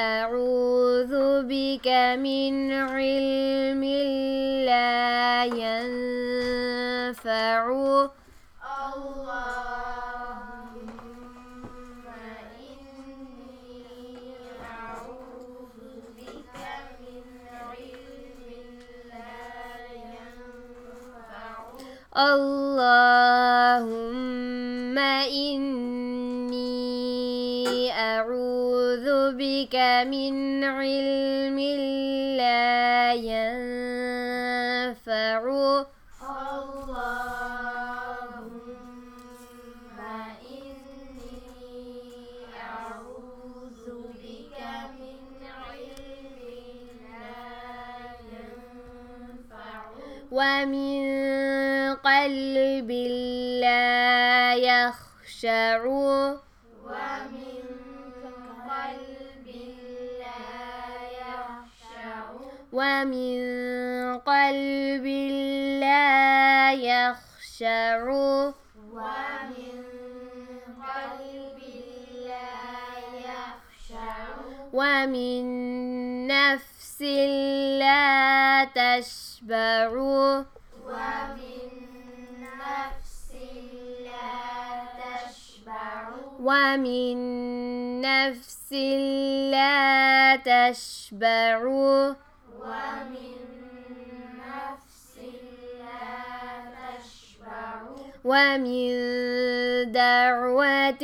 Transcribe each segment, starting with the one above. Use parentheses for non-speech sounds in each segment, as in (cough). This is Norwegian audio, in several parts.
أعوذ بك من علم لا ينفع. اللهم إني أعوذ بك من علم لا ينفع اللهم إني أعوذ بك من علم لا ينفع اللهم إني أعوذ بك من علم لا ينفع ومن قلب لا يخشع ومن قلب لا يخشع ومن قلب لا يخشع ومن نفس لا تشبع ومن نفس لا تشبع ومن نفس لا تشبع ومن دعوة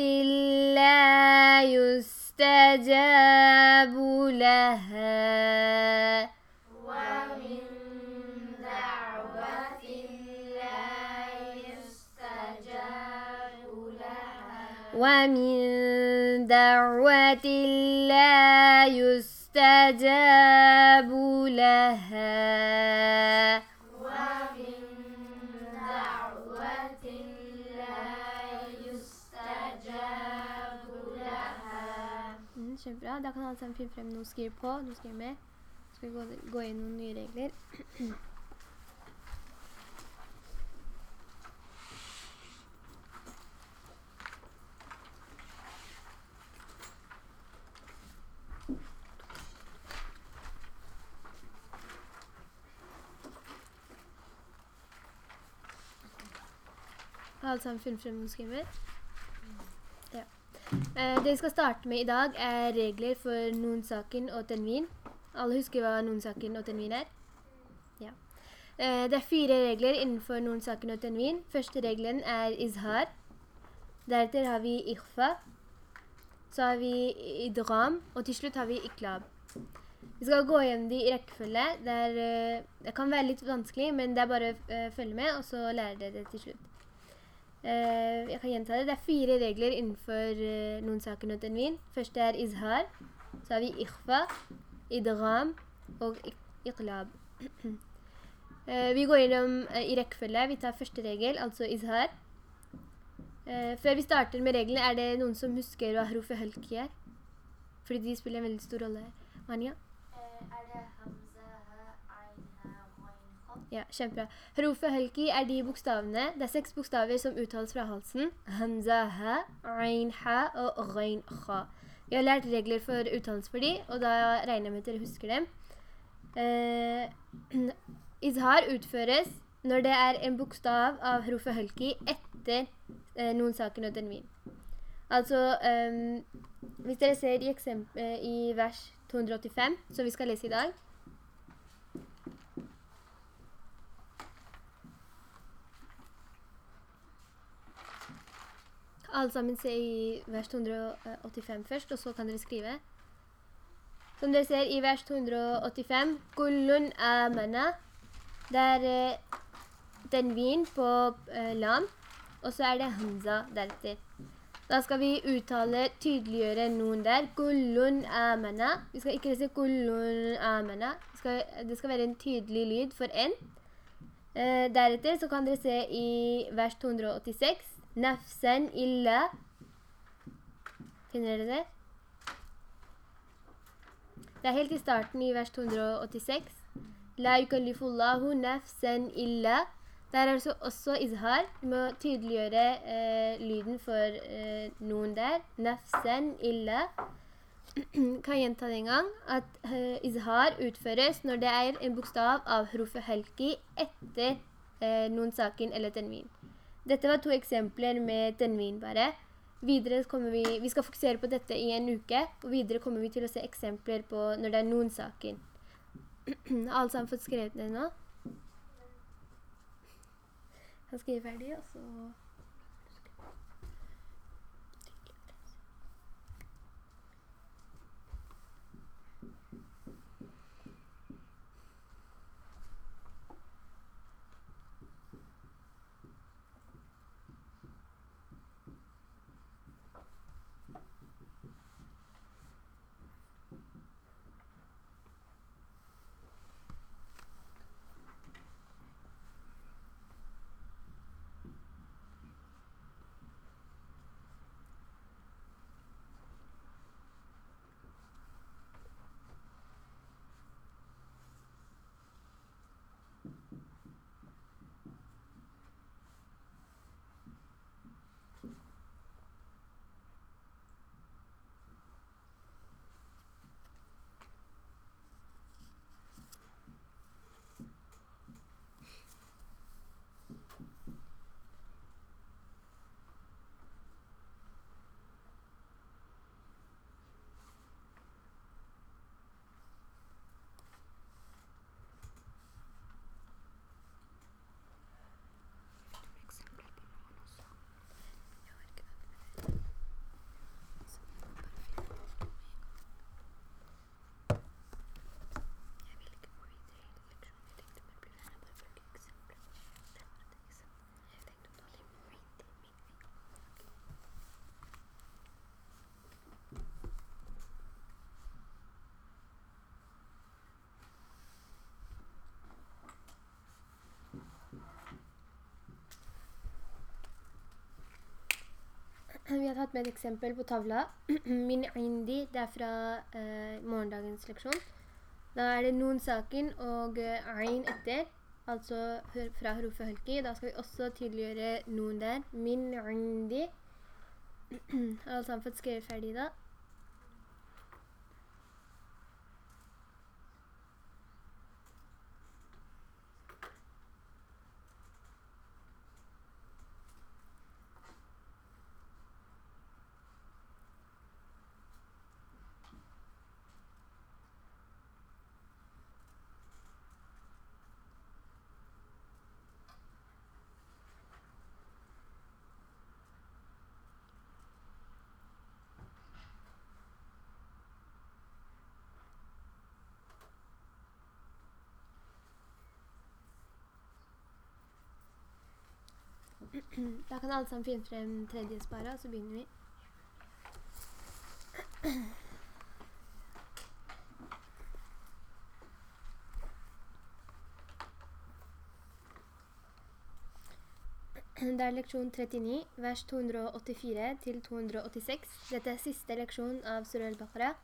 لا يستجاب لها. ومن دعوة لا يستجاب لها ومن دعوة لا يستجاب لها ومن دعوة لا يستجاب لها Mm, Kjempebra. Da kan alle sammen finne frem noe å skrive på, noe å skrive med. Så skal vi gå, gå inn noen nye regler. (clears throat) alle sammen skrimmer? Ja. Eh, det vi skal starte med i dag er regler for noen-saken og tenvin. Alle husker hva noen-saken og tenvin er? Ja. Eh, det er fire regler innenfor noen-saken og tenvin. Første regelen er izhar. Deretter har vi ikhfa. Så har vi idram, og til slutt har vi iklab. Vi skal gå gjennom de i rekkefølge. Det, er, eh, det kan være litt vanskelig, men det er bare å eh, følge med, og så lærer dere det til slutt. Eh, jeg kan gjenta det. Det er fire regler innenfor uh, noen saker og tenvin. Første er izhar. Så har vi ikhfa, idram og iqlab. (clears throat) Eh, vi går gjennom eh, i rekkefølge. Vi tar første regel, altså izhar. Eh, før vi starter med reglene, er det noen som husker hva hrufe Hølki er? Fordi de spiller en veldig stor rolle her. Manja? Er det hamza, ha, ain, ha, ghain, kha? Ja, kjempebra. Hrufe halki er de bokstavene. Det er seks bokstaver som uttales fra halsen. Hamza, ha, ain, ha og ghain, ha. Vi har lært regler for uttalelse for de, og da regner jeg med at dere husker dem. Eh, (clears throat) izhar utføres når det er en bokstav av hrufe halki etter eh, noen saker og tenvin. Altså, ehm, hvis dere ser i, eh, i vers 285, som vi skal lese i dag, Alle sammen se i vers 285 først, og så kan dere skrive. Som dere ser i vers 285, Kullun amana. Det er eh, tenvin på eh, lam, og så er det hamza deretter. Da skal vi uttale, tydeliggjøre noen der. Kullun amana. Vi skal ikke lese kullun amana. Det skal, det skal være en tydelig lyd for en. Eh, deretter så kan dere se i vers 286. Nafsan illa. Finner dere det? Det er helt i starten i vers 286. La yukallifullahu nefsen illa. Der er altså også izhar. Du må tydeliggjøre eh, lyden for eh, noen der. Nefsen illa. (clears throat) kan gjenta det en gang, at eh, izhar utføres når det er en bokstav av hrufe helki etter eh, noen saken eller tenvin. Dette var to eksempler med tenvin bare. Videre kommer vi, vi skal fokusere på dette i en uke, og videre kommer vi til å se eksempler på når det er noen saken. (clears throat) Alle sammen fått skrevet det nå? Han skriver ferdig, og så... har tatt med et eksempel på tavla. (clears throat) Min indi, det er fra eh, morgendagens leksjon. Da er det noen saken og eh, ein etter, altså fra Harufa Hølki. Da skal vi også tilgjøre noen der. Min indi. Har alle sammen fått skrevet ferdig da? Da kan alle sammen finne frem tredje spara, og så begynner vi. Det er leksjon 39, vers 284 til 286. Dette er siste leksjon av Surah al-Baqarah.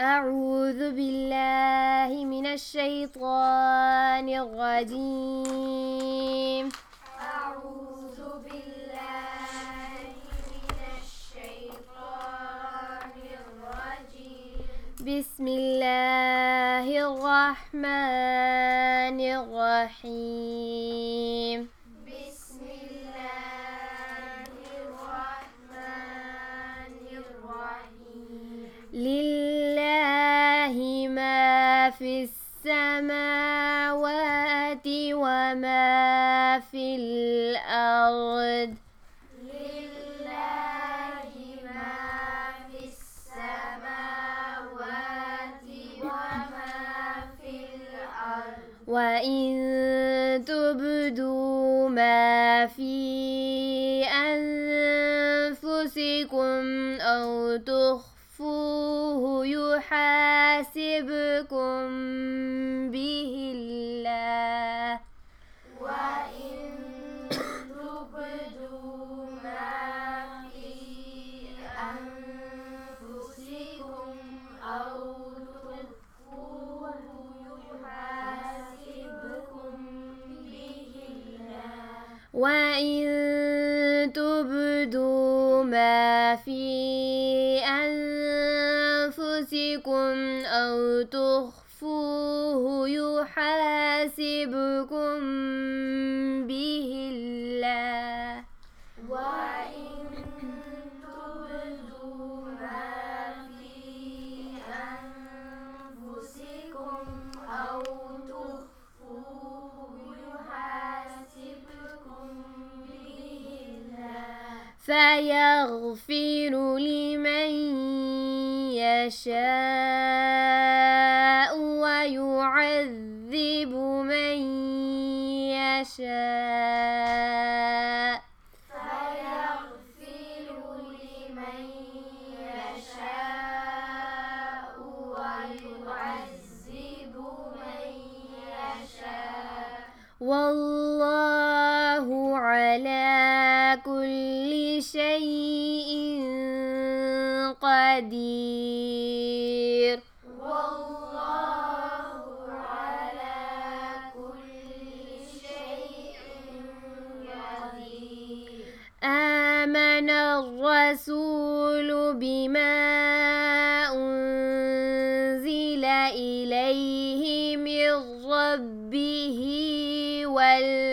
أعوذ بالله من الشيطان الرجيم بسم الله الرحمن الرحيم بسم الله الرحمن الرحيم لله ما في السماوات وما في الأرض وإن تبدوا ما في أنفسكم أو تخفوه يحاسبكم به الله وإن تبدوا ما في أنفسكم أو تخفوه يحاسبكم به الله أو فيغفر لمن يشاء ويعذب من يشاء فيغفر لمن يشاء ويعذب من يشاء والله على شيء قدير. شيء قدير آمن الرسول بما أنزل إليه من ربه والمؤمنون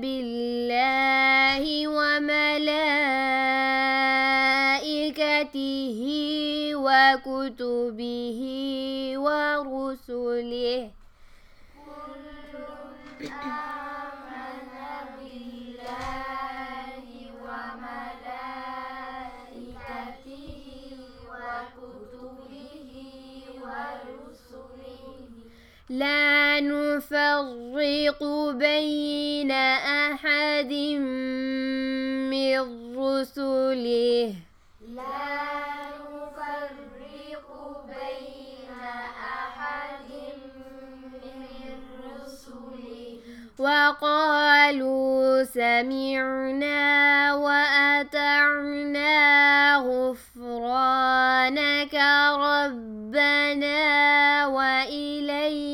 بالله وملائكته وكتبه ورسله. لا نفرق بين أحد من رسله. لا نفرق بين أحد من رسله. وقالوا سمعنا وأطعنا غفرانك ربنا وإليك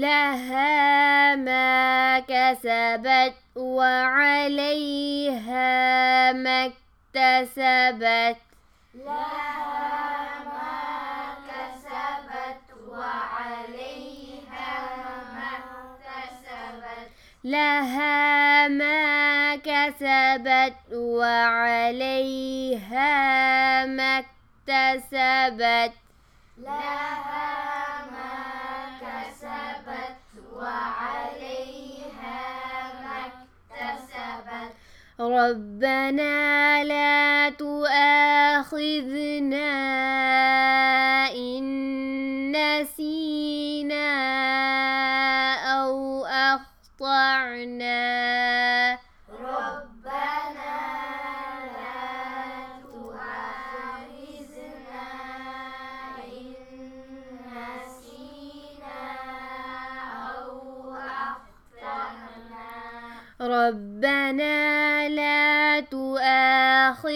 لها ما كسبت وعليها ما اكتسبت. لها ما كسبت وعليها ما اكتسبت. لها ما كسبت وعليها ما اكتسبت لها وعليها ما اكتسبت. ربنا لا تؤاخذنا إن نسينا أو أخطأنا. ربنا لا تؤاخذنا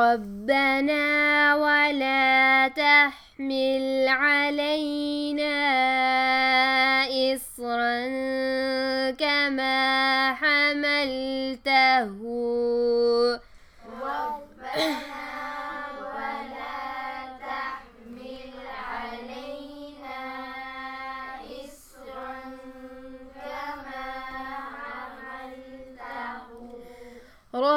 ربنا ولا تحمل علينا إصرا كما حملته.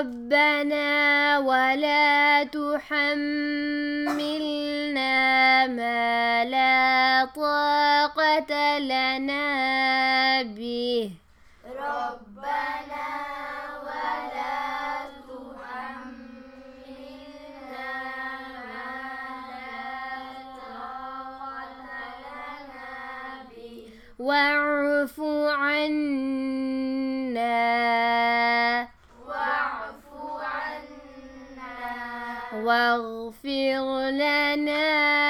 ربنا ولا تحملنا ما لا طاقة لنا به. ربنا ولا تحملنا ما لا طاقة لنا به. واعف عنا فاغفر لنا.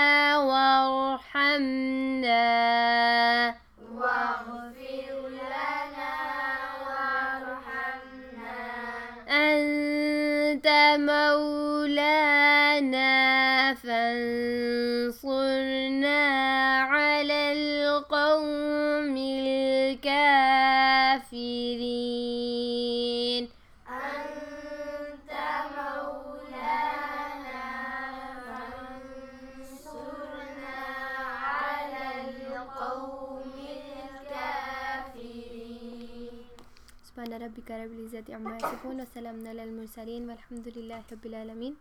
رب لذات عما يصفون وسلام على المرسلين والحمد لله رب العالمين.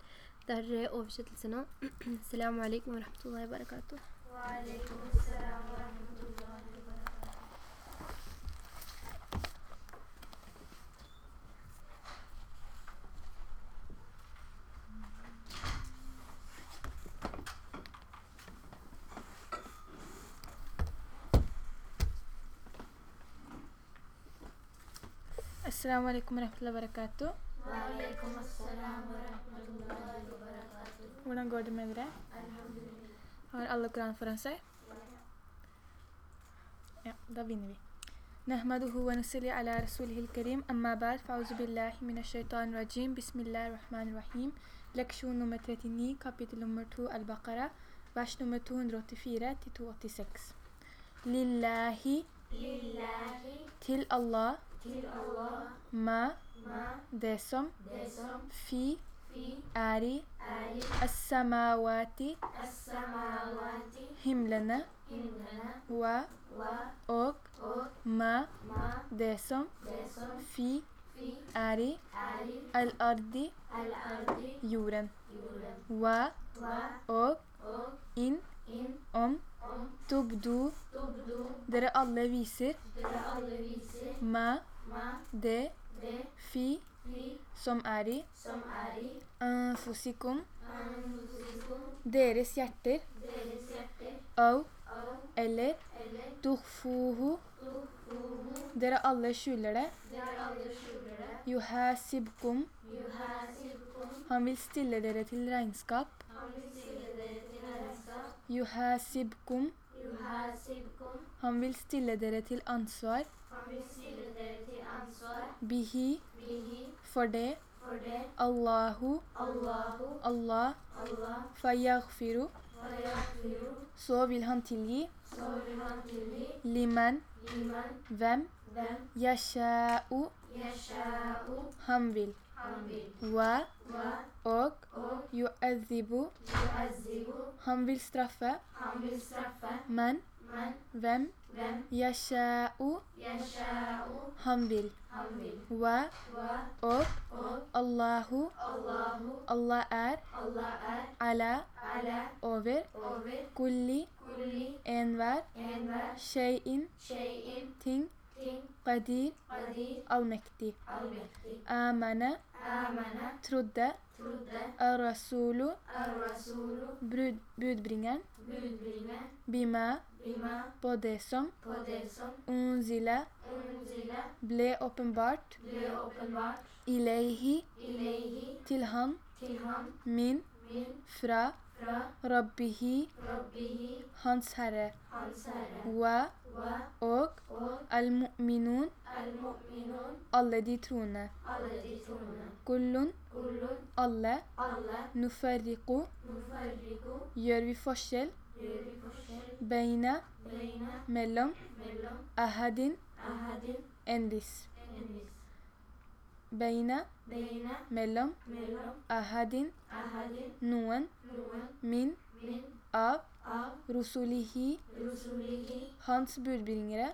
در اوفشت السلام (clears throat) السلام عليكم ورحمة الله وبركاته. وعليكم السلام السلام عليكم ورحمة الله وبركاته. وعليكم السلام ورحمة الله وبركاته ونقعد من رأي الحمد لله هل الله قرآن فرنسي؟ نعم نحمده ونصلي على رسوله الكريم أما بعد فأعوذ بالله من الشيطان الرجيم. بسم الله الرحمن الرحيم. لك شو نمت رتيني كابيت لمرتو البقرة. باش نمتو نروتي فيرا تيتو أوتي سكس لله لله تل الله. Til Allah ma. Ma. Det som det som fi. Fi er i er i as-samawati as-samawati himlene himlene tubdu dere alle viser ma De. fi som er i anfusikum deres hjerter au eller tukhfuhu. Dere alle skjuler det. Yuhasibkum. Han vil stille dere til regnskap han vil stille dere til regnskap yuhasibkum. Yuhasibkum. Han vil stille dere til ansvar. Han vil stille dere til ansvar. Bihi. Bihi. For det. For det. Allahu. Allahu. Allah. Allah. Fayaghfiru. Fayaghfiru. så vil han tilgi. Så vil han tilgi. Liman. Liman. Hvem? Hvem? Yasha'u. Yasha'u. Han vil Wa og yu'azibu Han vil straffe. Men hvem yasha'u Han vil. Wa og Allahu Allah er ala over kulli enhver shay'in ting Qadir, allmektig. Amana, trodde. Ar-Rasulu, budbringeren. Bima, på det som. Unzila, ble åpenbart. Ileyhi til han. Min, fra fra rabbihi rabbihi hans herre hans herre wa wa og og al-mu'minun al-mu'minun alle de troende alle de troende kullun kullun alle alle nufarriqu nufarriku gjør vi forskjell gjør vi forskjell beina beina mellom mellom ahadin ahadin en viss beina. Mellom. Ahadin. Noen min. Av. Rusulihi. Hans budbringere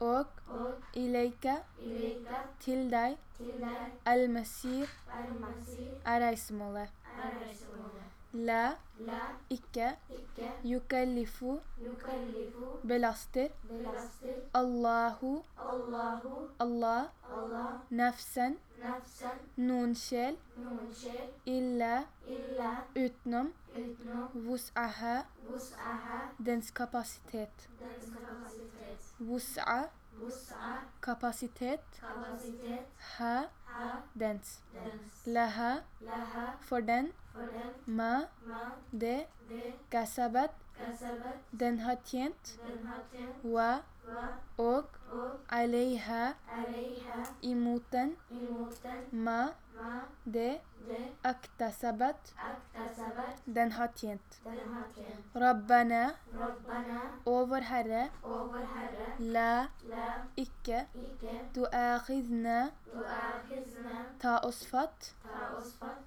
og ileika til deg al-masir er reisemålet la ikke yukallifu belaster Allahu Allah nafsan noen sjel illa utenom wus'aha dens kapasitet dens kapasitet wus'a wus'a kapasitet kapasitet ha ha dens dens laha laha for den for den ma ma وأوك عليها إيموتا ما دي اكتسبت den har tjent. Rabbana over Herre, la, ikke, du akhidne, ta oss fatt,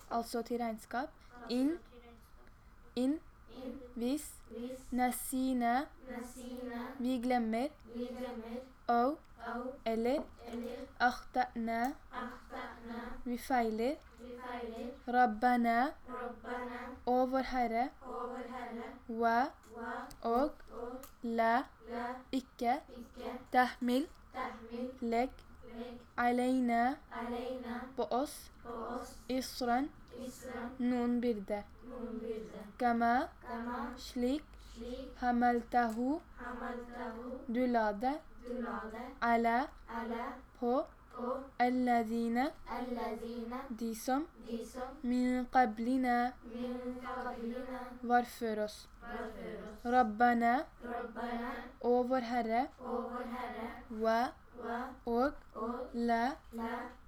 altså til regnskap, inn, inn, hvis hvis nasina. Nasina vi glemmer vi glemmer og au eller eller akhtana akhtana vi feiler vi feiler rabbana. Rabbana å vår herre og vår Herre wa. Wa og og la. La ikke. Ikke tahmil tahmil legg legg نون برده كما شليك حملته دلادة على بو الذين ديسم من قبلنا varför ربنا أوفر هرة و og la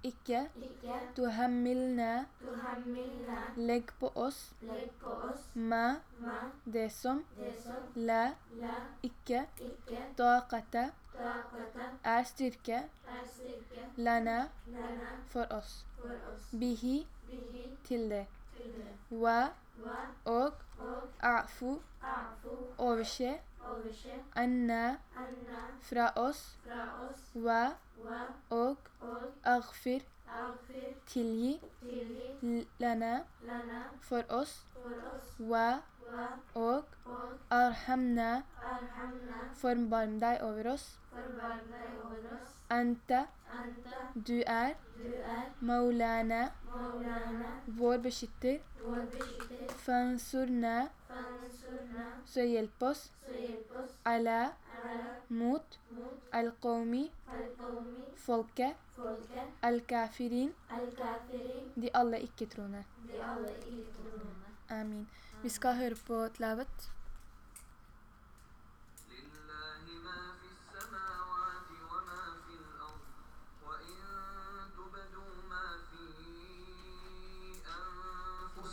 ikke hamilna legg på oss ma det som la la ikke taqata er styrke. lana for oss. bihi til det. Wa og og afu. Afu overse overse anna. Anna fra oss fra oss wa. Wa og og aghfir. Aghfir tilgi tilgi lana. Lana for oss for oss wa. Wa og og arhamna. Arhamna forbarm deg over oss forbarm deg over oss anta anta du er maulana vår beskytter. Fansurna så hjelp oss. Ala mot al-qawmi folket al-kafirin de alle ikke-troende. Amin. Vi skal høre på tlavet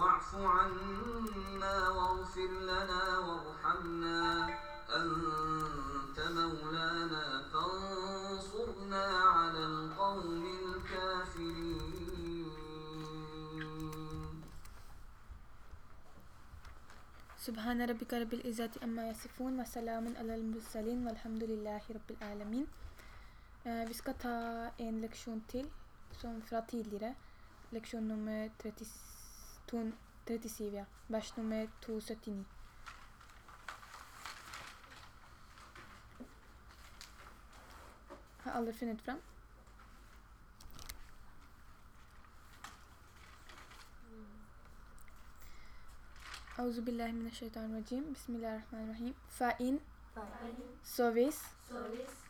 واعف عنا واغفر لنا وارحمنا أنت مولانا فانصرنا على القوم الكافرين سبحان ربك رب العزة أما يصفون وسلام على المرسلين والحمد لله رب العالمين Vi skal ta en leksjon til, som fra tidligere. Leksjon nummer 36. 30, to- 37, ja. Vers nummer 279. Har alle funnet fram? Auzu billahi mineşşeytanirracim. Bismillahirrahmanirrahim. Fa'in så hvis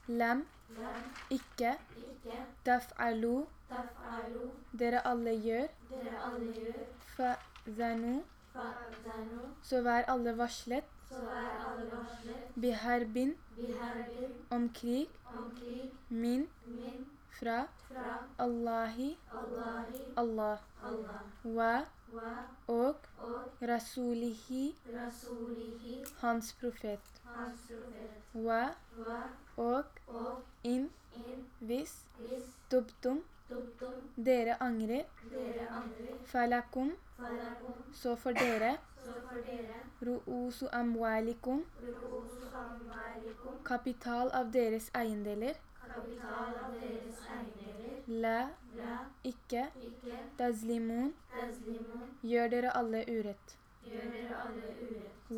lam ikke taf'alu dere alle gjør. Fa'zanu så vær alle varslet. Biharbin om krig. Min fra? Allahi. Allah. Wa? Og? Rasulihi. Hans profet. Wa? Og? In? Hvis tubtum? Dere angrer? Falakum? Så for dere? Ru'usu amwalikum. Kapital av deres eiendeler la ikke tazlimun gjør dere alle urett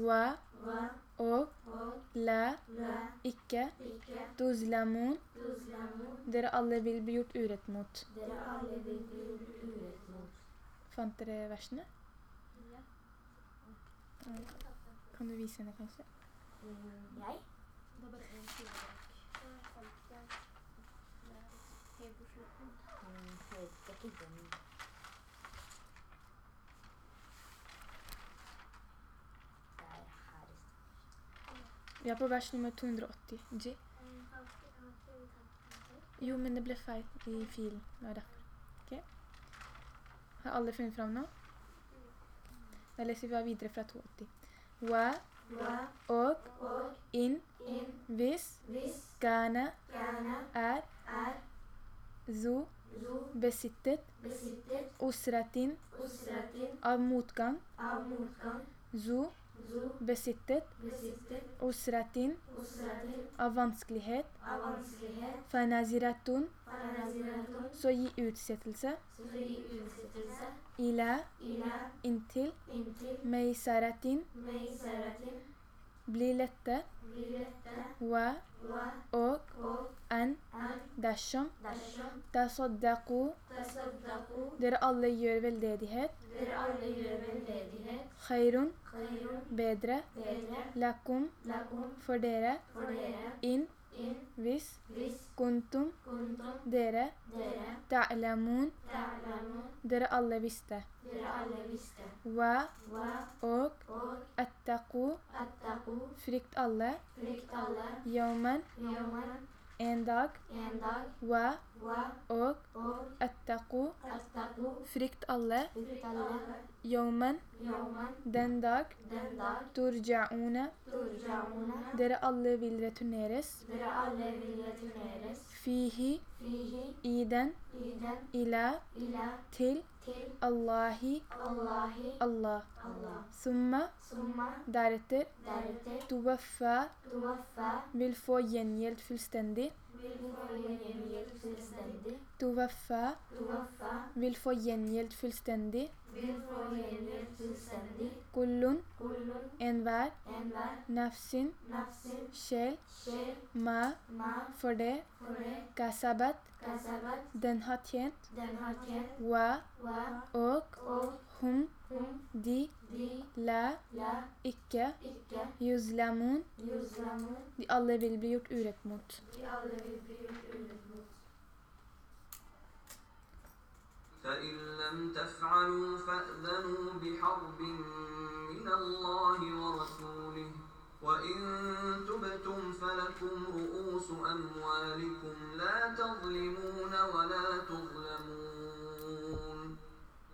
wa og la ikke tuzlamun dere alle vil bli gjort urett mot Dere alle vil bli gjort urett mot. fant dere versene? Ja. Kan du vise henne kanskje? Jeg? Det var bare en Vi er på vers nummer 280. G. Jo, men det ble feil i filen. Det var derfor. Ok? Har alle funnet fram nå? Da leser vi videre fra 280. Wa og inn hvis gana er zu besittet. Usratin av motgang. Zu besittet. Usratin av vanskelighet. Fanaziratun. Så gi utsettelse ila inntil meisaratin bli lette wa og an dersom tasaddaqu dere alle gjør veldedighet. khairun bedre. lakum for dere. In hvis kuntum dere ta'lamun dere alle visste. Wa og alle en wa og og attaqu, attaqu frykt alle, frykt alle. Yawman, yawman. Den dag, den dag turja'una, turja'una dere alle vil returneres, dere alle vil returneres fihi, fihi i den, i den ila, ila til, til Allahi, Allahi Allah. Allah Summa, summa deretter, deretter tuwaffa, tuwaffa vil få gjengjeldt fullstendig, fullstendig? Tuwaffa, tuwaffa vil få gjengjeldt fullstendig, kullun, enhver, nafsin, sjel, ma, for det, kasabat, den har tjent, wa, og hum, hum de, de la, la ikke, ikke yuzlamun, yuzlamun de alle vil bli gjort urett mot. de alle vil bli gjort urett mot. فإن لم تفعلوا فأذنوا بحرب من الله ورسوله وإن تبتم فلكم رؤوس أموالكم لا تظلمون ولا تظلمون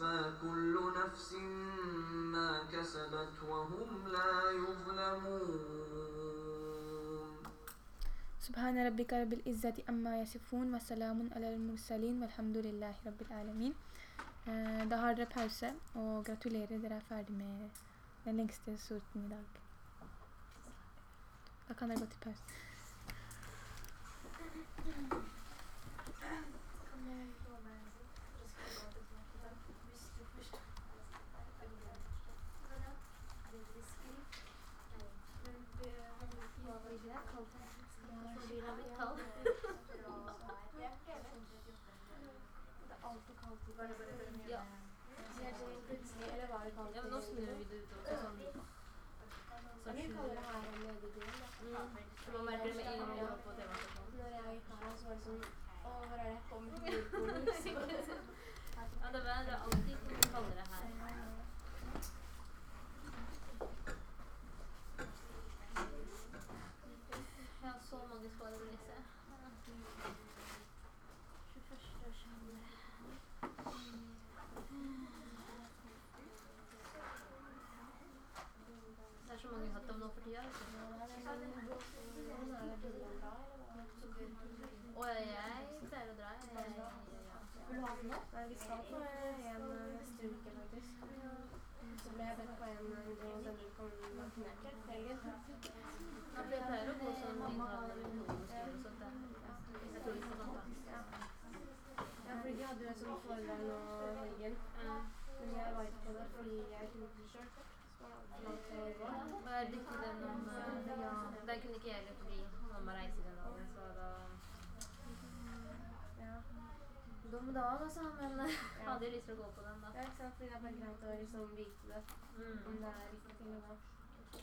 توفى كل نفس ما كسبت وهم لا يظلمون Subhane rabbika rabbil izzati amma yasifun, wa salamun alal mursalin, walhamdulillahi rabbil alamin. Eh, Da har dere pause, og gratulerer, dere er ferdig med den lengste sorten i dag. Da kan dere gå til pause. Ja. Ja, men nå snur vi det utover sånn. Så vi kaller det her en nedbygging. Mm. Man merker det med en gang på TV-stasjonen. Når jeg gikk her, så var det sånn Å, hvor er det jeg til liksom. (laughs) Ja, det var det er alltid noen som kaller det her. Jeg har så mange svar å lese. 21. skjønner. Det er så mange hatt om nå for tida. vet du. Å ja, jeg pleier å dra. Jeg, jeg, jeg, Vil du ha den nå? Nei, vi skal på en neste uke, faktisk. Så ble jeg bedt på en og den du kan vaksinere til helgen. For jeg pleier å gå sånn. Jeg tror ikke sånn, da. Ja, fordi de hadde jo et sånt foredrag nå helgen. Men jeg var ikke på det fordi jeg kunne ikke sjøl. Er å gå. Og jeg den om eh, Den kunne ikke jeg heller fordi mamma reiser den dagen, så da Ja. Dum dag, altså. Men ja. jeg hadde jo lyst til å gå på den, da. ja, ikke sant? Fordi det er bare greit å liksom vite det. Om Mm. det er riktig ting å gå.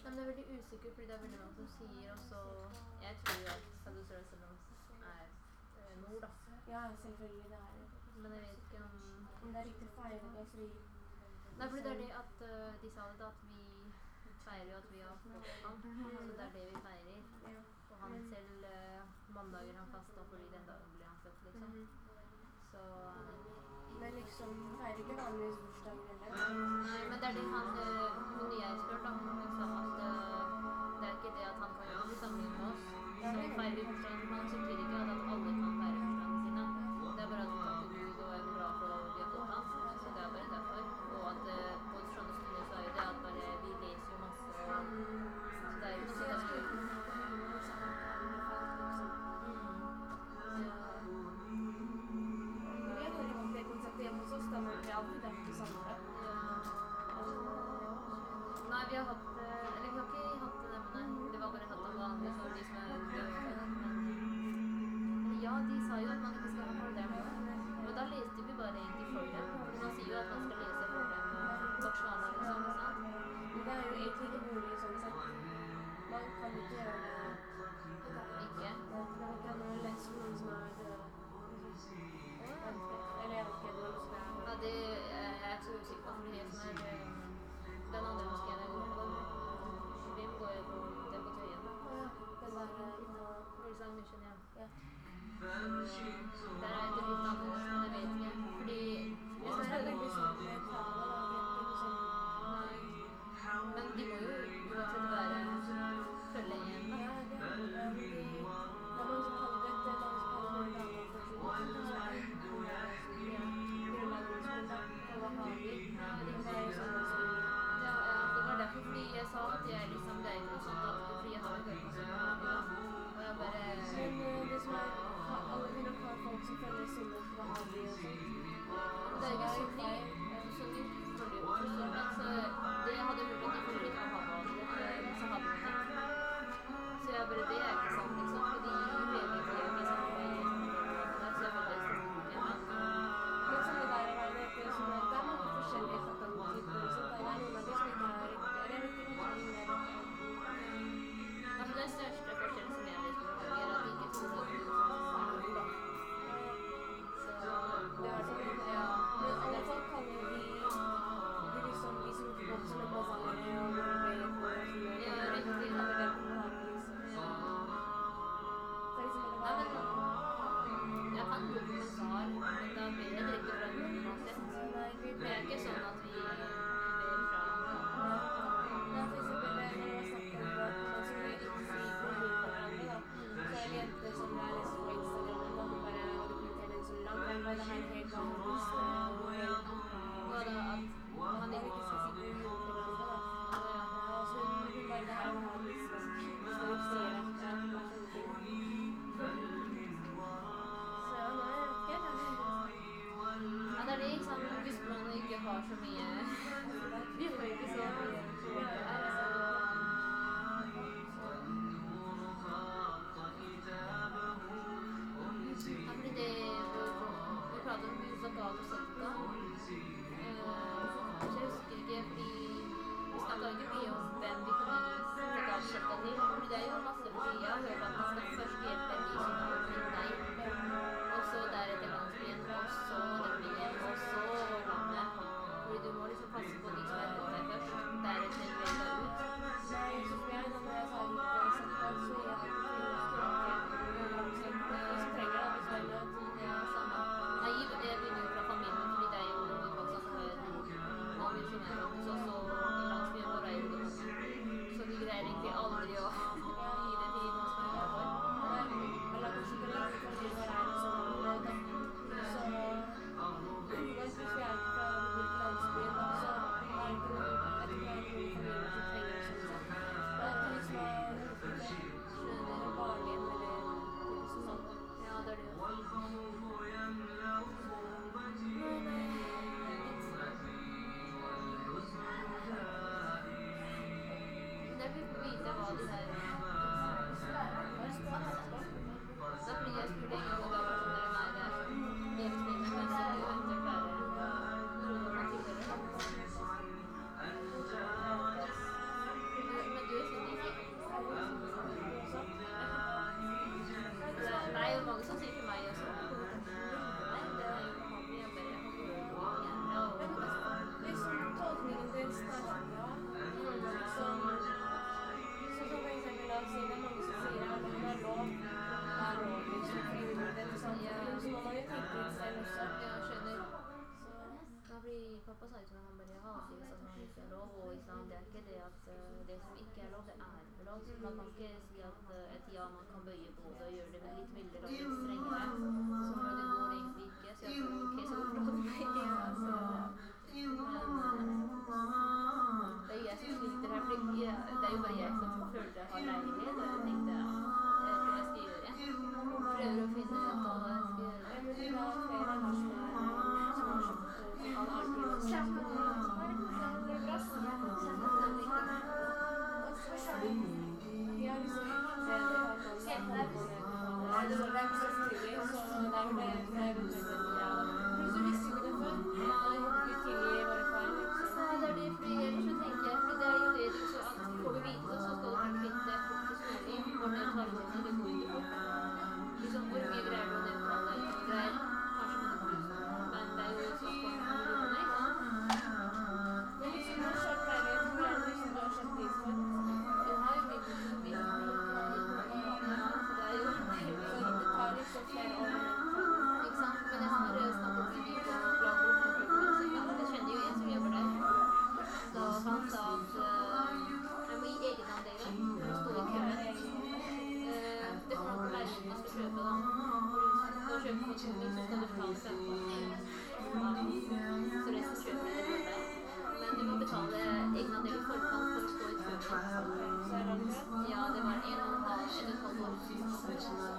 Men det er veldig usikkert, fordi det er veldig mange som sier også Jeg tror jo at Sadus Jerusalem er eh, nord, da. Ja, selvfølgelig. Det er det. Men jeg vet ikke om Om det er riktig feil feire fri. Nei, fordi det er det at uh, de sa det, at vi feirer jo at vi har fått ham. Så det er det vi feirer. Ja. Og han selv uh, Mandager han fasta fordi den dagen ble han født, liksom. Så eh, Men liksom feirer ikke vanligvis bursdager heller. Nei, men det er det han uh, Hun jeg spurte om, hun sa at eh, det er ikke det at han kan gjøre det samme med oss. Så feirer vi bursdagen hans, er lov. Og sant, det er ikke det at eh, det som ikke er lov, det er lov. Man kan ikke si at eh, et ja man kan bøye på det og gjøre det litt mildere og litt strengere. 200, så skal du betale 15 Så resten kjøper du deg. Men du må betale egenandel i forkant for å stå i det. Ja, det var en og en halv, et og et halvt år.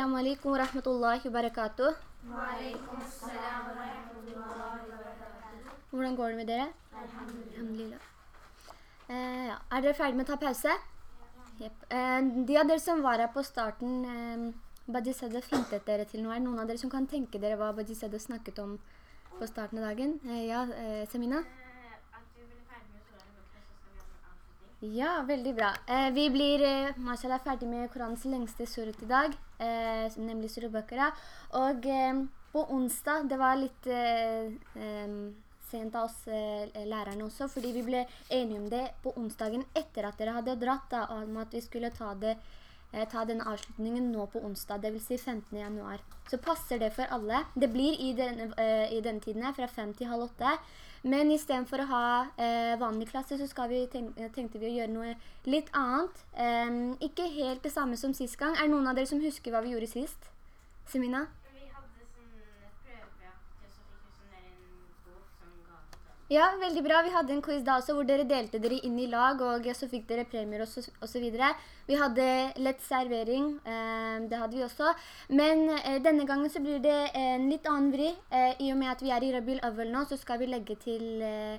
Assalamu alaikum wa rahmatullahi wa barakatuh. Hvordan går det med dere? Alhamdulillah. Eh, ja. Er dere ferdige med å ta pause? Yep. Eh, de av dere som var her på starten, eh, Bajisada flintet dere til noe. Er det noen av dere som kan tenke dere hva Bajisada snakket om på starten av dagen? Eh, ja, eh, Semina? At du blir ferdig med Koranen i bøkene, så skal vi ha en avslutning. Ja, veldig bra. Eh, vi blir eh, mashallah, ferdig med Koranens lengste surat i dag, eh, nemlig Surah Bakara. Og eh, på onsdag, det var litt eh, sent av oss eh, lærerne også, fordi vi ble enige om det på onsdagen etter at dere hadde dratt, da, om at vi skulle ta, det, eh, ta denne avslutningen nå på onsdag, det vil si 15. januar. Så passer det for alle. Det blir i denne, uh, i denne tiden her, fra 5 til halv 8. Men i stedet for å ha uh, vanlig klasse, så vi tenk, tenkte vi å gjøre noe litt annet. Um, ikke helt det samme som sist gang. Er det noen av dere som husker hva vi gjorde sist? Semina? Vi hadde sånn prøveaktig, og så fikk vi sånn der en bok som ga til dem. Ja, veldig bra. Vi hadde en quiz da også, hvor dere delte dere inn i lag, og så fikk dere premier og så, og så videre. Vi hadde lett servering, eh, det hadde vi også. Men eh, denne gangen så blir det en litt annen vri. Eh, I og med at vi er i Rabil Awal nå, så skal vi legge til eh,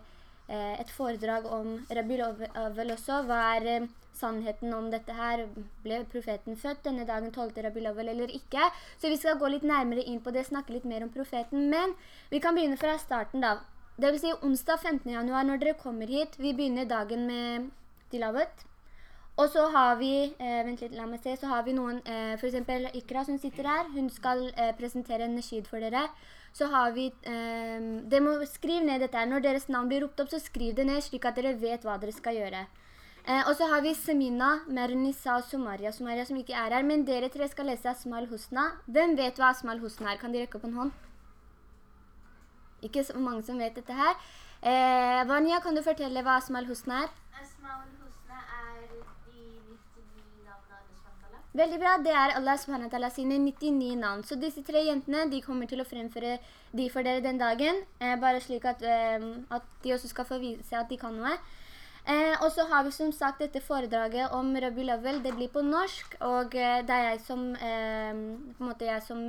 eh, et foredrag om Rabil Awal også. Hva er eh, sannheten om dette her? Ble profeten født denne dagen 12. Rabil Awal eller ikke? Så vi skal gå litt nærmere inn på det, snakke litt mer om profeten. Men vi kan begynne fra starten da. Det vil si onsdag 15. januar når dere kommer hit. Vi begynner dagen med tilawet. Og så har vi, eh, litt, la meg se, så har vi noen, eh, for eksempel Ikra som sitter her. Hun skal eh, presentere en nashid for dere. Så har vi, eh, dere må skrive ned dette her. Når deres navn blir ropt opp, så skriv det ned slik at dere vet hva dere skal gjøre. Eh, og så har vi Semina, Mernisa og Somaria. Somaria som ikke er her, men dere tre skal lese Asma al-Husna. Hvem vet hva Asma al-Husna er? Kan de rekke opp en hånd? Ikke så mange som vet dette her. Eh, Vanya, kan du fortelle hva Asmal Husna er? Asmaul Husna er de 99 navnene av Allah Veldig bra, det er Allah SWT sine 99 navn. Så disse tre jentene, de kommer til å fremføre de for dere den dagen, eh, bare slik at, eh, at de også skal få vise at de kan noe. Eh, og så har vi som sagt dette foredraget om Rabbi Lovell, det blir på norsk, og eh, det er jeg som, eh, på en måte jeg som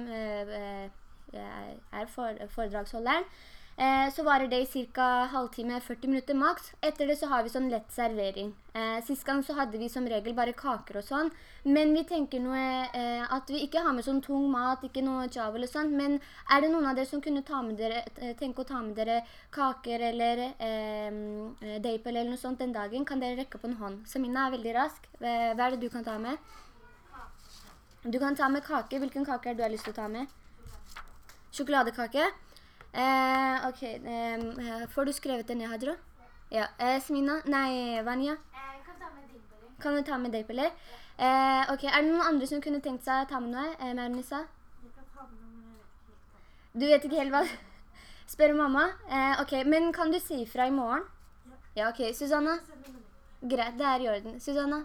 er foredragsholderen. Eh, så varer det i cirka halvtime, 40 minutter maks. Etter det så har vi sånn lett servering. Eh, sist gang så hadde vi som regel bare kaker og sånn, men vi tenker noe eh, at vi ikke har med sånn tung mat, ikke noe jav eller sånt, men er det noen av dere som kunne ta med dere, eh, tenke å ta med dere kaker eller eh, eh, eller noe sånt den dagen, kan dere rekke på en hånd. Samina er veldig rask. Eh, hva er det du kan ta med? Du kan ta med kake. Hvilken kake det du har lyst til å ta med? Sjokoladekake? Eh, ok, eh, får du skrevet det ned, Hadra? Ja. Eh, Smina? Nei, Vanya? kan kan ta med dimpeler. Kan du ta med deg, Ja. Eh, ok, er det noen andre som kunne tenkt seg å ta med noe? Eh, Mernissa? Du vet ikke helt hva? (laughs) Spør mamma? Eh, ok, men kan du si fra i morgen? Ja, ok. Susanna? Greit, det er i orden. Susanna?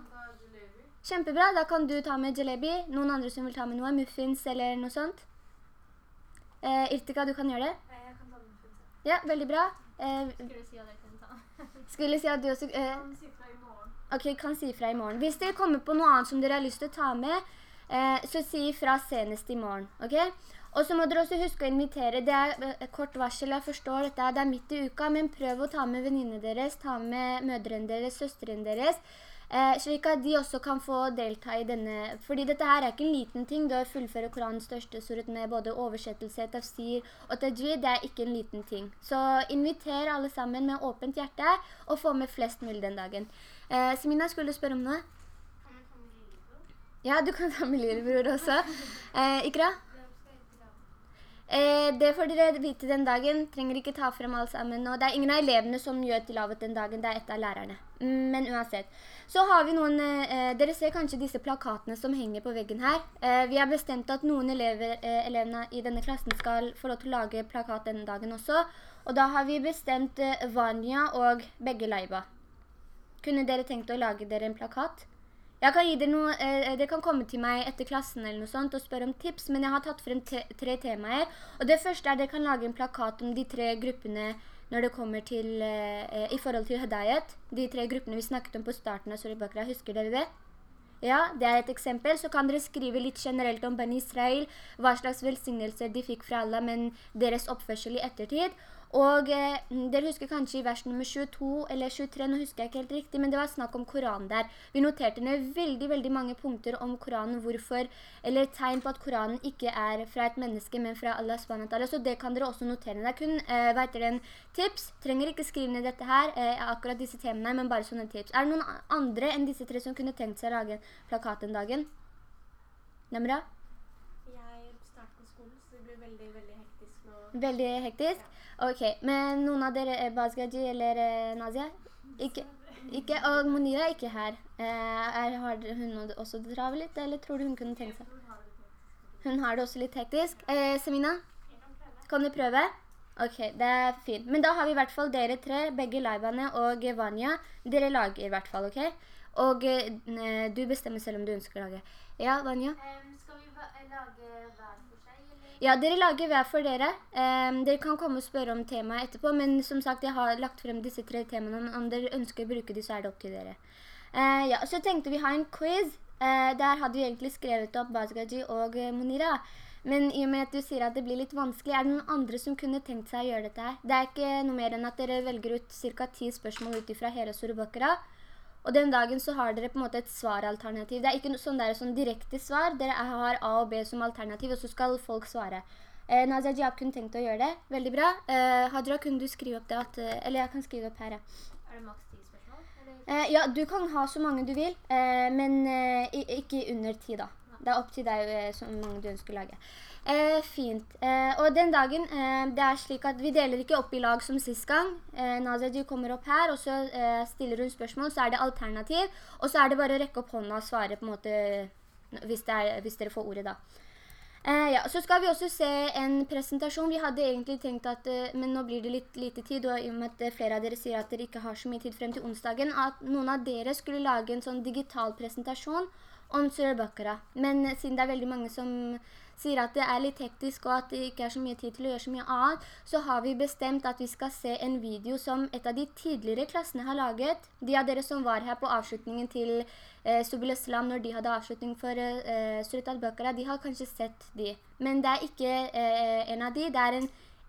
Kjempebra, da kan du ta med jalebi. Noen andre som vil ta med noe? Muffins eller noe sånt? Eh, Irtika, du kan gjøre det? Jeg kan ta den muffins. Ja, veldig bra. Eh, Skulle si at jeg kunne ta. (laughs) skulle si at du også... Eh, Si fra i morgen. Ok, kan si fra i morgen. Hvis dere kommer på noe annet som dere har lyst til å ta med, eh, så si fra senest i morgen, ok? Og så må dere også huske å invitere. Det er eh, kort varsel, jeg forstår dette, det er midt i uka, men prøv å ta med venninne deres, ta med mødrene deres, søstrene deres, slik at de også kan få delta i denne, fordi dette her er ikke en liten ting, det å fullføre Koranens største surat med både oversettelse, tafsir og tajwid, det er ikke en liten ting. Så inviter alle sammen med åpent hjerte, og få med flest mulig den dagen. Eh, Semina, skulle du spørre om noe? Kan? Ja, du kan ta med lillebror også. Eh, Ikra? Eh, det får dere vite den dagen. Trenger ikke ta frem alt sammen nå. Det er ingen av elevene som gjør tilavet den dagen. Det er et av lærerne. Mm, Men uansett. Så har vi noen, eh, dere ser kanskje disse plakatene som henger på veggen her. Eh, vi har bestemt at noen elever, eh, elevene i denne klassen skal få lov til å lage plakat denne dagen også. Og da har vi bestemt eh, Vanya og begge Leiba. Kunne dere tenkt å lage dere en plakat? Jeg kan gi dere noe, eh, dere kan komme til meg etter klassen eller noe sånt og spørre om tips, men jeg har tatt frem te tre temaer. Og det første er at dere kan lage en plakat om de tre gruppene når det kommer til, eh, eh, i forhold til Hedayat. De tre gruppene vi snakket om på starten av Surah Bakra, husker dere det? Ja, det er et eksempel. Så kan dere skrive litt generelt om Bani Israel, hva slags velsignelser de fikk fra Allah, men deres oppførsel i ettertid. Og eh, dere husker kanskje i vers nummer 22 eller 23, nå husker jeg ikke helt riktig, men det var snakk om Koran der. Vi noterte ned veldig, veldig mange punkter om Koranen, hvorfor, eller tegn på at Koranen ikke er fra et menneske, men fra Allah SWT. Så det kan dere også notere. Det er kun, eh, hva heter det, tips. Trenger ikke skrive ned dette her, eh, akkurat disse temaene, men bare sånne tips. Er det noen andre enn disse tre som kunne tenkt seg å lage en plakat den dagen? Namra? Jeg starter på skolen, så det blir veldig, veldig. Veldig hektisk? Ok, men noen av dere er Bazgaji eller eh, Nazia? Ikke, ikke, og Monira er ikke her. Eh, er, har hun også det travelt, eller tror du hun kunne tenke seg? Hun har det også litt hektisk. Eh, Semina, kan du prøve? Ok, det er fint. Men da har vi i hvert fall dere tre, begge Laibane og Vanya. Dere lager i hvert fall, ok? Og eh, du bestemmer selv om du ønsker å lage. Ja, Vanya? Um, skal vi lage eller? Ja, dere lager hver for dere. Um, dere kan komme og spørre om temaet etterpå, men som sagt, jeg har lagt frem disse tre temaene. Om, dere ønsker å bruke de, så er det opp til dere. Uh, ja, så tenkte vi ha en quiz. Uh, der hadde vi egentlig skrevet opp Bazgaji og eh, Monira. Men i og med at du sier at det blir litt vanskelig, er det noen andre som kunne tenkt seg å gjøre dette her? Det er ikke noe mer enn at dere velger ut cirka 10 spørsmål ut ifra hele Surabakara. Og den dagen så har dere på en måte et svaralternativ. Det er ikke sånn der sånn direkte svar. Dere har A og B som alternativ, og så skal folk svare. Eh, Nazia Jihab kunne tenkt å gjøre det. Veldig bra. Eh, Hadra, kunne du skrive opp det at, eh, eller jeg kan skrive opp her. Er det maks 10 spørsmål? Eh, ja, du kan ha så mange du vil, eh, men eh, ikke under 10 da. Det er opp til deg så mange du ønsker å lage. Eh, fint. Eh, og den dagen, eh, det er slik at vi deler ikke opp i lag som sist gang. Eh, du kommer opp her, og så eh, stiller hun spørsmål, så er det alternativ, og så er det bare å rekke opp hånda og svare på en måte, hvis, er, hvis dere får ordet da. Eh, ja, så skal vi også se en presentasjon. Vi hadde egentlig tenkt at, eh, men nå blir det litt lite tid, og i og med at flere av dere sier at dere ikke har så mye tid frem til onsdagen, at noen av dere skulle lage en sånn digital presentasjon om Surah Bakara. Men siden det er veldig mange som sier at det er litt hektisk og at det ikke er så mye tid til å gjøre så mye annet, så har vi bestemt at vi skal se en video som et av de tidligere klassene har laget. De av dere som var her på avslutningen til eh, Subul Islam når de hadde avslutning for eh, Surat al-Bakara, de har kanskje sett de. Men det er ikke eh, en av de, det er en,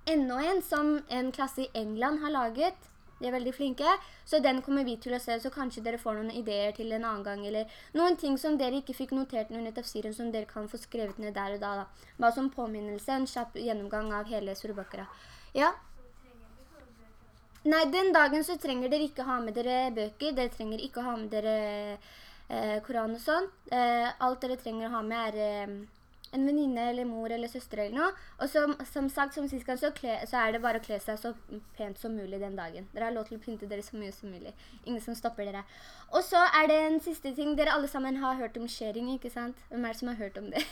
enda en som en klasse i England har laget. De er veldig flinke, så den kommer vi til å se, så kanskje dere får noen ideer til en annen gang, eller noen ting som dere ikke fikk notert under tafsiren, som dere kan få skrevet ned der og da. da. Bare som påminnelse, en kjapp gjennomgang av hele Surabakra. Ja? Nei, den dagen så trenger dere ikke ha med dere bøker, dere trenger ikke ha med dere eh, Koran og sånn. Eh, alt dere trenger å ha med er eh, en venninne eller mor eller søster eller noe. Og som, som sagt, som sist gang, så, så er det bare å kle seg så pent som mulig den dagen. Dere har lov til å pynte dere så mye som mulig. Ingen som stopper dere. Og så er det en siste ting. Dere alle sammen har hørt om sharing, ikke sant? Hvem er det som har hørt om det?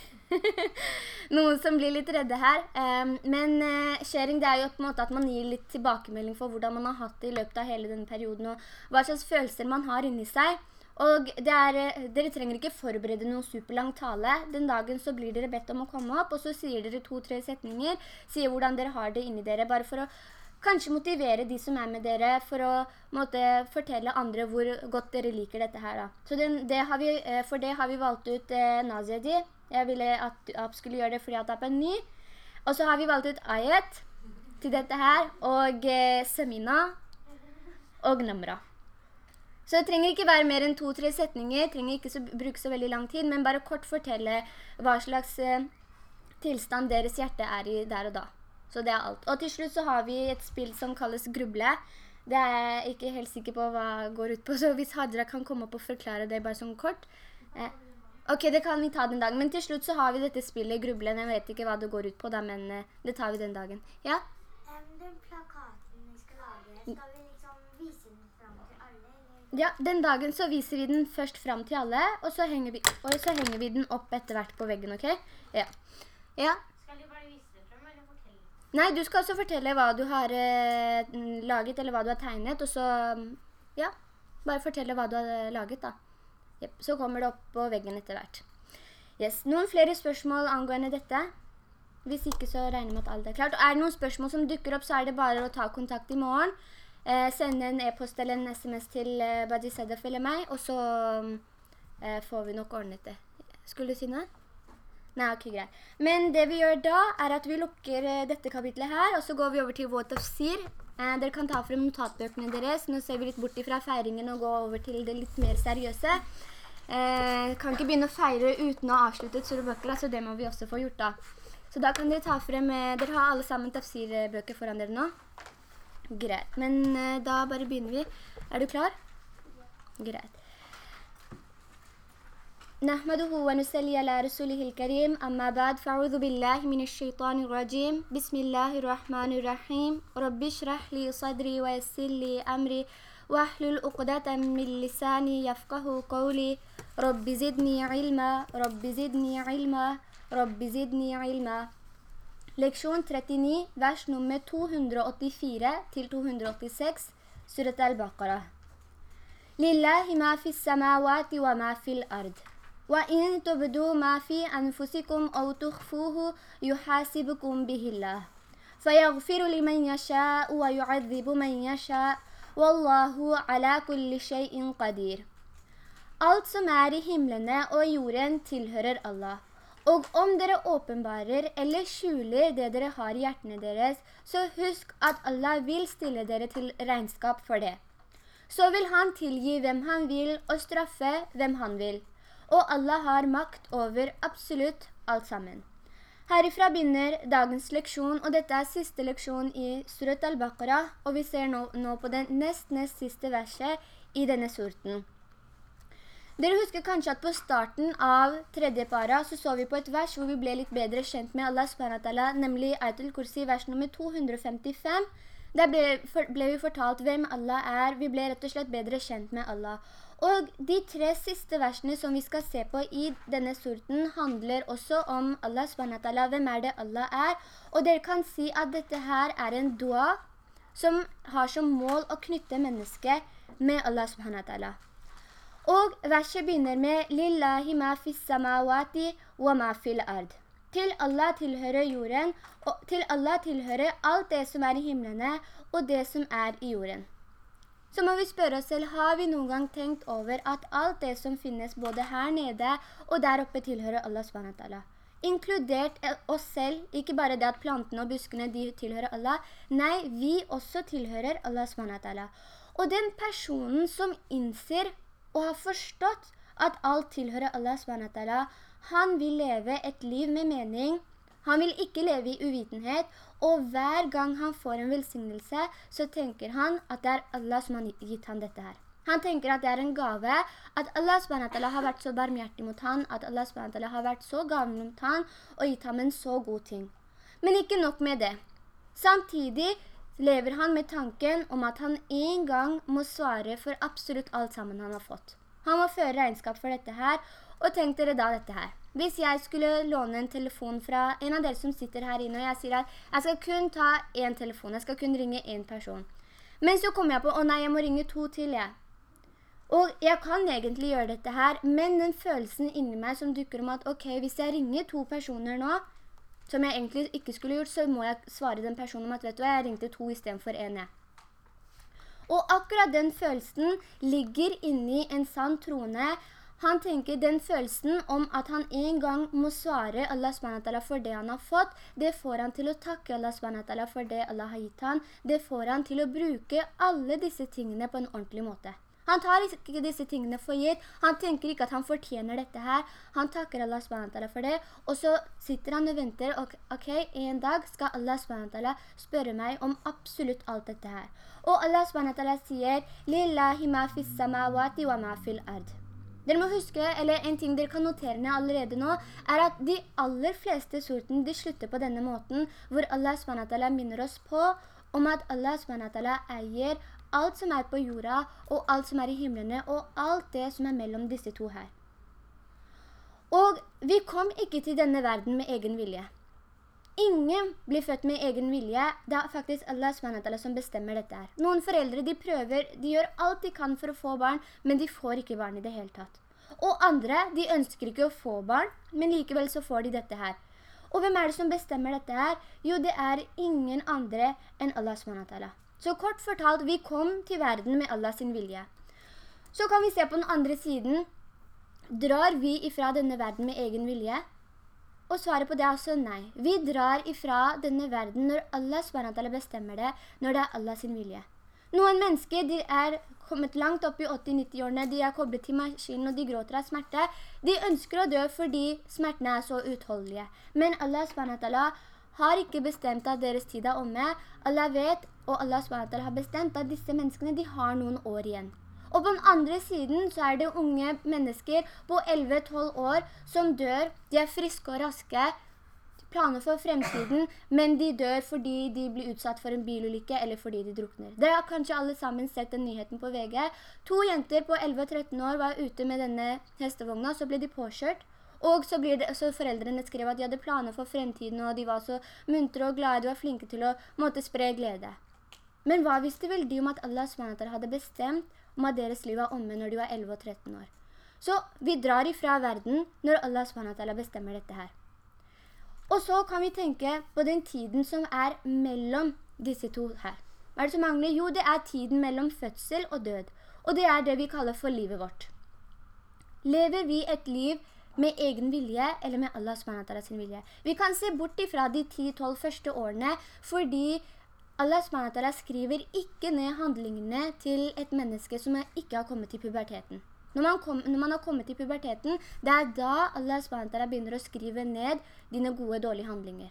(laughs) Noen som blir litt redde her. Um, men uh, sharing det er jo på en måte at man gir litt tilbakemelding for hvordan man har hatt det i løpet av hele denne perioden, og hva slags følelser man har inni seg. Og er, dere trenger ikke forberede noen superlang tale. Den dagen så blir dere bedt om å komme opp, og så sier dere to-tre setninger, sier hvordan dere har det inni dere, bare for å kanskje motivere de som er med dere, for å måtte, fortelle andre hvor godt dere liker dette her. Da. Så den, det vi, for det har vi valgt ut eh, Naziadi. Jeg ville at App skulle gjøre det fordi at App er ny. Og så har vi valgt ut Ayet til dette her, og eh, Semina og Namra. Så det trenger ikke være mer enn to-tre setninger, trenger ikke så, bruke så veldig lang tid, men bare kort fortelle hva slags eh, tilstand deres hjerte er i der og da. Så det er alt. Og til slutt så har vi et spill som kalles Gruble. Det er jeg ikke helt sikker på hva går ut på, så hvis Hadra kan komme opp og forklare det bare sånn kort. Eh, ok, det kan vi ta den dagen. Men til slutt så har vi dette spillet Grublen. Jeg vet ikke hva det går ut på da, men eh, det tar vi den dagen. Ja? Um, den plakaten vi skal lage, skal vi liksom vise den fram til alle? Eller? Ja, den dagen så viser vi den først fram til alle, og så henger vi, så henger vi den opp etter hvert på veggen, ok? Ja. Ja. Skal du bare vise det frem, eller fortelle? Nei, du skal også fortelle hva du har eh, laget, eller hva du har tegnet, og så, ja, bare fortelle hva du har eh, laget da. Jep, så kommer det opp på veggen etter hvert. Yes, noen flere spørsmål angående dette? Hvis ikke så regner jeg med at alt er klart. Og er det noen spørsmål som dukker opp, så er det bare å ta kontakt i morgen. Eh, sende en e-post eller en sms til eh, Badi Sedef eller meg, og så eh, får vi nok ordnet det. Skulle du si noe? Nei, ok, greit. Men det vi gjør da, er at vi lukker eh, dette kapitlet her, og så går vi over til vår tafsir. Eh, dere kan ta frem notatbøkene deres. Nå ser vi litt bort fra feiringen og gå over til det litt mer seriøse. Eh, kan ikke begynne å feire uten å ha avsluttet Surabakra, så det må vi også få gjort da. Så da kan dere ta frem, dere har alle sammen tafsirbøker foran dere nå. Greit, men eh, da bare begynner vi. Er du klar? Greit. نحمده ونسلي على رسوله الكريم. أما بعد فأعوذ بالله من الشيطان الرجيم. بسم الله الرحمن الرحيم. رب اشرح لي صدري ويسر لي أمري واحلل عقدة من لساني يفقه قولي. رب زدني علما. رب زدني علما. رب زدني علما. Leksjon 39, vers nummer 284 til 286, Surat al-Baqarah. Lillahi ma fi samawati wa ma fil ard. وإن تبدوا ما في أنفسكم أو تخفوه يحاسبكم به الله فيغفر لمن يشاء ويعذب من يشاء والله على كل شيء قدير Alt som er i himlene og i jorden tilhører Allah. Og om dere åpenbarer eller skjuler det dere har i hjertene deres, så husk at Allah vil stille dere til regnskap for det. Så vil han tilgi hvem han vil og straffe hvem han vil og Allah har makt over absolutt alt sammen. Herifra begynner dagens leksjon, og dette er siste leksjon i Surat al-Baqarah, og vi ser nå, nå, på den nest, nest siste verset i denne surten. Dere husker kanskje at på starten av tredje para så så vi på et vers hvor vi ble litt bedre kjent med Allah SWT, nemlig Ayatul Kursi, vers nummer 255. Der ble, ble vi fortalt hvem Allah er, vi ble rett og slett bedre kjent med Allah. Og de tre siste versene som vi skal se på i denne surten handler også om Allah SWT, hvem er det Allah er. Og dere kan si at dette her er en dua som har som mål å knytte mennesket med Allah SWT. Og verset begynner med Lillahi ma fis wa ma fil ard. Til Allah tilhører jorden, og til Allah tilhører alt det som er i himmelene og det som er i jorden. Så må vi spørre oss selv, har vi noen gang tenkt over at alt det som finnes både her nede og der oppe tilhører Allah SWT? Inkludert oss selv, ikke bare det at plantene og buskene de tilhører Allah. Nei, vi også tilhører Allah SWT. Og den personen som innser og har forstått at alt tilhører Allah SWT, han vil leve et liv med mening, han vil ikke leve i uvitenhet, og hver gang han får en velsignelse, så tenker han at det er Allah som har gitt han dette her. Han tenker at det er en gave, at Allah SWT har vært så barmhjertig mot han, at Allah SWT har vært så gavn mot han, og gitt ham en så god ting. Men ikke nok med det. Samtidig lever han med tanken om at han en gang må svare for absolutt alt sammen han har fått. Han må føre regnskap for dette her, og tenk dere da dette her. Hvis jeg skulle låne en telefon fra en av dere som sitter her inne, og jeg sier at jeg skal kun ta en telefon, jeg skal kun ringe en person. Men så kommer jeg på, å nei, jeg må ringe to til jeg. Og jeg kan egentlig gjøre dette her, men den følelsen inni meg som dukker om at, ok, hvis jeg ringer to personer nå, som jeg egentlig ikke skulle gjort, så må jeg svare den personen om at, vet du hva, jeg ringte to i stedet for en jeg. Og akkurat den følelsen ligger inni en sann troende. han tenker den følelsen om at han en gang må svare Allah SWT for det han har fått, det får han til å takke Allah SWT for det Allah har gitt han. Det får han til å bruke alle disse tingene på en ordentlig måte. Han tar ikke disse tingene for gitt. Han tenker ikke at han fortjener dette her. Han takker Allah SWT for det. Og så sitter han og venter. Og, ok, en dag skal Allah SWT spørre meg om absolutt alt dette her. Og Allah SWT sier, «Lillahi ma fis samawati wa ma fil ard». Dere må huske, eller en ting dere kan notere ned allerede nå, er at de aller fleste surten de slutter på denne måten, hvor Allah SWT minner oss på om at Allah SWT eier alt som er på jorda, og alt som er i himmelene, og alt det som er mellom disse to her. Og vi kom ikke til denne verden med egen vilje. Ingen blir født med egen vilje. Det er faktisk Allah SWT som bestemmer dette her. Noen foreldre de prøver, de gjør alt de kan for å få barn, men de får ikke barn i det hele tatt. Og andre, de ønsker ikke å få barn, men likevel så får de dette her. Og hvem er det som bestemmer dette her? Jo, det er ingen andre enn Allah SWT. Så kort fortalt, vi kom til verden med Allah sin vilje. Så kan vi se på den andre siden. Drar vi ifra denne verden med egen vilje? Og svaret på det er altså nei. Vi drar ifra denne verden når Allah SWT bestemmer det, når det er Allah sin vilje. Noen mennesker, de er kommet langt opp i 80-90-årene, de er koblet til maskinen og de gråter av smerte. De ønsker å dø fordi smertene er så utholdelige. Men Allah SWT har ikke bestemt at deres tid er omme. Allah vet, og Allah SWT har bestemt at disse menneskene, de har noen år igjen. Og på den andre siden så er det unge mennesker på 11-12 år som dør. De er friske og raske, planer for fremtiden, men de dør fordi de blir utsatt for en bilulykke eller fordi de drukner. Dere har kanskje alle sammen sett den nyheten på VG. To jenter på 11-13 år var ute med denne hestevogna, så ble de påkjørt. Og så, det, så, foreldrene skrev at de hadde planer for fremtiden, og de var så muntre og glade, de var flinke til å måtte spre glede. Men hva visste vel de om at Allah SWT hadde bestemt om at deres liv var omme når de var 11 og 13 år. Så vi drar ifra verden når Allah SWT bestemmer dette her. Og så kan vi tenke på den tiden som er mellom disse to her. Hva er det som mangler? Jo, det er tiden mellom fødsel og død. Og det er det vi kaller for livet vårt. Lever vi et liv med egen vilje eller med Allah SWT sin vilje? Vi kan se bort ifra de 10-12 første årene fordi Allah SWT skriver ikke ned handlingene til et menneske som ikke har kommet til puberteten. Når man, kom, når man, har kommet til puberteten, det er da Allah SWT begynner å skrive ned dine gode, dårlige handlinger.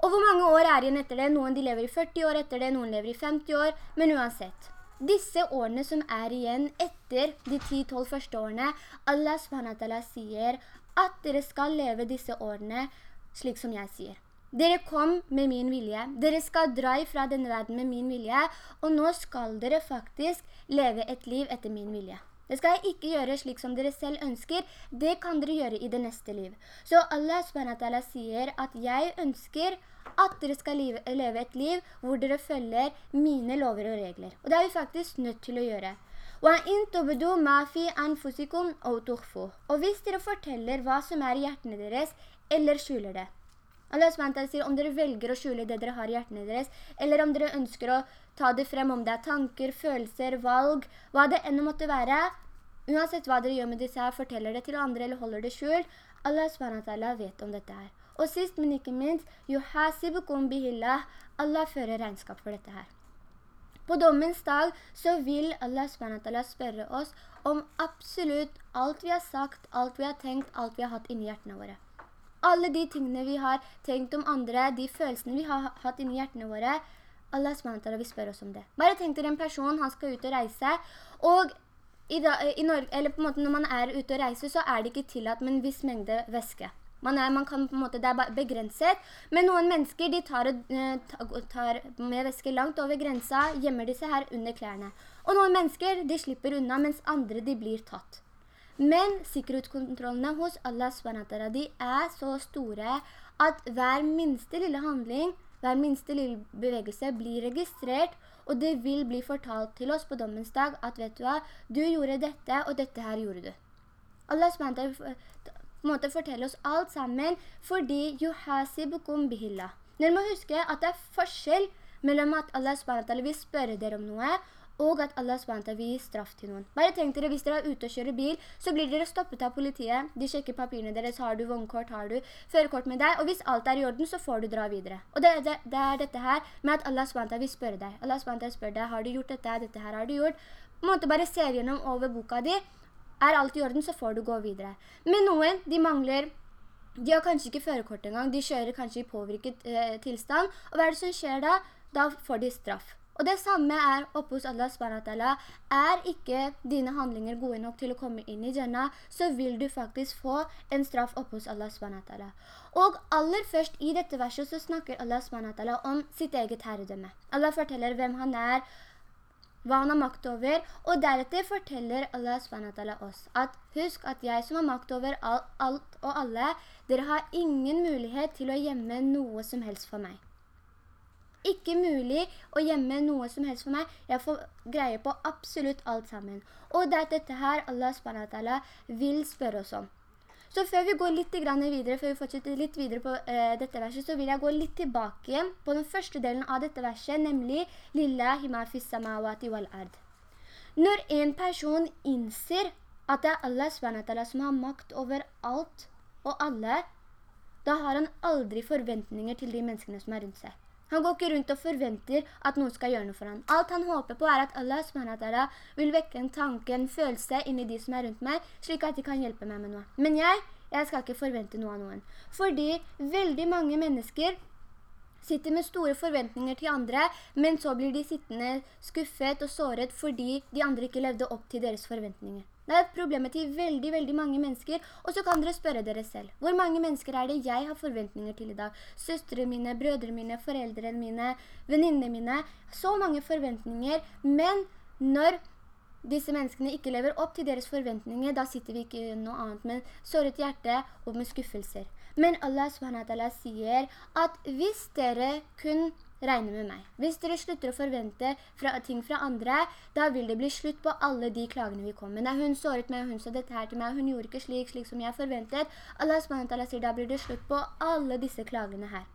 Og hvor mange år er igjen etter det? Noen de lever i 40 år etter det, noen lever i 50 år, men uansett. Disse årene som er igjen etter de 10-12 første årene, Allah SWT sier at dere skal leve disse årene slik som jeg sier. Dere kom med min vilje. Dere skal dra ifra denne verden med min vilje, og nå skal dere faktisk leve et liv etter min vilje. Det skal jeg ikke gjøre slik som dere selv ønsker. Det kan dere gjøre i det neste liv. Så Allah SWT sier at jeg ønsker at dere skal leve et liv hvor dere følger mine lover og regler. Og det er vi faktisk nødt til å gjøre. Og hvis dere forteller hva som er i hjertene deres, eller skjuler det. Allah SWT sier om dere velger å skjule det dere har i hjertene deres, eller om dere ønsker å ta det frem om det er tanker, følelser, valg, hva det enda måtte være, uansett hva dere gjør med disse her, forteller det til andre eller holder det skjult, Allah SWT vet om dette her. Og sist, men ikke minst, yuhasibukum bihillah, Allah fører regnskap for dette her. På dommens dag så vil Allah SWT spørre oss om absolutt alt vi har sagt, alt vi har tenkt, alt vi har hatt inni hjertene våre. Alle de tingene vi har tenkt om andre, de følelsene vi har hatt inni hjertene våre, Allah SWT vil spørre oss om det. Bare tenk dere en person, han skal ut og reise, og i, da, i Norge, når man er ute og reiser, så er det ikke tillatt med en viss mengde væske. Man er, man kan måte, det er begrenset, men noen mennesker de tar, tar med væske langt over grensa, gjemmer disse her under klærne. Og noen mennesker de slipper unna, mens andre de blir tatt. Men sikkerhetskontrollene hos Allah SWT, er så store at hver minste lille handling, hver minste lille bevegelse blir registrert, og det vil bli fortalt til oss på dommens dag at vet du hva, du gjorde dette, og dette her gjorde du. Allah SWT måtte fortelle oss alt sammen, fordi yuhasibukum bihillah. Dere må huske at det er forskjell mellom at Allah SWT vil spørre dere om noe, og at Allah SWT vil gi straff til noen. Bare tenk dere, hvis dere er ute og kjører bil, så blir dere stoppet av politiet. De sjekker papirene deres, har du vognkort, har du førerkort med deg, og hvis alt er i orden, så får du dra videre. Og det, det, det er dette her med at Allah SWT vil spørre deg. Allah SWT spør deg, har du gjort dette, dette her har du gjort. Måte bare ser gjennom over boka di, er alt i orden, så får du gå videre. Men noen, de mangler de har kanskje ikke førerkort engang, de kjører kanskje i påvirket eh, tilstand, og hva er det som skjer da? Da får de straff. Og det samme er oppe hos Allah SWT. Er ikke dine handlinger gode nok til å komme inn i Jannah, så vil du faktisk få en straff oppe hos Allah SWT. Og aller først i dette verset så snakker Allah SWT om sitt eget herredømme. Allah forteller hvem han er, hva han har makt over, og deretter forteller Allah SWT oss at husk at jeg som har makt over alt og alle, dere har ingen mulighet til å gjemme noe som helst for meg. Ikke mulig å gjemme noe som helst for meg. Jeg får greie på absolutt alt sammen. Og det er dette her Allah SWT vil spørre oss om. Så før vi går litt videre, før vi fortsetter litt videre på uh, dette verset, så vil jeg gå litt tilbake på den første delen av dette verset, nemlig Lillahi ma fis. Når en person innser at det er Allah SWT som har makt over alt og alle, da har han aldri forventninger til de menneskene som er rundt seg. Han går ikke rundt og forventer at noen skal gjøre noe for ham. Alt han håper på er at Allah vil vekke en tanke, en følelse inni de som er rundt meg, slik at de kan hjelpe meg med noe. Men jeg, jeg skal ikke forvente noe av noen. Fordi veldig mange mennesker sitter med store forventninger til andre, men så blir de sittende skuffet og såret fordi de andre ikke levde opp til deres forventninger. Det er problemet til veldig, veldig mange mennesker, og så kan dere spørre dere selv. Hvor mange mennesker er det jeg har forventninger til i dag? Søstre mine, brødre mine, foreldre mine, venninne mine. Så mange forventninger, men når disse menneskene ikke lever opp til deres forventninger, da sitter vi ikke noe annet med såret hjerte og med skuffelser. Men Allah sier at hvis dere kun regne med meg. Hvis dere slutter å forvente fra, ting fra andre, da vil det bli slutt på alle de klagene vi kommer. Nei, hun såret meg, hun sa dette her til meg, hun gjorde ikke slik, slik som jeg forventet. Allah SWT sier, da blir det slutt på alle disse klagene her.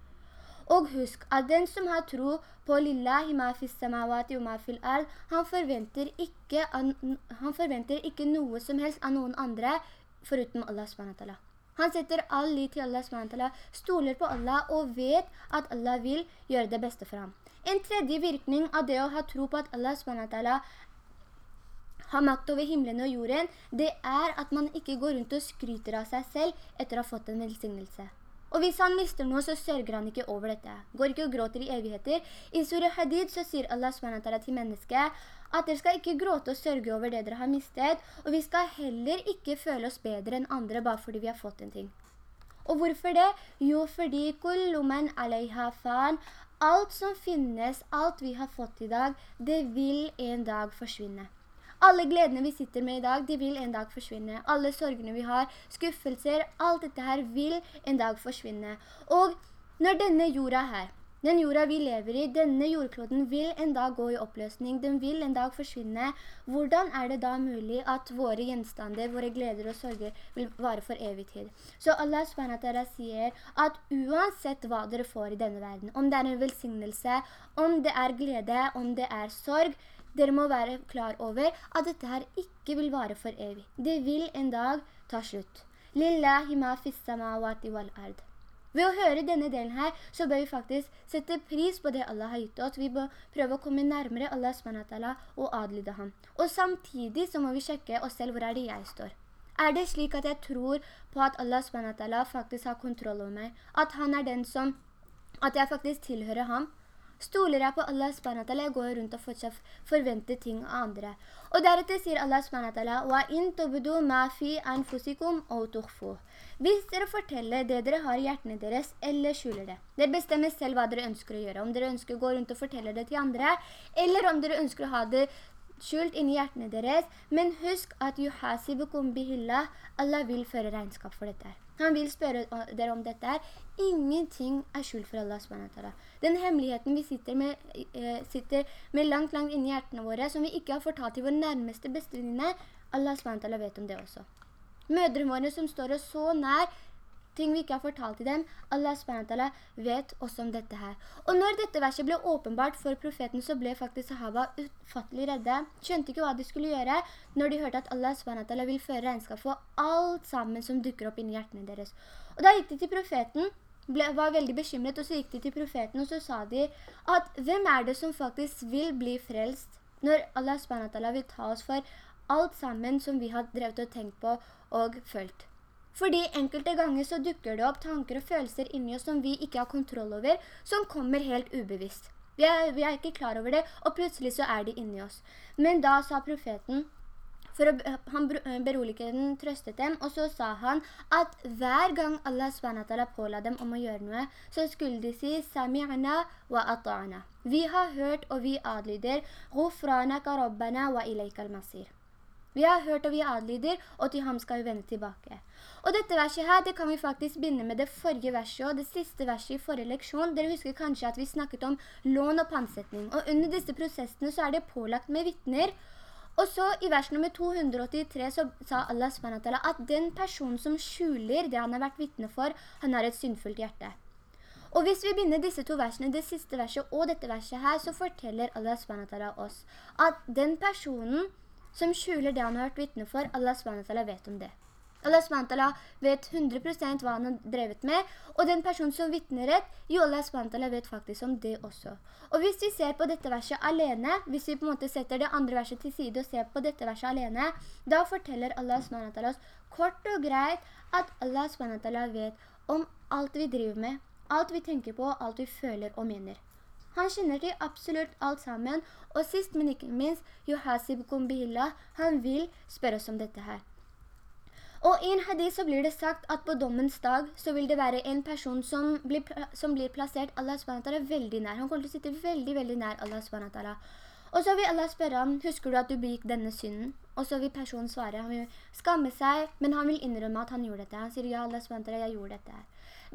Og husk at den som har tro på lillahi ma fis samawati ma fil han forventer, ikke, han forventer ikke noe som helst av noen andre foruten Allah SWT. Han setter all lit til Allah SWT, stoler på Allah og vet at Allah vil gjøre det beste for ham. En tredje virkning av det å ha tro på at Allah SWT har makt over himmelen og jorden, det er at man ikke går rundt og skryter av seg selv etter å ha fått en velsignelse. Og hvis han mister noe, så sørger han ikke over dette. Går ikke og gråter i evigheter. I Surah Hadid så sier Allah SWT til mennesket at dere skal ikke gråte og sørge over det dere har mistet, og vi skal heller ikke føle oss bedre enn andre bare fordi vi har fått en ting. Og hvorfor det? Jo, fordi kulluman alaiha fan, alt som finnes, alt vi har fått i dag, det vil en dag forsvinne. Alle gledene vi sitter med i dag, de vil en dag forsvinne. Alle sorgene vi har, skuffelser, alt dette her vil en dag forsvinne. Og når denne jorda her, den jorda vi lever i, denne jordkloden vil en dag gå i oppløsning, den vil en dag forsvinne. Hvordan er det da mulig at våre gjenstander, våre gleder og sorger vil vare for evig tid? Så Allah SWT sier at uansett hva dere får i denne verden, om det er en velsignelse, om det er glede, om det er sorg, dere må være klar over at dette her ikke vil vare for evig. Det vil en dag ta slutt. Lillahi ma fis samawati wal ard. Ved å høre denne delen her, så bør vi faktisk sette pris på det Allah har gitt oss. Vi bør prøve å komme nærmere Allah SWT og adlyde ham. Og samtidig så må vi sjekke oss selv hvor er det jeg står. Er det slik at jeg tror på at Allah SWT faktisk har kontroll over meg? At han er den som, at jeg faktisk tilhører ham? Stoler jeg på Allah s.w.t. wa jeg går rundt og fortsatt forventer ting av andre. Og deretter sier Allah s.w.t. wa ta'ala, Hvis dere forteller det dere har i hjertene deres, eller skjuler det. Dere bestemmer selv hva dere ønsker å gjøre. Om dere ønsker å gå rundt og fortelle det til andre, eller om dere ønsker å ha det skjult inn i hjertene deres. Men husk at yuhasibukum bihillah, Allah vil føre regnskap for dette. Han vil spørre dere om dette her. Ingenting er skjult for Allah SWT. Den hemmeligheten vi sitter med, eh, sitter med langt, langt inni hjertene våre, som vi ikke har fortalt til vår nærmeste bestevenninne, Allah SWT vet om det også. Mødrene våre som står oss så nær, ting vi ikke har fortalt til dem, Allah SWT vet også om dette her. Og når dette verset ble åpenbart for profeten, så ble faktisk sahaba utfattelig redde. Skjønte ikke hva de skulle gjøre når de hørte at Allah SWT vil føre regnskap for alt sammen som dukker opp inni hjertene deres. Og da gikk de til profeten, ble, var veldig bekymret, og så gikk de til profeten, og så sa de at hvem er det som faktisk vil bli frelst når Allah SWT vil ta oss for alt sammen som vi har drevet og tenkt på og følt. Fordi enkelte ganger så dukker det opp tanker og følelser inni oss som vi ikke har kontroll over, som kommer helt ubevisst. Vi er, vi er ikke klar over det, og plutselig så er de inni oss. Men da sa profeten, for å, han beroliget den, trøstet dem, og så sa han at hver gang Allah SWT påla dem om å gjøre noe, så skulle de si «Sami'na wa ata'na». Vi har hørt og vi adlyder «Ghufranaka rabbana wa ilayka al-masir». Vi har hørt og vi adlyder, og til ham skal vi vende tilbake. Og dette verset her, det kan vi faktisk begynne med det forrige verset og det siste verset i forrige leksjon. Dere husker kanskje at vi snakket om lån og pansetning, og under disse prosessene så er det pålagt med vittner. Og så i vers nummer 283 så sa Allah SWT at den personen som skjuler det han har vært vittne for, han har et syndfullt hjerte. Og hvis vi begynner disse to versene, det siste verset og dette verset her, så forteller Allah SWT oss at den personen som skjuler det han har vært vittne for, Allah SWT vet om det. Allah SWT vet 100% hva han har drevet med, og den personen som vittner rett, jo Allah SWT vet faktisk om det også. Og hvis vi ser på dette verset alene, hvis vi på en måte setter det andre verset til side og ser på dette verset alene, da forteller Allah SWT oss kort og greit at Allah SWT vet om alt vi driver med, alt vi tenker på, alt vi føler og mener. Han kjenner til absolutt alt sammen, og sist, men ikke minst, Johasib Kumbihillah, han vil spørre oss om dette her. Og i en hadith så blir det sagt at på dommens dag så vil det være en person som blir, som blir plassert Allah SWT veldig nær. Han kommer til å sitte veldig, veldig nær Allah SWT. Og så vil Allah spørre ham, husker du at du begikk denne synden? Og så vil personen svare, han vil skamme seg, men han vil innrømme at han gjorde dette. Han sier, ja Allah SWT, jeg gjorde dette her.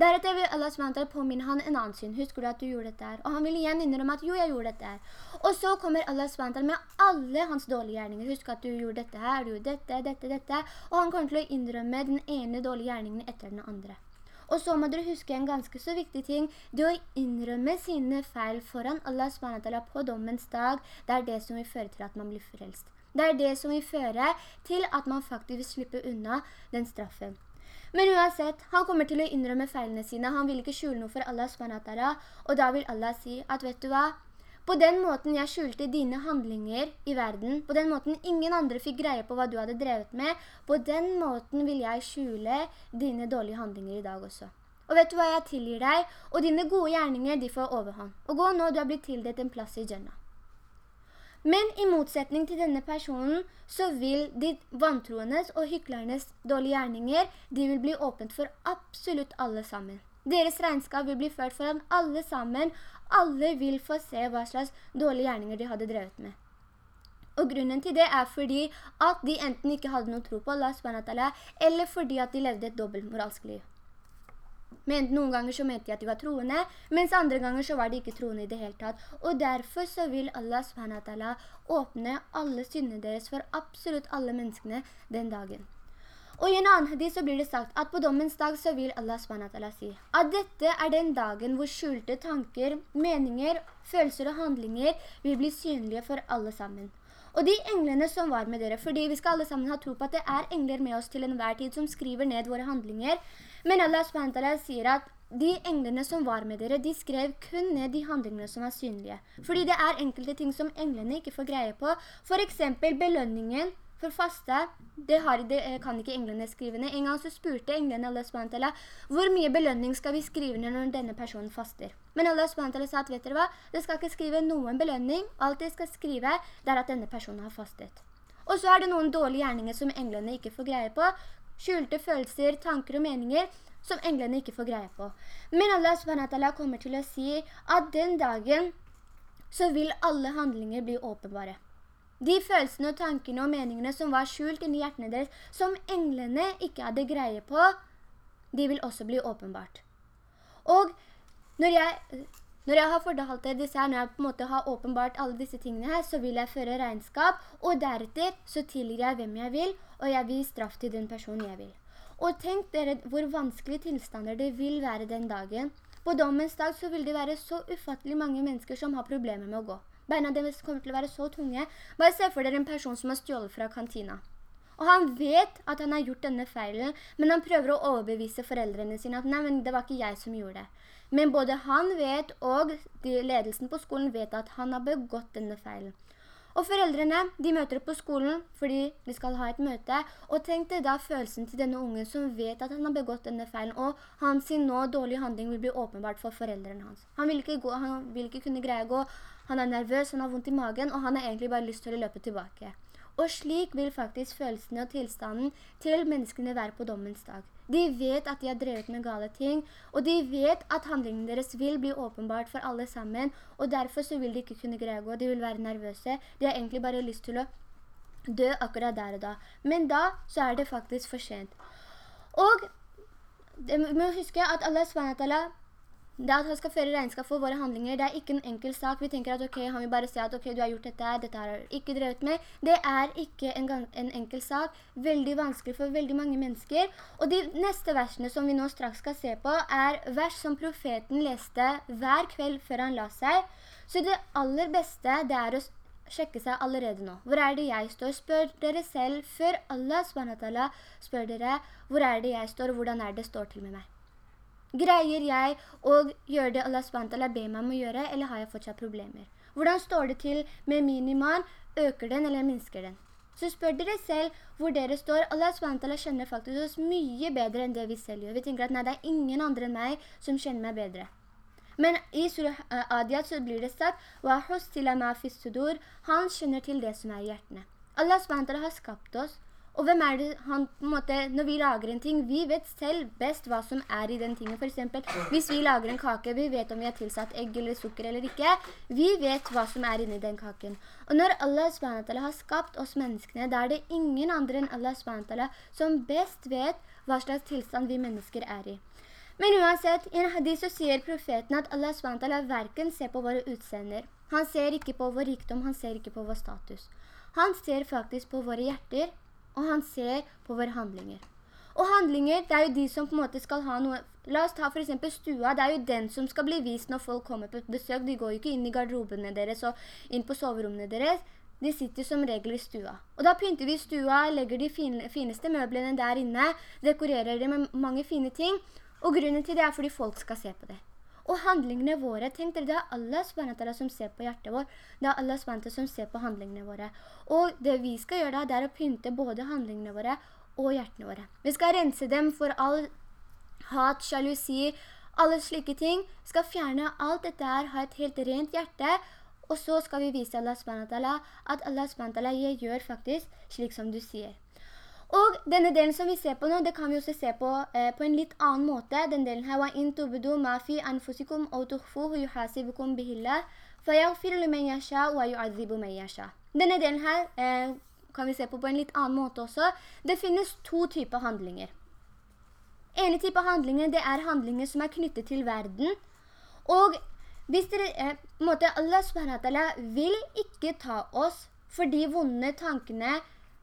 Deretter vil Allah SWT påminne han en annen synd. Husker du at du gjorde dette her? Og han vil igjen innrømme at jo, jeg gjorde dette her. Og så kommer Allah SWT med alle hans dårlige gjerninger. Husk at du gjorde dette her, du gjorde dette, dette, dette. Og han kommer til å innrømme den ene dårlige gjerningen etter den andre. Og så må dere huske en ganske så viktig ting. Det å innrømme sine feil foran Allah SWT på dommens dag, det er det som vil føre til at man blir frelst. Det er det som vil føre til at man faktisk vil slippe unna den straffen. Men uansett, han kommer til å innrømme feilene sine. Han vil ikke skjule noe for Allah SWT, og da vil Allah si at, vet du hva? På den måten jeg skjulte dine handlinger i verden, på den måten ingen andre fikk greie på hva du hadde drevet med, på den måten vil jeg skjule dine dårlige handlinger i dag også. Og vet du hva jeg tilgir deg? Og dine gode gjerninger, de får overhånd. Og gå nå, du har blitt tildelt en plass i Jannah. Men i motsetning til denne personen, så vil de vantroendes og hyklernes dårlige gjerninger, de vil bli åpent for absolutt alle sammen. Deres regnskap vil bli ført foran alle sammen. Alle vil få se hva slags dårlige gjerninger de hadde drevet med. Og grunnen til det er fordi at de enten ikke hadde noe tro på Allah eller fordi at de levde et dobbeltmoralsk liv. Men noen ganger så mente de at de var troende, mens andre ganger så var de ikke troende i det hele tatt. Og derfor så vil Allah SWT åpne alle syndene deres for absolutt alle menneskene den dagen. Og i en annen hadith så blir det sagt at på dommens dag så vil Allah SWT si at dette er den dagen hvor skjulte tanker, meninger, følelser og handlinger vil bli synlige for alle sammen. Og de englene som var med dere, fordi vi skal alle sammen ha tro på at det er engler med oss til enhver tid som skriver ned våre handlinger, men Allah SWT sier at de englene som var med dere, de skrev kun ned de handlingene som var synlige. Fordi det er enkelte ting som englene ikke får greie på. For eksempel belønningen for faste, det, har, det eh, kan ikke englene skrive ned. En gang så spurte englene Allah SWT, hvor mye belønning skal vi skrive ned når denne personen faster? Men Allah SWT sa at, vet dere hva? Det skal ikke skrive noen belønning. Alt det skal skrive, det er at denne personen har fastet. Og så er det noen dårlige gjerninger som englene ikke får greie på. Skjulte følelser, tanker og meninger som englene ikke får greie på. Men Allah SWT kommer til å si at den dagen så vil alle handlinger bli åpenbare. De følelsene og tankene og meningene som var skjult inni hjertene deres, som englene ikke hadde greie på, de vil også bli åpenbart. Og når jeg, når jeg har fordalt disse her, når jeg på en måte har åpenbart alle disse tingene her, så vil jeg føre regnskap, og deretter så tilgir jeg hvem jeg vil, og jeg vil straff til den personen jeg vil. Og tenk dere hvor vanskelige tilstander det vil være den dagen. På dommens dag så vil det være så ufattelig mange mennesker som har problemer med å gå. Beina deres kommer til å være så tunge. Bare se for dere en person som har stjålet fra kantina. Og han vet at han har gjort denne feilen, men han prøver å overbevise foreldrene sine at nei, men det var ikke jeg som gjorde det. Men både han vet og ledelsen på skolen vet at han har begått denne feilen. Og foreldrene, de møter opp på skolen fordi de skal ha et møte, og tenk deg da følelsen til denne ungen som vet at han har begått denne feilen, og hans nå dårlige handling vil bli åpenbart for foreldrene hans. Han vil ikke, gå, han vil ikke kunne greie å gå, han er nervøs, han har vondt i magen, og han har egentlig bare lyst til å løpe tilbake. Og slik vil faktisk følelsene og tilstanden til menneskene være på dommens dag. De vet at de har drevet med gale ting, og de vet at handlingen deres vil bli åpenbart for alle sammen, og derfor så vil de ikke kunne greie å gå, de vil være nervøse, de har egentlig bare lyst til å dø akkurat der og da. Men da så er det faktisk for sent. Og vi må huske at Allah SWT det at han skal føre regnskap for våre handlinger, det er ikke en enkel sak. Vi tenker at ok, han vil bare si at ok, du har gjort dette dette har du ikke drevet med. Det er ikke en, en, enkel sak. Veldig vanskelig for veldig mange mennesker. Og de neste versene som vi nå straks skal se på, er vers som profeten leste hver kveld før han la seg. Så det aller beste, det er å sjekke seg allerede nå. Hvor er det jeg står? Spør dere selv før Allah spør dere hvor er det jeg står, og hvordan er det står til med meg. Greier jeg å gjøre det Allah SWT ber meg om å gjøre, eller har jeg fortsatt problemer? Hvordan står det til med min iman? Øker den eller minsker den? Så spør dere selv hvor dere står. Allah SWT kjenner faktisk oss mye bedre enn det vi selv gjør. Vi tenker at nei, det er ingen andre enn meg som kjenner meg bedre. Men i surah eh, Adiyat så blir det sagt Han kjenner til det som er i hjertene. Allah SWT har skapt oss og hvem er det han, på en måte, når vi lager en ting, vi vet selv best hva som er i den tingen. Eksempel, hvis vi lager en kake, vi vet om vi har tilsatt egg eller sukker eller ikke. Vi vet hva som er inni den kaken. Og når Allah SWT har skapt oss menneskene, da er det ingen andre enn Allah SWT som best vet hva slags tilstand vi mennesker er i. Men uansett, i en hadith så sier profeten at Allah SWT hverken ser på våre utseender. Han ser ikke på vår rikdom, han ser ikke på vår status. Han ser faktisk på våre hjerter, og han ser på våre handlinger. Og handlinger, det er jo de som på en måte skal ha noe... La oss ta for eksempel stua, det er jo den som skal bli vist når folk kommer på besøk. De går jo ikke inn i garderobene deres og inn på soverommene deres. De sitter som regel i stua. Og da pynter vi stua, legger de fineste møblene der inne, dekorerer det med mange fine ting. Og grunnen til det er fordi folk skal se på det. Og handlingene våre, tenk dere, det er Allah SWT som ser på hjertet vår. Det er Allah SWT som ser på handlingene våre. Og det vi skal gjøre da, det er å pynte både handlingene våre og hjertene våre. Vi skal rense dem for all hat, sjalusi, alle slike ting. Vi skal fjerne alt dette her, ha et helt rent hjerte, og så skal vi vise Allah SWT at Allah SWT gjør faktisk slik som du sier. Og denne delen som vi ser på nå, det kan vi også se på eh, på en litt annen måte. Den delen her var «In tubudu ma fi anfusikum og tukhfuhu yuhasibukum bihillah, fayaghfiru limen yasha wa yu'adzibu men yasha». Denne delen her eh, kan vi se på på en litt annen måte også. Det finnes to typer handlinger. En type handlinger, det er handlinger som er knyttet til verden. Og hvis dere, eh, en måte, Allah subhanahu wa ta'ala vil ikke ta oss for de vonde tankene,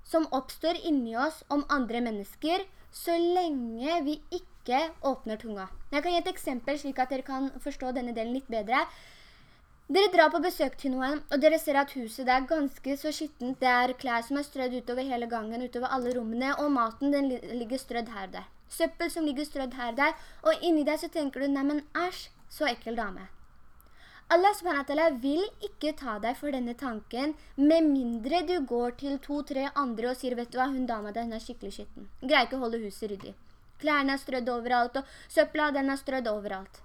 som oppstår inni oss om andre mennesker, så lenge vi ikke åpner tunga. Jeg kan gi et eksempel slik at dere kan forstå denne delen litt bedre. Dere drar på besøk til noen, og dere ser at huset er ganske så skittent. Det er klær som er strødd utover hele gangen, utover alle rommene, og maten den ligger strødd her der. Søppel som ligger strødd her og der, og inni deg så tenker du, nei, men æsj, så ekkel dame. Allah ta'ala vil ikke ta deg for denne tanken, med mindre du går til to-tre andre og sier, vet du hva, hun dama der, hun er skikkelig skitten. Greier ikke å holde huset ryddig. Klærne er strødd overalt, og søpla den er strødd overalt.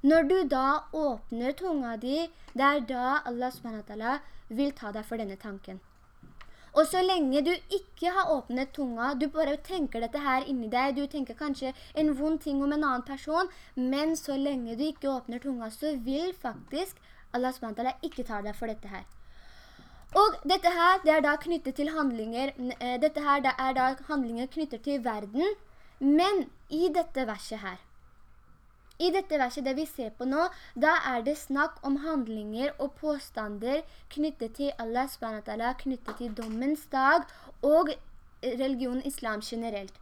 Når du da åpner tunga di, det er da Allah ta'ala vil ta deg for denne tanken. Og så lenge du ikke har åpnet tunga, du bare tenker dette her inni deg, du tenker kanskje en vond ting om en annen person, men så lenge du ikke åpner tunga, så vil faktisk Allah SWT ikke ta deg for dette her. Og dette her, det er da knyttet til handlinger, eh, dette her det er da handlinger knyttet til verden, men i dette verset her, i dette verset det vi ser på nå, da er det snakk om handlinger og påstander knyttet til Allah knyttet til dommens dag og religionen islam generelt.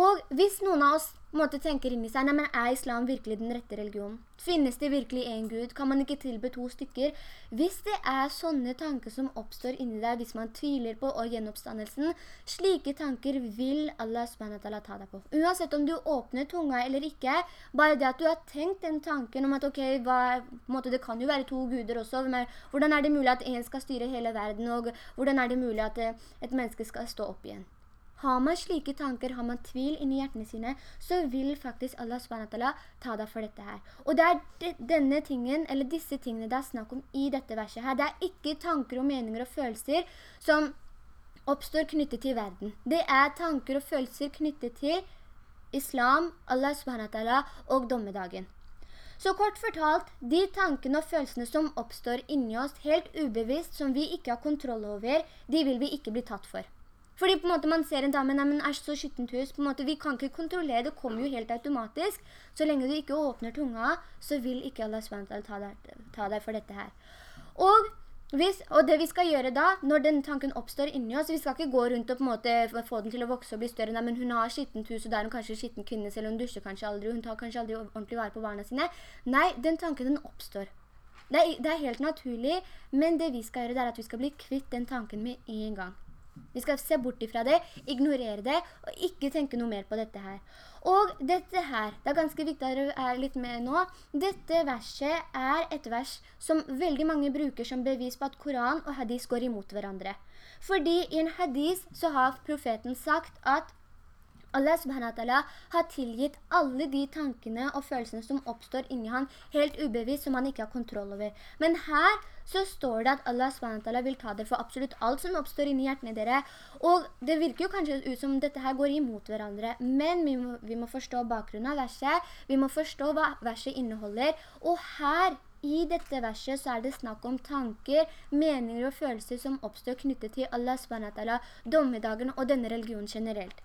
Og hvis noen av oss måtte tenker inn i seg, nei, men er islam virkelig den rette religionen? Finnes det virkelig en Gud? Kan man ikke tilbe to stykker? Hvis det er sånne tanker som oppstår inni deg, hvis man tviler på og gjenoppstandelsen, slike tanker vil Allah subhanahu ta deg på. Uansett om du åpner tunga eller ikke, bare det at du har tenkt den tanken om at ok, hva, måte, det kan jo være to guder også, men hvordan er det mulig at en skal styre hele verden, og hvordan er det mulig at eh, et menneske skal stå opp igjen? Har man slike tanker, har man tvil inni hjertene sine, så vil faktisk Allah SWT ta deg for dette her. Og det er denne tingen, eller disse tingene det er snakk om i dette verset her. Det er ikke tanker og meninger og følelser som oppstår knyttet til verden. Det er tanker og følelser knyttet til islam, Allah SWT og dommedagen. Så kort fortalt, de tankene og følelsene som oppstår inni oss helt ubevisst, som vi ikke har kontroll over, de vil vi ikke bli tatt for. Fordi på en måte man ser en dame, nei, men er så skittent hus, på en måte vi kan ikke kontrollere, det kommer jo helt automatisk. Så lenge du ikke åpner tunga, så vil ikke Allah SWT ta deg, ta deg for dette her. Og, hvis, og det vi skal gjøre da, når den tanken oppstår inni oss, vi skal ikke gå rundt og på en måte få den til å vokse og bli større, nei, men hun har skittent hus, og der er hun kanskje skitten kvinne, selv om hun dusjer kanskje aldri, hun tar kanskje aldri ordentlig vare på barna sine. Nei, den tanken den oppstår. Det er, det er helt naturlig, men det vi skal gjøre, det er at vi skal bli kvitt den tanken med en gang. Vi skal se bort ifra det, ignorere det, og ikke tenke noe mer på dette her. Og dette her, det er ganske viktig at dere er litt med nå, dette verset er et vers som veldig mange bruker som bevis på at Koran og hadis går imot hverandre. Fordi i en hadis så har profeten sagt at Allah subhanahu har tilgitt alle de tankene og følelsene som oppstår inni han helt ubevisst som han ikke har kontroll over. Men her så står det at Allah subhanahu vil ta dere for absolutt alt som oppstår inni hjertene dere. Og det virker jo kanskje ut som dette her går imot hverandre, men vi må, vi må forstå bakgrunnen av verset, vi må forstå hva verset inneholder, og her i dette verset så er det snakk om tanker, meninger og følelser som oppstår knyttet til Allah subhanahu dommedagen og denne religionen generelt.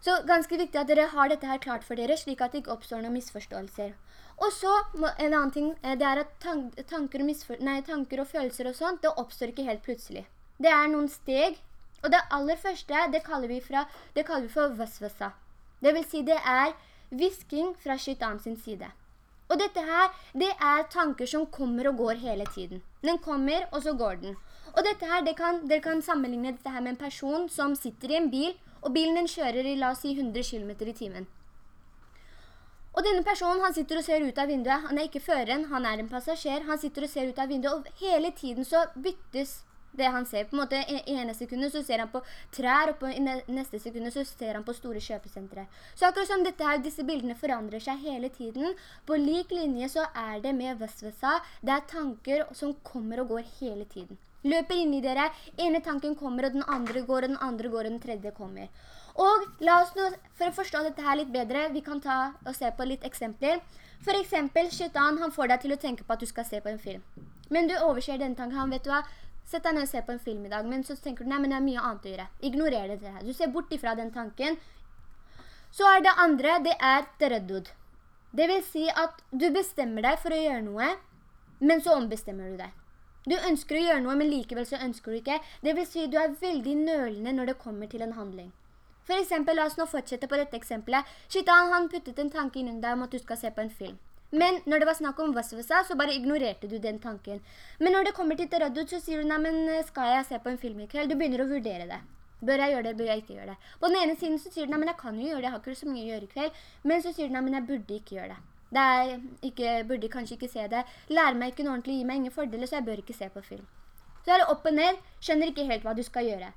Så ganske viktig at dere har dette her klart for dere, slik at det ikke oppstår noen misforståelser. Og så, en annen ting, eh, det er at tanker, og nei, tanker og følelser og sånt, det oppstår ikke helt plutselig. Det er noen steg, og det aller første, det kaller vi, fra, det kaller vi for vasvasa. Det vil si det er visking fra skytan sin side. Og dette her, det er tanker som kommer og går hele tiden. Den kommer, og så går den. Og dette her, kan, dere kan sammenligne dette her med en person som sitter i en bil, og bilen den kjører i, la oss si, 100 km i timen. Og denne personen, han sitter og ser ut av vinduet, han er ikke føreren, han er en passasjer, han sitter og ser ut av vinduet, og hele tiden så byttes det han ser. På en måte, i ene sekundet så ser han på trær, og på i neste sekundet så ser han på store kjøpesentre. Så akkurat som dette her, disse bildene forandrer seg hele tiden, på lik linje så er det med Vesvesa, det er tanker som kommer og går hele tiden. Løper inn i dere, ene tanken kommer, og den andre går, og den andre går, og den tredje kommer. Og la oss nå, for å forstå dette her litt bedre, vi kan ta og se på litt eksempler. For eksempel, Shaitan, han får deg til å tenke på at du skal se på en film. Men du overser denne tanken, han vet du hva, sett deg ned og se på en film i dag, men så tenker du, nei, men det er mye annet å gjøre. Ignorer det her. Du ser bort ifra den tanken. Så er det andre, det er tereddud. Det vil si at du bestemmer deg for å gjøre noe, men så ombestemmer du deg. Du ønsker å gjøre noe, men likevel så ønsker du ikke. Det vil si, du er veldig nølende når det kommer til en handling. For eksempel, la oss nå fortsette på dette eksempelet. Shaitan, han puttet en tanke innen deg om at du skal se på en film. Men når det var snakk om vasvasa, så bare ignorerte du den tanken. Men når det kommer til taraddud, så sier du, nei, men skal jeg se på en film i kveld? Du begynner å vurdere det. Bør jeg gjøre det, bør jeg ikke gjøre det? På den ene siden så sier du, nei, men jeg kan jo gjøre det, jeg har ikke så mye å gjøre i kveld. Men så sier du, nei, men jeg burde ikke gjøre det. Det er ikke, burde kanskje ikke se det. Lære meg ikke noe ordentlig, gi meg ingen fordeler, så jeg bør ikke se på film. Så er det opp og ned, skjønner ikke helt hva du skal gjøre.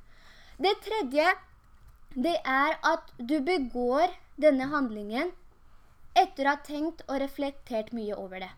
Det tredje, det er at du begår denne handlingen etter å ha tenkt og reflektert mye over det.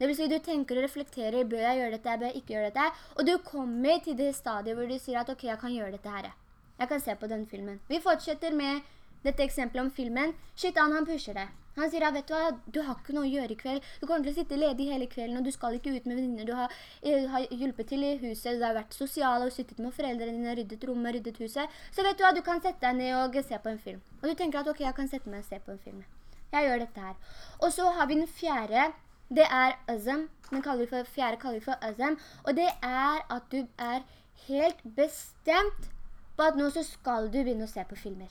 Det vil si, du tenker og reflekterer, bør jeg gjøre dette, bør jeg ikke gjøre dette? Og du kommer til det stadiet hvor du sier at, ok, jeg kan gjøre dette her. Jeg kan se på den filmen. Vi fortsetter med dette eksempelet om filmen. Shaitan, han pusher det. Han sier, ja, vet du hva, du har ikke noe å gjøre i kveld. Du kommer til å sitte ledig hele kvelden, og du skal ikke ut med venninner. Du har, uh, har hjulpet til i huset, du har vært sosial og sittet med foreldrene dine, ryddet rommet, ryddet huset. Så vet du hva, du kan sette deg ned og se på en film. Og du tenker at, ok, jeg kan sette meg og se på en film. Jeg gjør dette her. Og så har vi den fjerde, det er azam. Den kaller for, fjerde kaller vi for azam. Og det er at du er helt bestemt på at nå så skal du begynne å se på filmer.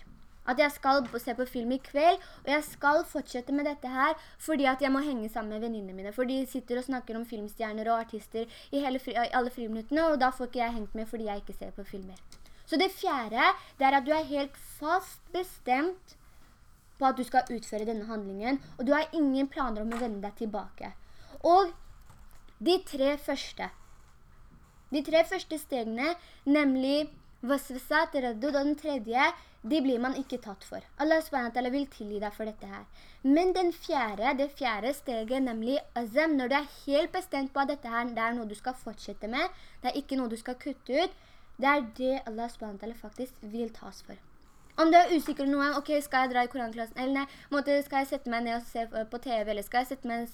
At jeg skal se på film i kveld, og jeg skal fortsette med dette her, fordi at jeg må henge sammen med venninnene mine. For de sitter og snakker om filmstjerner og artister i, fri, alle friminuttene, og da får ikke jeg hengt med fordi jeg ikke ser på filmer. Så det fjerde, det er at du er helt fast bestemt på at du skal utføre denne handlingen, og du har ingen planer om å vende deg tilbake. Og de tre første, de tre første stegene, nemlig vasvasa, teraddud og den tredje, de blir man ikke tatt for. Allah SWT vil tilgi deg for dette her. Men den fjerde, det fjerde steget, nemlig azam, når du er helt bestemt på at dette her, det er noe du skal fortsette med, det er ikke noe du skal kutte ut, det er det Allah SWT faktisk vil tas for. Om du er usikker noe, ok, skal jeg dra i koranklassen, eller nei, måte, skal jeg sette meg ned og se på TV, eller skal jeg sette meg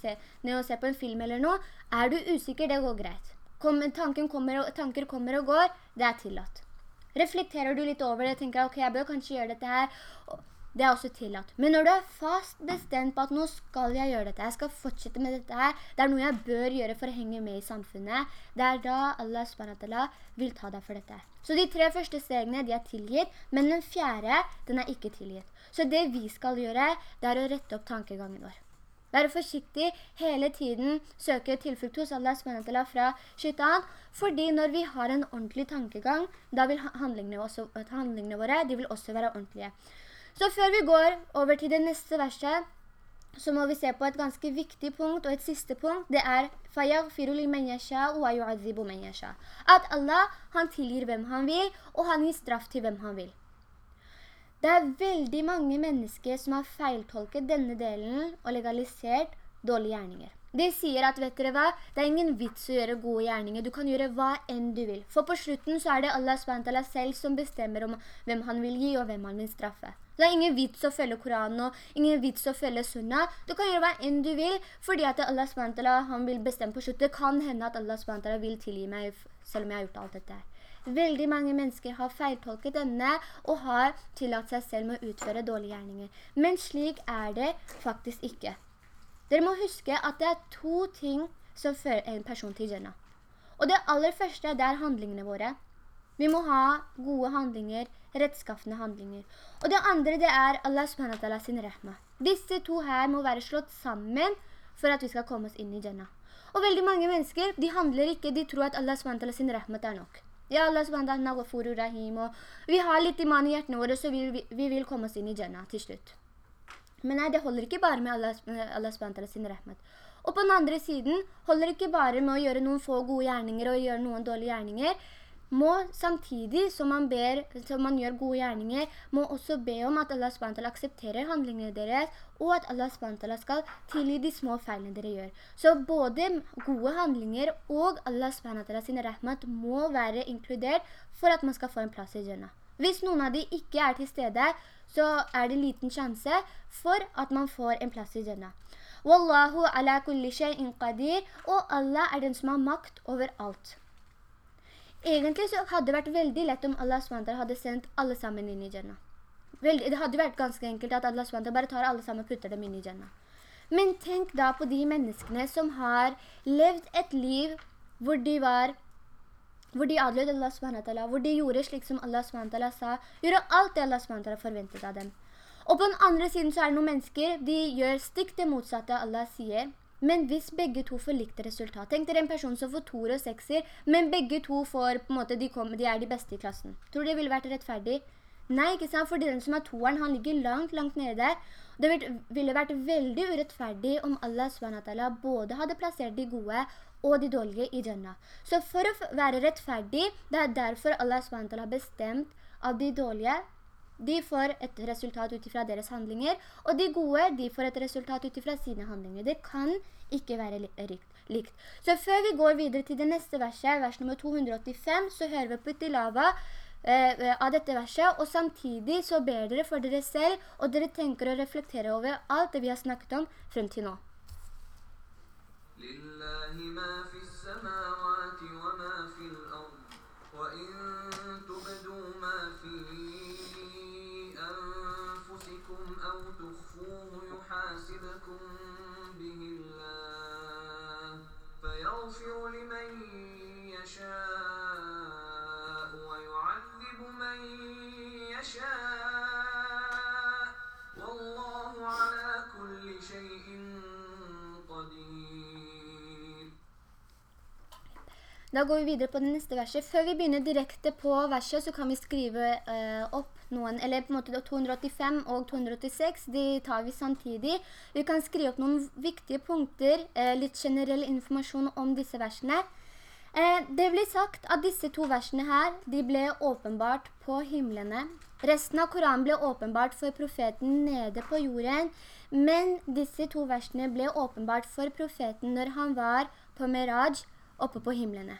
ned og se på en film eller noe, er du usikker, det går greit. Kom, kommer og, tanker kommer og går, det er tillatt. Reflekterer du litt over det, tenker ok, jeg bør kanskje gjøre dette her, det er også tillatt. Men når du er fast bestemt på at nå skal jeg gjøre dette, jeg skal fortsette med dette her, det er noe jeg bør gjøre for å henge med i samfunnet, det er da Allah SWT vil ta deg for dette. Så de tre første stegene, de er tilgitt, men den fjerde, den er ikke tilgitt. Så det vi skal gjøre, det er å rette opp tankegangen vår. Være forsiktig hele tiden, søke tilflukt hos Allah SWT fra shaitan, fordi når vi har en ordentlig tankegang, da vil handlingene, også, handlingene våre, de vil også være ordentlige. Så før vi går over til det neste verset, så må vi se på et ganske viktig punkt, og et siste punkt, det er At Allah, han tilgir hvem han vil, og han gir straff til hvem han vil. Det er veldig mange mennesker som har feiltolket denne delen og legalisert dårlige gjerninger. De sier at, vet dere hva, det er ingen vits å gjøre gode gjerninger. Du kan gjøre hva enn du vil. For på slutten så er det Allah SWT selv som bestemmer om hvem han vil gi og hvem han vil straffe. Det er ingen vits å følge Koranen og ingen vits å følge sunna. Du kan gjøre hva enn du vil, fordi at Allah SWT han vil bestemme på slutt. Det kan hende at Allah SWT vil tilgi meg selv om jeg har gjort alt dette her. Veldig mange mennesker har feiltolket denne og har tillatt seg selv med å utføre dårlige gjerninger. Men slik er det faktisk ikke. Dere må huske at det er to ting som fører en person til Jannah. Og det aller første, det er handlingene våre. Vi må ha gode handlinger, rettskaffende handlinger. Og det andre, det er Allah subhanahu sin rahma. Disse to her må være slått sammen for at vi skal komme oss inn i Jannah. Og veldig mange mennesker, de handler ikke, de tror at Allah subhanahu sin rahmat er nok. Ja, Allah subhanahu wa rahim, og vi har litt iman i hjertene våre, så vi, vi vil komme oss inn i Jannah til slutt. Men nei, det holder ikke bare med Allah, Allah subhanahu sin rahmat. Og på den andre siden holder ikke bare med å gjøre noen få gode gjerninger og gjøre noen dårlige gjerninger, må samtidig som man, ber, som man gjør gode gjerninger, må også be om at Allah SWT aksepterer handlingene deres, og at Allah SWT skal tilgi de små feilene dere gjør. Så både gode handlinger og Allah SWT sin rahmat må være inkludert for at man skal få en plass i Jannah. Hvis noen av de ikke er til stede, så er det liten sjanse for at man får en plass i Jannah. Wallahu ala kulli shay'in qadir, og Allah er den som har makt over alt. Egentlig så hadde det vært veldig lett om Allah SWT hadde sendt alle sammen inn i Jannah. Det hadde vært ganske enkelt at Allah SWT bare tar alle sammen og putter dem inn i Jannah. Men tenk da på de menneskene som har levd et liv hvor de var hvor de adlød Allah SWT, hvor de gjorde slik som Allah SWT sa, gjorde alt det Allah SWT forventet av dem. Og på den andre siden så er det noen mennesker, de gjør stikk det motsatte Allah sier, men hvis begge to får likt resultat, tenk dere en person som får toer og sekser, men begge to får, på måte, de, kommer, de er de beste i klassen. Tror du det ville vært rettferdig? Nei, ikke sant? Fordi den som er toeren, han ligger langt, langt nede. Det ville vært veldig urettferdig om Allah SWT både hadde plassert de gode og de dårlige i Jannah. Så for å være rettferdig, det er derfor Allah SWT har bestemt at de dårlige, de får et resultat ut fra deres handlinger, og de gode, de får et resultat ut fra sine handlinger. Det kan ikke være li rikt, likt. Så før vi går videre til det neste verset, vers nummer 285, så hører vi på tilava eh, av dette verset, og samtidig så ber dere for dere selv, og dere tenker å reflektere over alt det vi har snakket om frem til nå. لله ما في السماوات Da går vi videre på det neste verset. Før vi begynner direkte på verset, så kan vi skrive eh, opp noen, eller på en måte 285 og 286, de tar vi samtidig. Vi kan skrive opp noen viktige punkter, eh, litt generell informasjon om disse versene. Eh, det blir sagt at disse to versene her, de ble åpenbart på himmelene. Resten av Koranen ble åpenbart for profeten nede på jorden, men disse to versene ble åpenbart for profeten når han var på Miraj oppe på himmelene.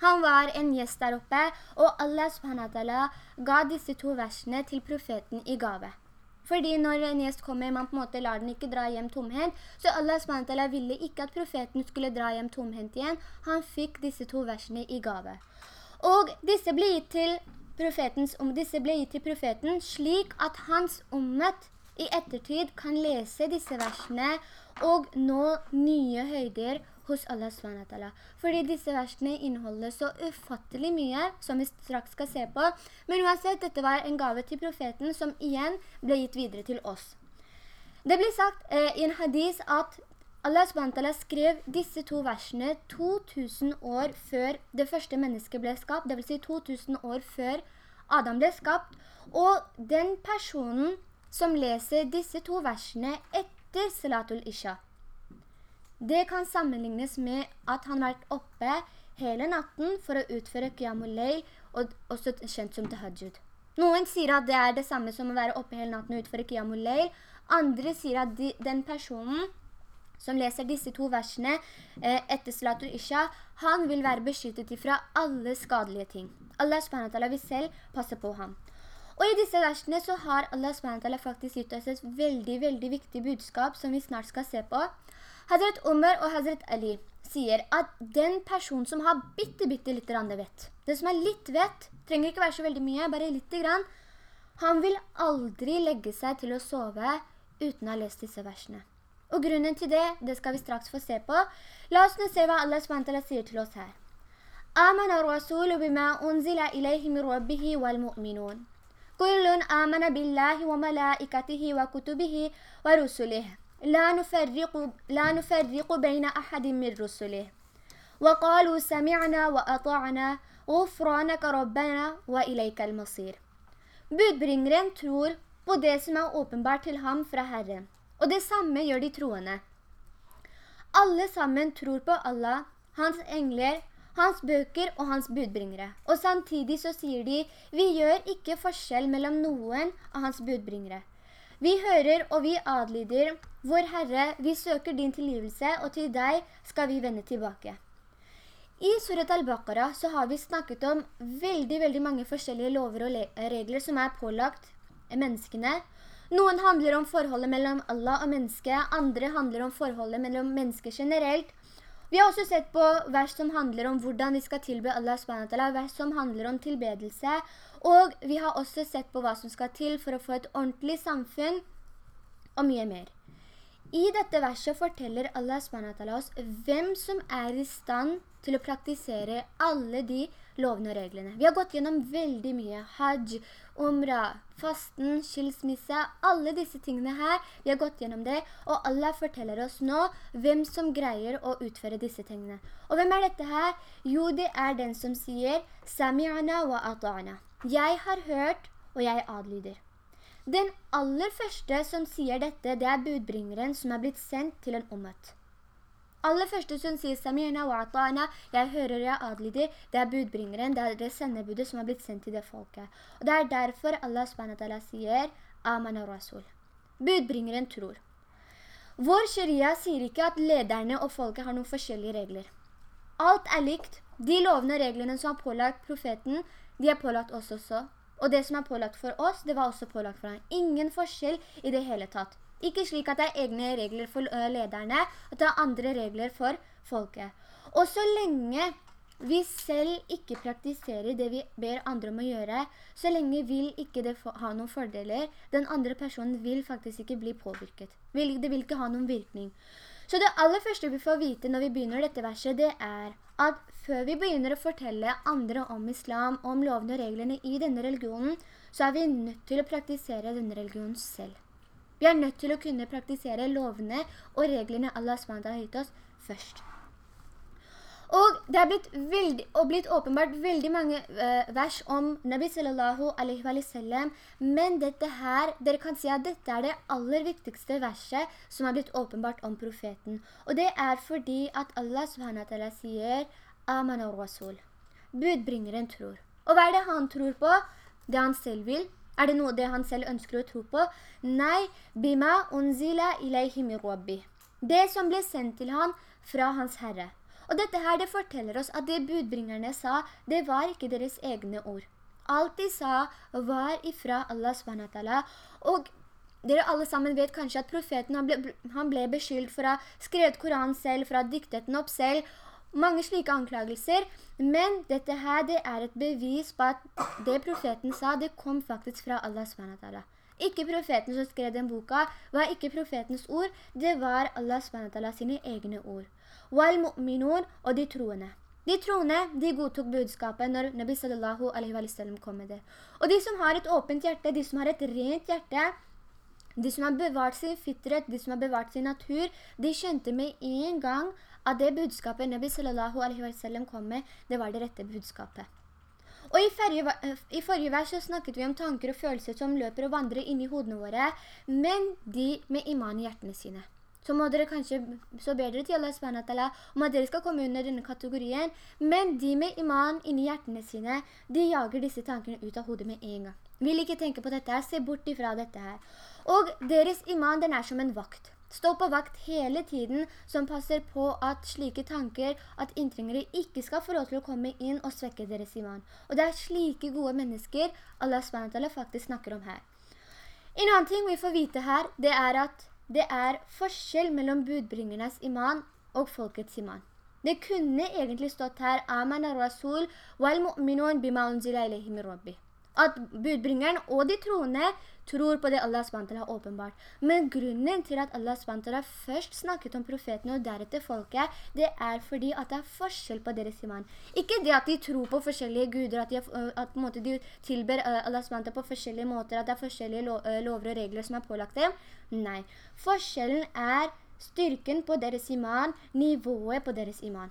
Han var en gjest der oppe, og Allah subhanahu ga disse to versene til profeten i gave. Fordi når en gjest kommer, man på en måte lar den ikke dra hjem tomhent, så Allah subhanahu ville ikke at profeten skulle dra hjem tomhent igjen. Han fikk disse to versene i gave. Og disse ble gitt til profetens, om disse ble gitt til profeten slik at hans ummet i ettertid kan lese disse versene og nå nye høyder hos Allah SWT. Fordi disse versene inneholder så ufattelig mye som vi straks skal se på. Men uansett, dette var en gave til profeten som igjen ble gitt videre til oss. Det blir sagt eh, i en hadis at Allah SWT skrev disse to versene 2000 år før det første mennesket ble skapt, det vil si 2000 år før Adam ble skapt, og den personen som leser disse to versene etter Salatul Isha, det kan sammenlignes med at han har vært oppe hele natten for å utføre qiyamulay, og også kjent som Tahajjud. Noen sier at det er det samme som å være oppe hele natten og utføre qiyamulay. Andre sier at de, den personen som leser disse to versene eh, etter Salatul Isha, han vil være beskyttet fra alle skadelige ting. Allah SWT vil selv passe på ham. Og i disse versene så har Allah SWT faktisk gitt oss et veldig, veldig viktig budskap som vi snart skal se på. Hazret Umar og Hazret Ali sier at den person som har bitte, bitte litt grann vett, det som er litt vett, trenger ikke være så veldig mye, bare litt grann, han vil aldri legge seg til å sove uten å ha lest disse versene. Og grunnen til det, det skal vi straks få se på. La oss nå se hva Allah SWT sier til oss her. آمن الرسول بما أنزل إليه من ربه والمؤمنون كل آمن بالله وملائكته وكتبه ورسله لا نفرق, لا نفرق بين أحد من رسله وقالوا سمعنا وأطعنا غفرانك ربنا وإليك المصير Budbringeren tror på det som er åpenbart til ham fra Herren, og det samme gjør de troende. Alle sammen tror på Allah, hans engler, hans bøker og hans budbringere. Og samtidig så sier de, vi gjør ikke forskjell mellom noen av hans budbringere. Vi hører og vi adlyder, vår Herre, vi søker din tilgivelse, og til deg skal vi vende tilbake. I Surat al-Baqarah så har vi snakket om veldig, veldig mange forskjellige lover og regler som er pålagt menneskene. Noen handler om forholdet mellom Allah og mennesket, andre handler om forholdet mellom mennesker generelt. Vi har også sett på vers som handler om hvordan vi skal tilbe Allah vers som handler om tilbedelse, og vi har også sett på hva som skal til for å få et ordentlig samfunn, og mye mer. I dette verset forteller Allah SWT oss hvem som er i stand til å praktisere alle de lovene og reglene. Vi har gått gjennom veldig mye. Hajj, umra, fasten, skilsmisse, alle disse tingene her. Vi har gått gjennom det, og Allah forteller oss nå hvem som greier å utføre disse tingene. Og hvem er dette her? Jo, det er den som sier Sami'ana wa ata'ana. Jeg har hørt, og jeg adlyder. Den aller første som sier dette, det er budbringeren som er blitt sendt til en ommet. Aller første som sier Samirna wa ata'na», jeg hører jeg adlyder, det er budbringeren, det er det sendebudet som er blitt sendt til det folket. Og det er derfor Allah SWT sier Aman Rasul. Budbringeren tror. Vår sharia sier ikke at lederne og folket har noen forskjellige regler. Alt er likt. De lovende reglene som har pålagt profeten, de er pålagt oss også. Og det som er pålagt for oss, det var også pålagt for ham. Ingen forskjell i det hele tatt. Ikke slik at det er egne regler for lederne, at det er andre regler for folket. Og så lenge vi selv ikke praktiserer det vi ber andre om å gjøre, så lenge vil ikke det ha noen fordeler. Den andre personen vil faktisk ikke bli påvirket. Det vil ikke ha noen virkning. Så det aller første vi får vite når vi begynner dette verset, det er at før vi begynner å fortelle andre om islam, om lovene og reglene i denne religionen, så er vi nødt til å praktisere denne religionen selv. Vi er nødt til å kunne praktisere lovene og reglene Allah SWT har gitt oss først. Og det er blitt, blitt åpenbart veldig mange uh, vers om Nabi sallallahu alaihi wa sallam, men dette her, dere kan si at dette er det aller viktigste verset som er blitt åpenbart om profeten. Og det er fordi at Allah subhanahu sier Aman og rasul. Budbringeren tror. Og hva er det han tror på? Det han selv vil. Er det noe det han selv ønsker å tro på? Nei, bima unzila ilayhi min rabbi. Det som ble sendt til han fra hans herre. Og dette her, det forteller oss at det budbringerne sa, det var ikke deres egne ord. Alt de sa var ifra Allah SWT, og dere alle sammen vet kanskje at profeten han ble, han ble beskyldt for å ha skrevet Koranen selv, for å ha diktet den opp selv, mange slike anklagelser, men dette her det er et bevis på at det profeten sa, det kom faktisk fra Allah SWT. Ikke profeten som skrev den boka, var ikke profetens ord, det var Allah SWT sine egne ord wal-mu'minun og de troende. De troende, de godtok budskapet når Nabi sallallahu alaihi wa sallam kom med det. Og de som har et åpent hjerte, de som har et rent hjerte, de som har bevart sin fitret, de som har bevart sin natur, de skjønte med en gang at det budskapet Nabi sallallahu alaihi wa sallam kom med, det var det rette budskapet. Og i forrige, i forrige vers så snakket vi om tanker og følelser som løper og vandrer inn i hodene våre, men de med iman i hjertene sine så må dere kanskje, så ber dere til Allah SWT om at dere skal komme under denne kategorien, men de med iman inni hjertene sine, de jager disse tankene ut av hodet med en gang. Vil ikke tenke på dette her, se bort ifra dette her. Og deres iman, den er som en vakt. Stå på vakt hele tiden som passer på at slike tanker, at inntrengere ikke skal få lov til å komme inn og svekke deres iman. Og det er slike gode mennesker Allah SWT faktisk snakker om her. En annen ting vi får vite her, det er at det er forskjell mellom budbringernes iman og folkets iman. Det kunne egentlig stått her Aman al-Rasul wal-mu'minun bima unzila ilayhi min. At budbringeren og de troende tror på det Allah SWT har åpenbart. Men grunnen til at Allah SWT først snakket om profetene og deretter folket, det er fordi at det er forskjell på deres iman. Ikke det at de tror på forskjellige guder, at de, at, måte, de tilber Allah SWT på forskjellige måter, at det er forskjellige lo lover og regler som er pålagt dem. Nei, forskjellen er styrken på deres iman, nivået på deres iman.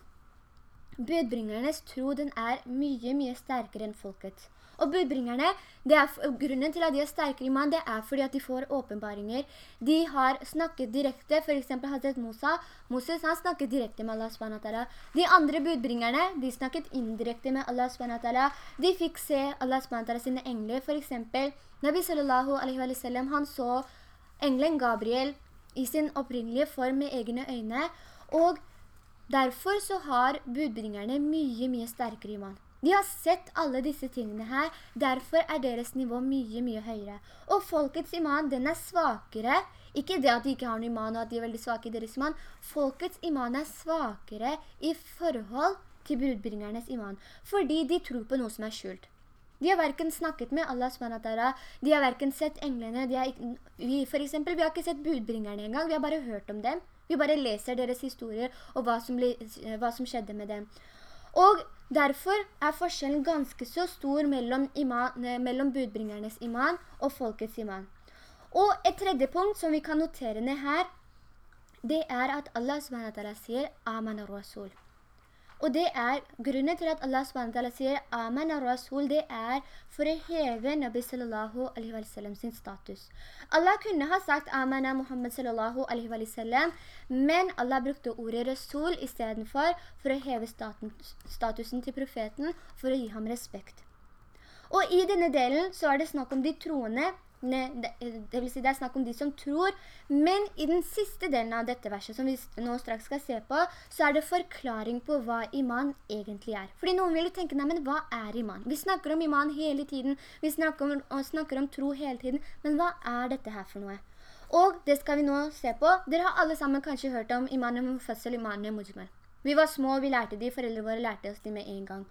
Budbringernes tro den er mye, mye sterkere enn folkets. Og budbringerne, er, grunnen til at de er sterkere iman, det er fordi at de får åpenbaringer. De har snakket direkte, for eksempel Hazret Musa. Moses han snakket direkte med Allah SWT. De andre budbringerne, de snakket indirekte med Allah SWT. De fikk se Allah SWT sine engler, for eksempel Nabi sallallahu alaihi wa han så englen Gabriel i sin opprinnelige form med egne øyne, og derfor så har budbringerne mye, mye sterkere iman. De har sett alle disse tingene her, derfor er deres nivå mye, mye høyere. Og folkets iman, den er svakere Ikke det at de ikke har noe iman og at de er veldig svake i deres iman. Folkets iman er svakere i forhold til budbringernes iman, fordi de tror på noe som er skjult. De har hverken snakket med Allah SWT, de har hverken sett englene, har ikke, vi, for eksempel, vi har ikke sett budbringerne engang, vi har bare hørt om dem. Vi bare leser deres historier og hva som, ble, hva som skjedde med dem. Og derfor er forskjellen ganske så stor mellom, iman, eh, mellom budbringernes iman og folkets iman. Og et tredje punkt som vi kan notere ned her, det er at Allah sier Aman al-Rasul. Og det er grunnen til at Allah SWT sier Aman og Rasul, det er for å heve Nabi sallallahu alaihi wa sallam sin status. Allah kunne ha sagt Aman Muhammad sallallahu alaihi wa sallam, men Allah brukte ordet Rasul i stedet for for å heve staten, statusen til profeten, for å gi ham respekt. Og i denne delen så er det snakk om de troende, ne, det, det vil si det er snakk om de som tror, men i den siste delen av dette verset som vi nå straks skal se på, så er det forklaring på hva iman egentlig er. Fordi noen vil jo tenke, nei, men hva er iman? Vi snakker om iman hele tiden, vi snakker om, og snakker om tro hele tiden, men hva er dette her for noe? Og det skal vi nå se på. Dere har alle sammen kanskje hørt om iman mufassal, iman mujmal. Vi var små, vi lærte de, foreldre våre lærte oss de med en gang.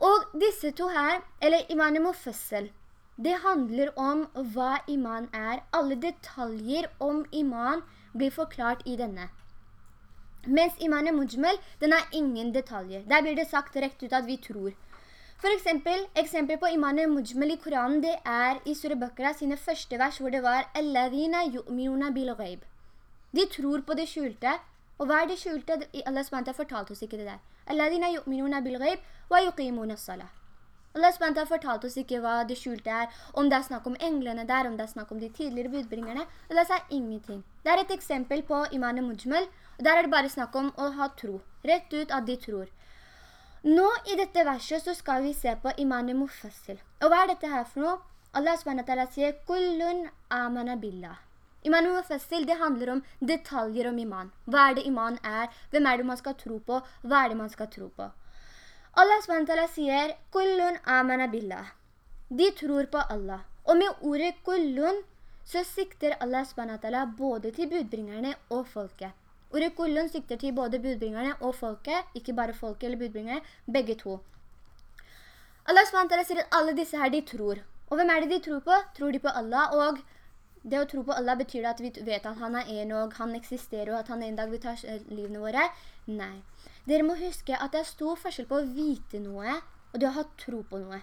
Og disse to her, eller iman mufassal, det handler om hva iman er. Alle detaljer om iman blir forklart i denne. Mens iman mujmal, den har ingen detaljer. Der blir det sagt rett ut at vi tror. For eksempel, eksempel på iman mujmal i Koranen, det er i Surah Bakra sine første vers, hvor det var «Alladhina yu'minuna bil ghaib». De tror på det skjulte. Og hva er det skjulte? Allah SWT fortalte oss ikke det der. «Alladhina yu'minuna bil wa yuqimuna salah». Allah SWT fortalt oss ikke hva det skjulte er, om det er snakk om englene der, om det er snakk om de tidligere budbringerne. Allah sa ingenting. Det er et eksempel på iman mujmal, og der er det bare snakk om å ha tro. Rett ut at de tror. Nå i dette verset så skal vi se på iman mufassil. Og hva er dette her for noe? Allah SWT sier «Kullun amana billah». Iman mufassil, det handler om detaljer om iman. Hva er det iman er? Hvem er det man skal tro på? Hva er det man skal tro på? Allah SWT sier «Kullun amana billah». De tror på Allah. Og med ordet «kullun» så sikter Allah SWT både til budbringerne og folket. Ordet «kullun» sikter til både budbringerne og folket, ikke bare folket eller budbringerne, begge to. Allah SWT sier at alle disse her de tror. Og hvem er det de tror på? Tror de på Allah, og det å tro på Allah betyr det at vi vet at han er en og han eksisterer, og at han en dag vil ta livene våre? Nei. Dere må huske at det er stor forskjell på å vite noe og det å ha tro på noe.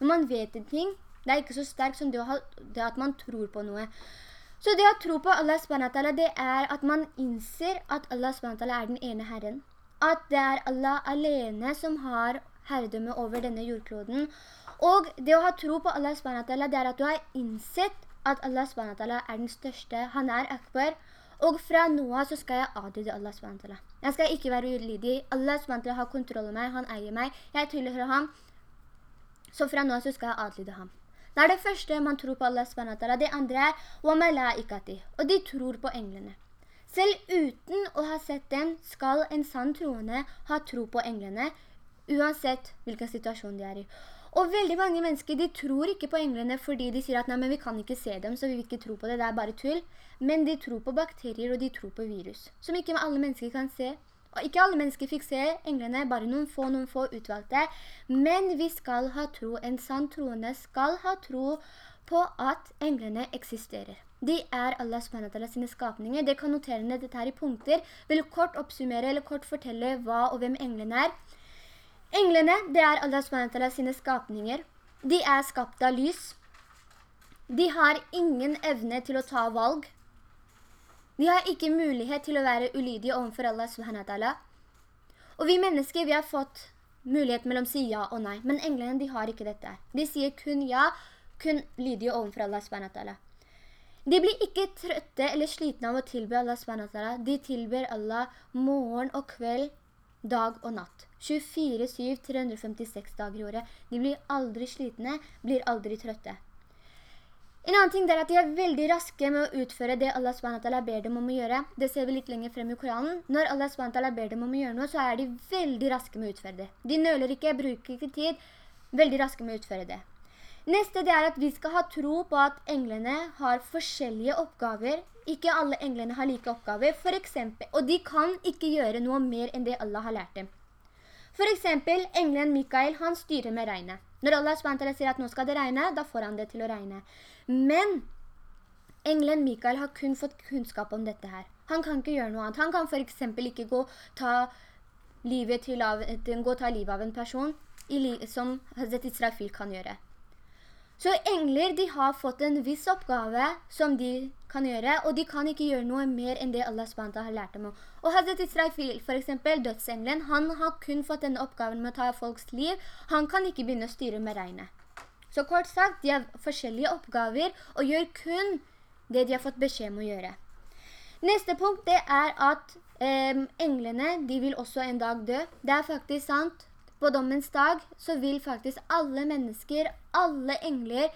Når man vet en ting, det er ikke så sterkt som det, ha, det at man tror på noe. Så det å tro på Allah SWT, det er at man innser at Allah SWT er den ene Herren. At det er Allah alene som har herredømme over denne jordkloden. Og det å ha tro på Allah SWT, det er at du har innsett at Allah SWT er den største. Han er akbar. Og fra noe så skal jeg adlyde Allah SWT. Jeg skal ikke være ulydig. Allah SWT har kontroll over meg, han eier meg, jeg tilhører ham. Så fra noe så skal jeg adlyde ham. Det er det første man tror på Allah SWT. Det andre er «Wa og de tror på englene. Selv uten å ha sett dem skal en sann troende ha tro på englene, uansett hvilken situasjon de er i. Og veldig mange mennesker, de tror ikke på englene fordi de sier at nei, men vi kan ikke se dem, så vi vil ikke tro på det, det er bare tull. Men de tror på bakterier, og de tror på virus, som ikke alle mennesker kan se. Og ikke alle mennesker fikk se englene, bare noen få, noen få utvalgte. Men vi skal ha tro, en sann troende skal ha tro på at englene eksisterer. De er Allah SWT sine skapninger. Det kan notere ned dette her i punkter. Vil kort oppsummere eller kort fortelle hva og hvem englene er. Englene, det er Allah SWT sine skapninger. De er skapt av lys. De har ingen evne til å ta valg. De har ikke mulighet til å være ulydige overfor Allah SWT. Og vi mennesker, vi har fått mulighet mellom å si ja og nei. Men englene, de har ikke dette. De sier kun ja, kun lydige overfor Allah SWT. De blir ikke trøtte eller slitne av å tilbe Allah SWT. De tilber Allah morgen og kveld, dag og natt. 24-7, 356 dager i året. De blir aldri slitne, blir aldri trøtte. En annen ting er at de er veldig raske med å utføre det Allah SWT ber dem om å gjøre. Det ser vi litt lenger frem i Koranen. Når Allah SWT ber dem om å gjøre noe, så er de veldig raske med å utføre det. De nøler ikke, bruker ikke tid, veldig raske med å utføre det. Neste det er at vi skal ha tro på at englene har forskjellige oppgaver. Ikke alle englene har like oppgaver, for eksempel, og de kan ikke gjøre noe mer enn det Allah har lært dem. For eksempel, englen Mikael, han styrer med regnet. Når Allah SWT sier at nå skal det regne, da får han det til å regne. Men englen Mikael har kun fått kunnskap om dette her. Han kan ikke gjøre noe annet. Han kan for eksempel ikke gå ta livet, av, gå ta livet av en person li som Hazret Israfil kan gjøre. Så engler, de har fått en viss oppgave som de kan gjøre, og de kan ikke gjøre noe mer enn det Allah SWT har lært dem om. Og Hazret Israfil, for eksempel dødsenglen, han har kun fått denne oppgaven med å ta folks liv. Han kan ikke begynne å styre med regnet. Så kort sagt, de har forskjellige oppgaver og gjør kun det de har fått beskjed om å gjøre. Neste punkt det er at eh, englene, de vil også en dag dø. Det er faktisk sant. På dommens dag så vil faktisk alle mennesker, alle engler,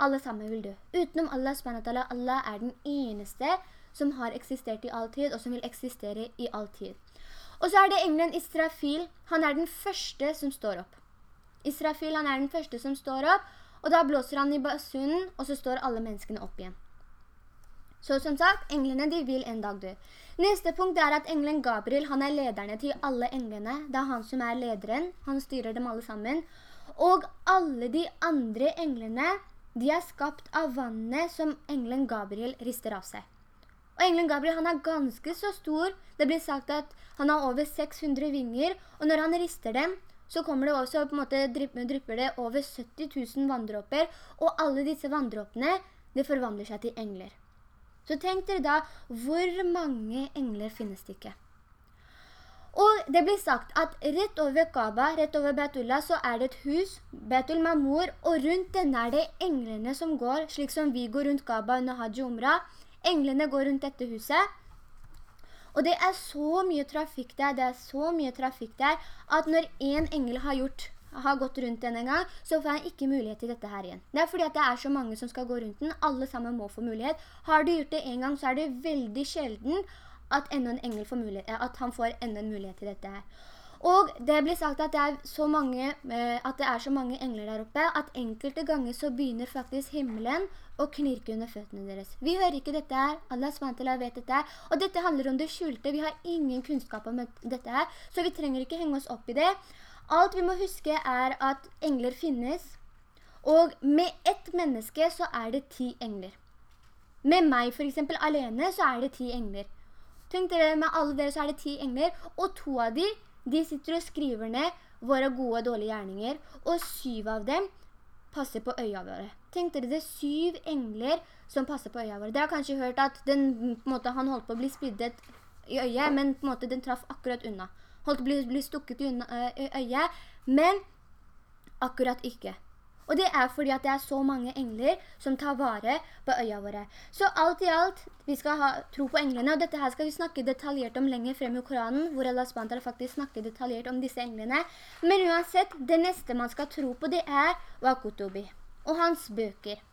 alle sammen vil dø. Utenom Allah SWT, Allah er den eneste som har eksistert i all tid, og som vil eksistere i all tid. Og så er det englen Israfil. Han er den første som står opp. Israfil, han er den første som står opp, og da blåser han i basunen, og så står alle menneskene opp igjen. Så som sagt, englene de vil en dag dø. Neste punkt er at englen Gabriel, han er lederne til alle englene. Det er han som er lederen. Han styrer dem alle sammen. Og alle de andre englene, de er skapt av vannet som englen Gabriel rister av seg. Og englen Gabriel, han er ganske så stor. Det blir sagt at han har over 600 vinger, og når han rister dem, så kommer det også, på en måte, drypper det over 70 000 vanndråper, og alle disse vanndråpene, det forvandler seg til engler. Så tenk dere da, hvor mange engler finnes det ikke? Og det blir sagt at rett over Kaaba, rett over Beatullah, så er det et hus, Betul Mamur, og rundt denne er det englene som går, slik som vi går rundt Kaaba under Hajj Umrah. Englene går rundt dette huset. Og det er så mye trafikk der, det er så mye trafikk der, at når en engel har gjort har gått rundt den en gang, så får han ikke mulighet til dette her igjen. Det er fordi at det er så mange som skal gå rundt den, alle sammen må få mulighet. Har du gjort det en gang, så er det veldig sjelden at, en får at han får enda en mulighet til dette her. Og det blir sagt at det, er mange, at det er så mange engler der oppe, at enkelte ganger så begynner faktisk himmelen å knirke under føttene deres. Vi hører ikke dette her, Allah SWT vet dette her, og dette handler om det skjulte, vi har ingen kunnskap om dette her, så vi trenger ikke henge oss opp i det. Alt vi må huske er at engler finnes, og med ett menneske så er det ti engler. Med meg for eksempel alene så er det ti engler. Tenk dere, med alle dere så er det ti engler, og to av de, de sitter og skriver ned våre gode og dårlige gjerninger, og syv av dem passer på øya våre. Tenk dere, det syv engler som passer på øya våre. Dere har kanskje hørt at den, måte, han holdt på å bli spiddet i øyet, men på måte den traff akkurat unna holdt på å bli stukket i øyet, men akkurat ikke. Og det er fordi at det er så mange engler som tar vare på øya våre. Så alt i alt, vi skal ha tro på englene, og dette her skal vi snakke detaljert om lenger frem i Koranen, hvor Allah SWT faktisk snakker detaljert om disse englene. Men uansett, det neste man skal tro på, det er Wakutubi, og hans bøker.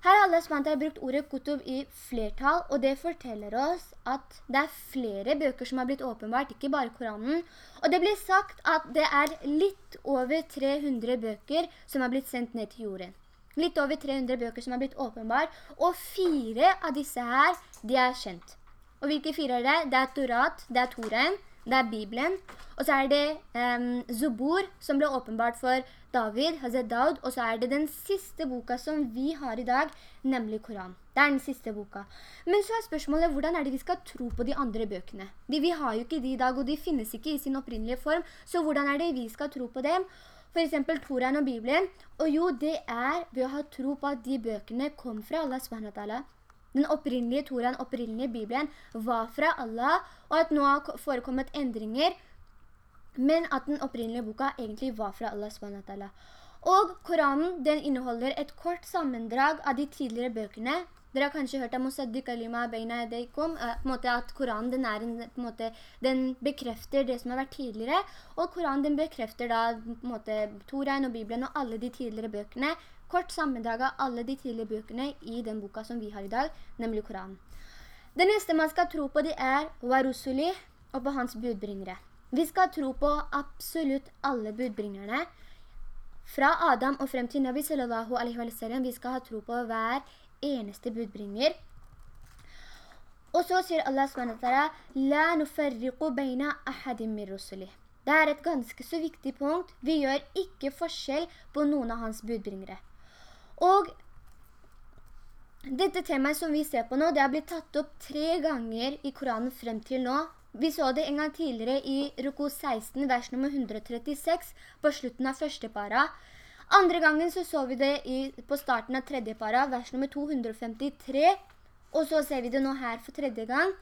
Her har Allah SWT brukt ordet kutub i flertall, og det forteller oss at det er flere bøker som har blitt åpenbart, ikke bare Koranen. Og det blir sagt at det er litt over 300 bøker som har blitt sendt ned til jorden. Litt over 300 bøker som har blitt åpenbart, og fire av disse her, de er kjent. Og hvilke fire er det? Det er Torat, det er Toren, det er Bibelen, og så er det um, Zubur, som ble åpenbart for David, Hazed Daud, og så er det den siste boka som vi har i dag, nemlig Koran. Det er den siste boka. Men så er spørsmålet, hvordan er det vi skal tro på de andre bøkene? De, vi har jo ikke de i dag, og de finnes ikke i sin opprinnelige form, så hvordan er det vi skal tro på dem? For eksempel Toran og Bibelen. Og jo, det er ved å ha tro på at de bøkene kom fra Allah SWT. Den opprinnelige Toran, opprinnelige Bibelen, var fra Allah, og at nå har forekommet endringer, men at den opprinnelige boka egentlig var fra Allah SWT. Og Koranen, den inneholder et kort sammendrag av de tidligere bøkene. Dere har kanskje hørt av Musaddiq alima beina Edeikum, at Koranen den, en, måte, den, bekrefter det som har vært tidligere, og Koranen den bekrefter da måte, Toraen og Bibelen og alle de tidligere bøkene kort sammendrag av alle de tidlige bøkene i den boka som vi har i dag, nemlig Koranen. Det neste man skal tro på det er Warusuli og på hans budbringere. Vi skal tro på absolutt alle budbringerne. fra Adam og frem til Nabi sallallahu alaihi wa sallam, vi skal ha tro på hver eneste budbringer. Og så sier Allah SWT, «La nuferriqu beina ahadim min rusulih». Det er et ganske så viktig punkt. Vi gjør ikke forskjell på noen av hans budbringere. Og dette temaet som vi ser på nå, det har blitt tatt opp tre ganger i Koranen frem til nå. Vi så det en gang tidligere i Ruko 16, vers nummer 136, på slutten av første para. Andre gangen så så vi det i, på starten av tredje para, vers nummer 253, og så ser vi det nå her for tredje gang.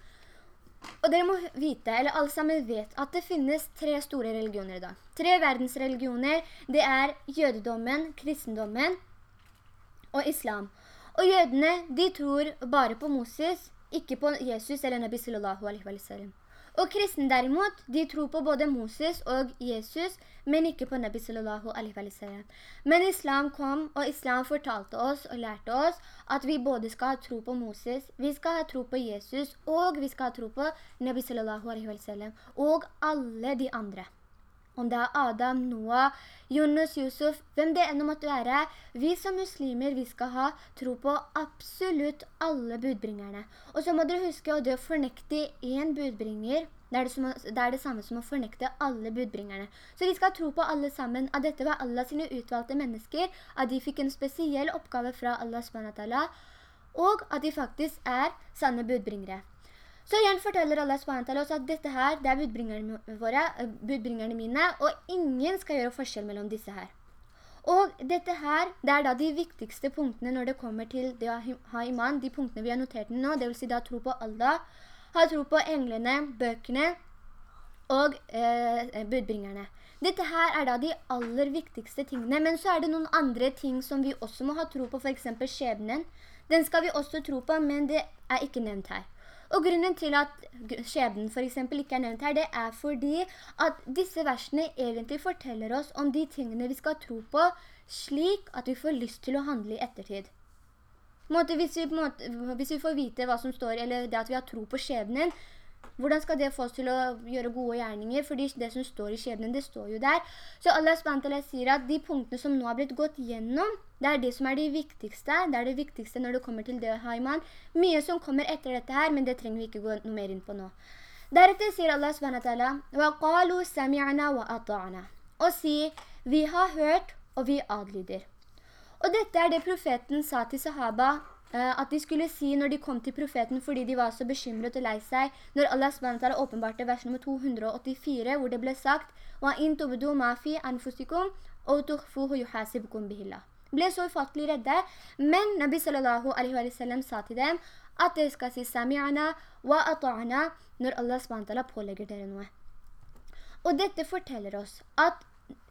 Og dere må vite, eller alle sammen vet, at det finnes tre store religioner i dag. Tre verdensreligioner, det er jødedommen, kristendommen og islam. Og jødene, de tror bare på Moses, ikke på Jesus eller Nabi sallallahu alaihi wa sallam. Og kristne derimot, de tror på både Moses og Jesus, men ikke på Nabi sallallahu alaihi wa sallam. Men islam kom, og islam fortalte oss og lærte oss at vi både skal ha tro på Moses, vi skal ha tro på Jesus, og vi skal ha tro på Nabi sallallahu alaihi wa sallam, og alle de andre om det er Adam, Noah, Jonas, Yusuf, hvem det enn måtte være. Vi som muslimer, vi skal ha tro på absolutt alle budbringerne. Og så må dere huske at det å fornekte en budbringer, det er det, som, det er det, samme som å fornekte alle budbringerne. Så vi skal tro på alle sammen, at dette var Allah sine utvalgte mennesker, at de fikk en spesiell oppgave fra Allah og at de faktisk er sanne budbringere. Så igjen forteller Allah SWT oss at dette her, det er budbringerne, våre, eh, budbringerne mine, og ingen skal gjøre forskjell mellom disse her. Og dette her, det er da de viktigste punktene når det kommer til det å ha iman, de punktene vi har notert nå, det vil si da tro på Allah, ha tro på englene, bøkene og eh, budbringerne. Dette her er da de aller viktigste tingene, men så er det noen andre ting som vi også må ha tro på, for eksempel skjebnen. Den skal vi også tro på, men det er ikke nevnt her. Og grunnen til at skjebnen for eksempel ikke er nevnt her, det er fordi at disse versene egentlig forteller oss om de tingene vi skal tro på, slik at vi får lyst til å handle i ettertid. Måte, hvis, vi, måte, hvis, vi, får vite hva som står, eller det at vi har tro på skjebnen, hvordan skal det få oss til å gjøre gode gjerninger? Fordi det som står i skjebnen, det står jo der. Så Allah SWT sier at de punktene som nå har blitt gått gjennom, det er det som er det viktigste. Det er det viktigste når det kommer til det å ha iman. Mye som kommer etter dette her, men det trenger vi ikke gå noe mer inn på nå. Deretter sier Allah SWT, وَقَالُوا سَمِعْنَا وَأَطَعْنَا Og si, vi har hørt, og vi adlyder. Og dette er det profeten sa til sahaba Eh, Eh, at de skulle si når de kom til profeten fordi de var så bekymret og lei seg, når Allah SWT åpenbarte vers nummer 284, hvor det ble sagt «Wa'in tubdu mafi anfusikum, og tuhfuhu yuhasibkum bihillah». Ble så ufattelig redde, men Nabi sallallahu sa til dem at de skal si «Sami'ana wa når Allah SWT pålegger dere noe. Og dette forteller oss at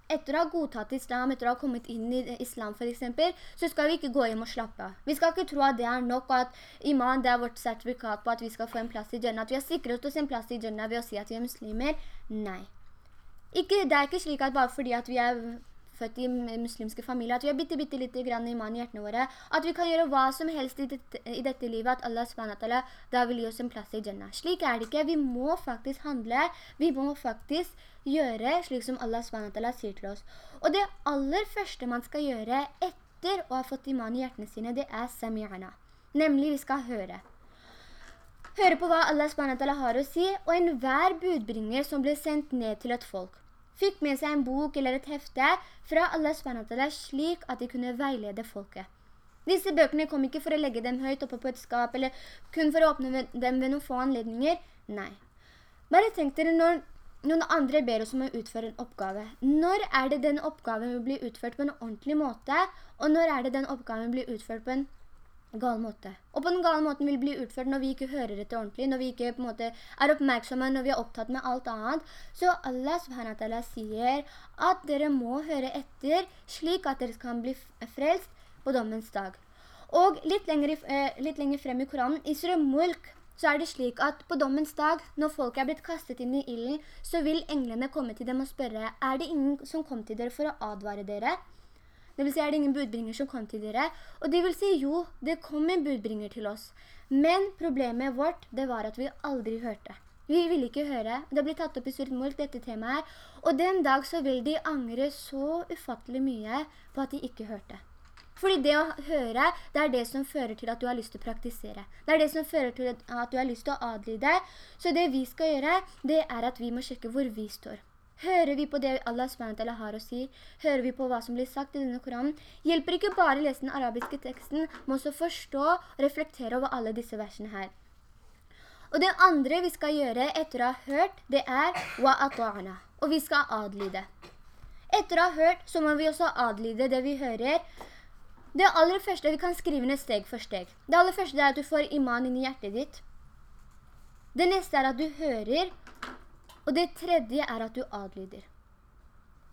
etter å ha godtatt islam, etter å ha kommet inn i islam for eksempel, så skal vi ikke gå hjem og slappe. Vi skal ikke tro at det er nok, at iman det er vårt sertifikat på at vi skal få en plass i Jannah, at vi har sikret oss en plass i Jannah ved å si at vi er muslimer. Nei. Ikke, det er ikke slik at bare fordi at vi er født i muslimske familier, at vi har bitte, bitte lite grann iman i hjertene våre, at vi kan gjøre hva som helst i dette, i dette livet, at Allah SWT da vil gi oss en plass i Jannah. Slik er det ikke. Vi må faktisk handle. Vi må faktisk gjøre slik som Allah SWT sier til oss. Og det aller første man skal gjøre etter å ha fått iman i hjertene sine, det er sami'ana. Nemlig vi skal høre. Høre på hva Allah SWT har å si, og enhver budbringer som blir sendt ned til et folk. Fikk med seg en bok eller et hefte fra Allah SWT slik at de kunne veilede folket. Disse bøkene kom ikke for å legge dem høyt oppe på et skap, eller kun for å åpne dem ved noen få anledninger. Nei. Bare tenk dere når noen andre ber oss om å utføre en oppgave. Når er det den oppgaven blir utført på en ordentlig måte, og når er det den oppgaven blir utført på en gal måte? Og på den gale måten vil bli utført når vi ikke hører etter ordentlig, når vi ikke på en måte er oppmerksomme, når vi er opptatt med alt annet. Så Allah subhanahu sier at dere må høre etter, slik at dere kan bli frelst på dommens dag. Og litt lenger, eh, litt lenger frem i Koranen, i Surah Mulk, så er det slik at på dommens dag, når folk er blitt kastet inn i illen, så vil englene komme til dem og spørre, er det ingen som kom til dere for å advare dere? Det vil si, er det ingen budbringer som kom til dere? Og de vil si, jo, det kom en budbringer til oss. Men problemet vårt, det var at vi aldri hørte. Vi ville ikke høre. Det blir tatt opp i Surat Mulk, dette temaet her. Og den dag så vil de angre så ufattelig mye på at de ikke hørte. Fordi det å høre, det er det som fører til at du har lyst til å praktisere. Det er det som fører til at du har lyst til å adlyde. Så det vi skal gjøre, det er at vi må sjekke hvor vi står. Hører vi på det Allah SWT har å si? Hører vi på hva som blir sagt i denne Koranen? Hjelper ikke bare å lese den arabiske teksten, må også forstå og reflektere over alle disse versene her. Og det andre vi skal gjøre etter å ha hørt, det er wa ata'na. Og vi skal adlyde. Etter å ha hørt, så må vi også adlyde det vi hører. Det aller første, vi kan skrive ned steg for steg. Det aller første er at du får iman inn i hjertet ditt. Det neste er at du hører, og det tredje er at du adlyder.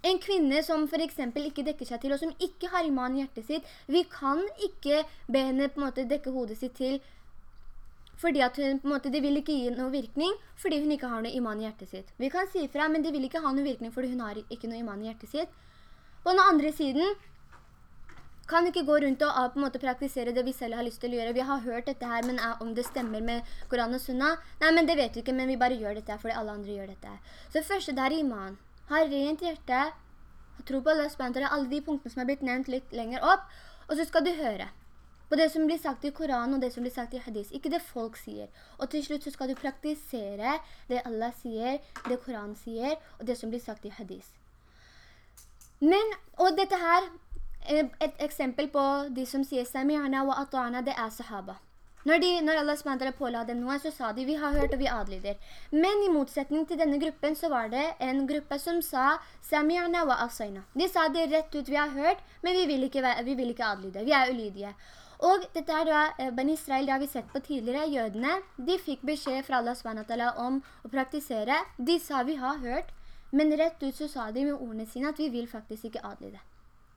En kvinne som for eksempel ikke dekker seg til, og som ikke har iman i hjertet sitt, vi kan ikke be henne på en måte dekke hodet sitt til, fordi at hun, på en måte, det vil ikke gi noe virkning, fordi hun ikke har noe iman i hjertet sitt. Vi kan si fra, men det vil ikke ha noe virkning, fordi hun har ikke noe iman i hjertet sitt. På den andre siden, kan ikke gå rundt og på en måte praktisere det vi selv har lyst til å gjøre. Vi har hørt dette her, men ah, om det stemmer med Koran og Sunna? Nei, men det vet vi ikke, men vi bare gjør dette fordi alle andre gjør dette. Så det første det er iman. Ha rent hjerte, tro på Allah SWT, alle de punktene som er blitt nevnt litt lenger opp, og så skal du høre på det som blir sagt i Koran og det som blir sagt i hadis. Ikke det folk sier. Og til slutt så skal du praktisere det Allah sier, det Koran sier, og det som blir sagt i hadis. Men, og dette her, eh, et eksempel på de som sier Sami'ana wa ata'ana, det er sahaba. Når, de, når Allah SWT påla dem noe, så sa de, vi har hørt og vi adlyder. Men i motsetning til denne gruppen, så var det en gruppe som sa, Sami'ana wa asayna. De sa det rett ut, vi har hørt, men vi vil ikke, vi vil ikke adlyde. Vi er ulydige. Og dette er da, eh, Ben Israel, det har vi sett på tidligere, jødene, de fikk beskjed fra Allah SWT om å praktisere. De sa vi har hørt, men rett ut så sa de med ordene sine at vi vil faktisk ikke adlyde.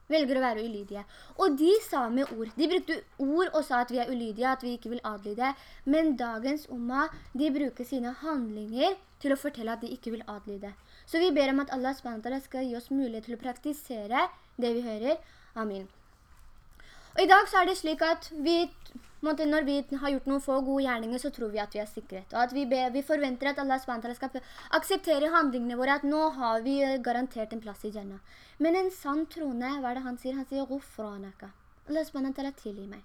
Velger å være ulydige. Og de sa med ord. De brukte ord og sa at vi er ulydige, at vi ikke vil adlyde. Men dagens umma, de bruker sine handlinger til å fortelle at de ikke vil adlyde. Så vi ber om at Allah skal gi oss mulighet til å praktisere det vi hører. Amin. Og i dag så er det slik at vi, når vi har gjort noen få gode gjerninger, så tror vi at vi har sikkerhet. Og at vi, be, vi forventer at Allah skal akseptere handlingene våre, at nå har vi eh, garantert en plass i Jannah. Men en sann trone, hva er det han sier? Han sier, «Ghufranaka». Allah SWT tilgi meg.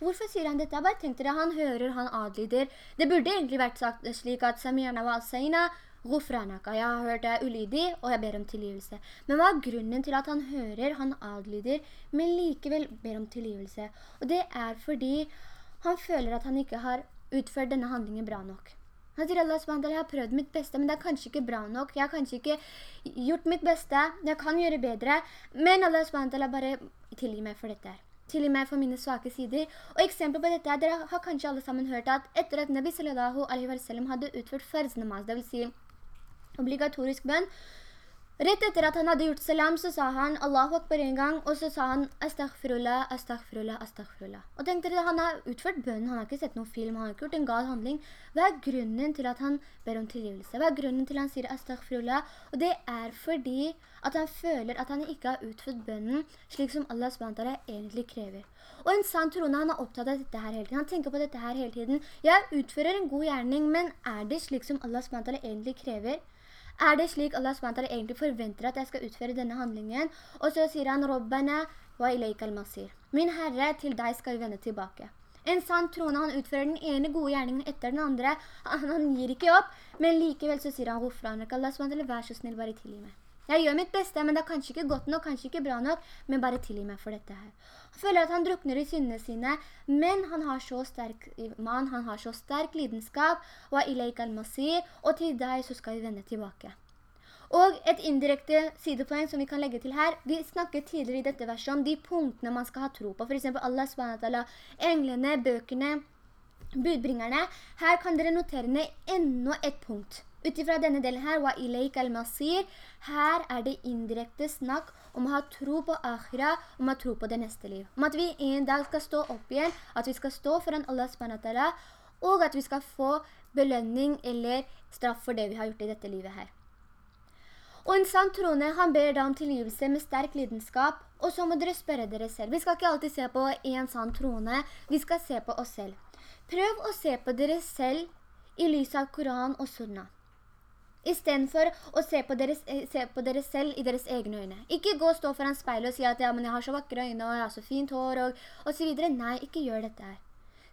Hvorfor sier han dette? Jeg bare tenkte det, han hører, han adlyder. Det burde egentlig vært sagt slik at Samirna wa al-Saina. Jeg har hørt jeg er ulydig, og jeg ber om tilgivelse. Men hva er grunnen til at han hører, han adlyder, men likevel ber om tilgivelse? Og det er fordi han føler at han ikke har utført denne handlingen bra nok. Han sier Allah SWT, har prøvd mitt beste, men det er kanskje ikke bra nok. Jeg har kanskje ikke gjort mitt beste. Jeg kan gjøre bedre. Men Allah SWT bare tilgi meg for dette her. Tilgi meg for mine svake sider. Og eksempel på dette er, dere har kanskje alle sammen hørt at etter at Nabi sallallahu hadde utført farz namaz, det vil si obligatorisk bønn. Rett etter at han hadde gjort salam, så sa han Allahu Akbar en gang, og så sa han Astaghfirullah, astaghfirullah, astaghfirullah. Og tenkte dere, han har utført bønnen, han har ikke sett noen film, han har ikke gjort en gal handling. Hva er grunnen til at han ber om tilgivelse? Hva er grunnen til at han sier astaghfirullah? Og det er fordi at han føler at han ikke har utført bønnen slik som Allah SWT egentlig krever. Og en sann troende, han er opptatt av dette her hele tiden. Han tenker på dette her hele tiden. Jeg utfører en god gjerning, men er det slik som Allah SWT egentlig krever? Er det slik Allah SWT egentlig forventer at jeg skal utføre denne handlingen? Og så sier han, Rabbana wa ilayka al-masir. Min Herre, til deg skal vi vende tilbake. En sann troende, han utfører den ene gode gjerningen etter den andre. Han, (laughs) han gir ikke opp, men likevel så sier han, Ghufranak, Allah SWT, vær så snill, bare tilgi meg. Jeg gjør mitt beste, men det er kanskje ikke godt nok, kanskje ikke bra nok, men bare tilgi meg for dette her. Han føler at han drukner i syndene sine, men han har så sterk iman, han har så sterk lidenskap, og til deg så skal vi vende tilbake. Og et indirekte sidepoeng som vi kan legge til her, vi snakket tidligere i dette verset om de punktene man skal ha tro på. For eksempel Allah SWT, englene, bøkene, budbringerne. Her kan dere notere ned enda et punkt. Utifra denne delen her, wa ilaik al-masir, her er det indirekte snakk om å ha tro på akhira, om å ha tro på det neste liv. Om at vi en dag skal stå opp igjen, at vi skal stå foran Allah SWT, og at vi skal få belønning eller straff for det vi har gjort i dette livet her. Og en sann troende, han ber da om tilgivelse med sterk lidenskap, og så må dere spørre dere selv. Vi skal ikke alltid se på en sann troende, vi skal se på oss selv. Prøv å se på dere selv i lys av Koran og Sunna. I stedet for å se på, deres, eh, se på dere selv i deres egne øyne. Ikke gå og stå foran speilet og si at ja, men jeg har så vakre øyne og jeg har så fint hår og, så videre. Nei, ikke gjør dette her.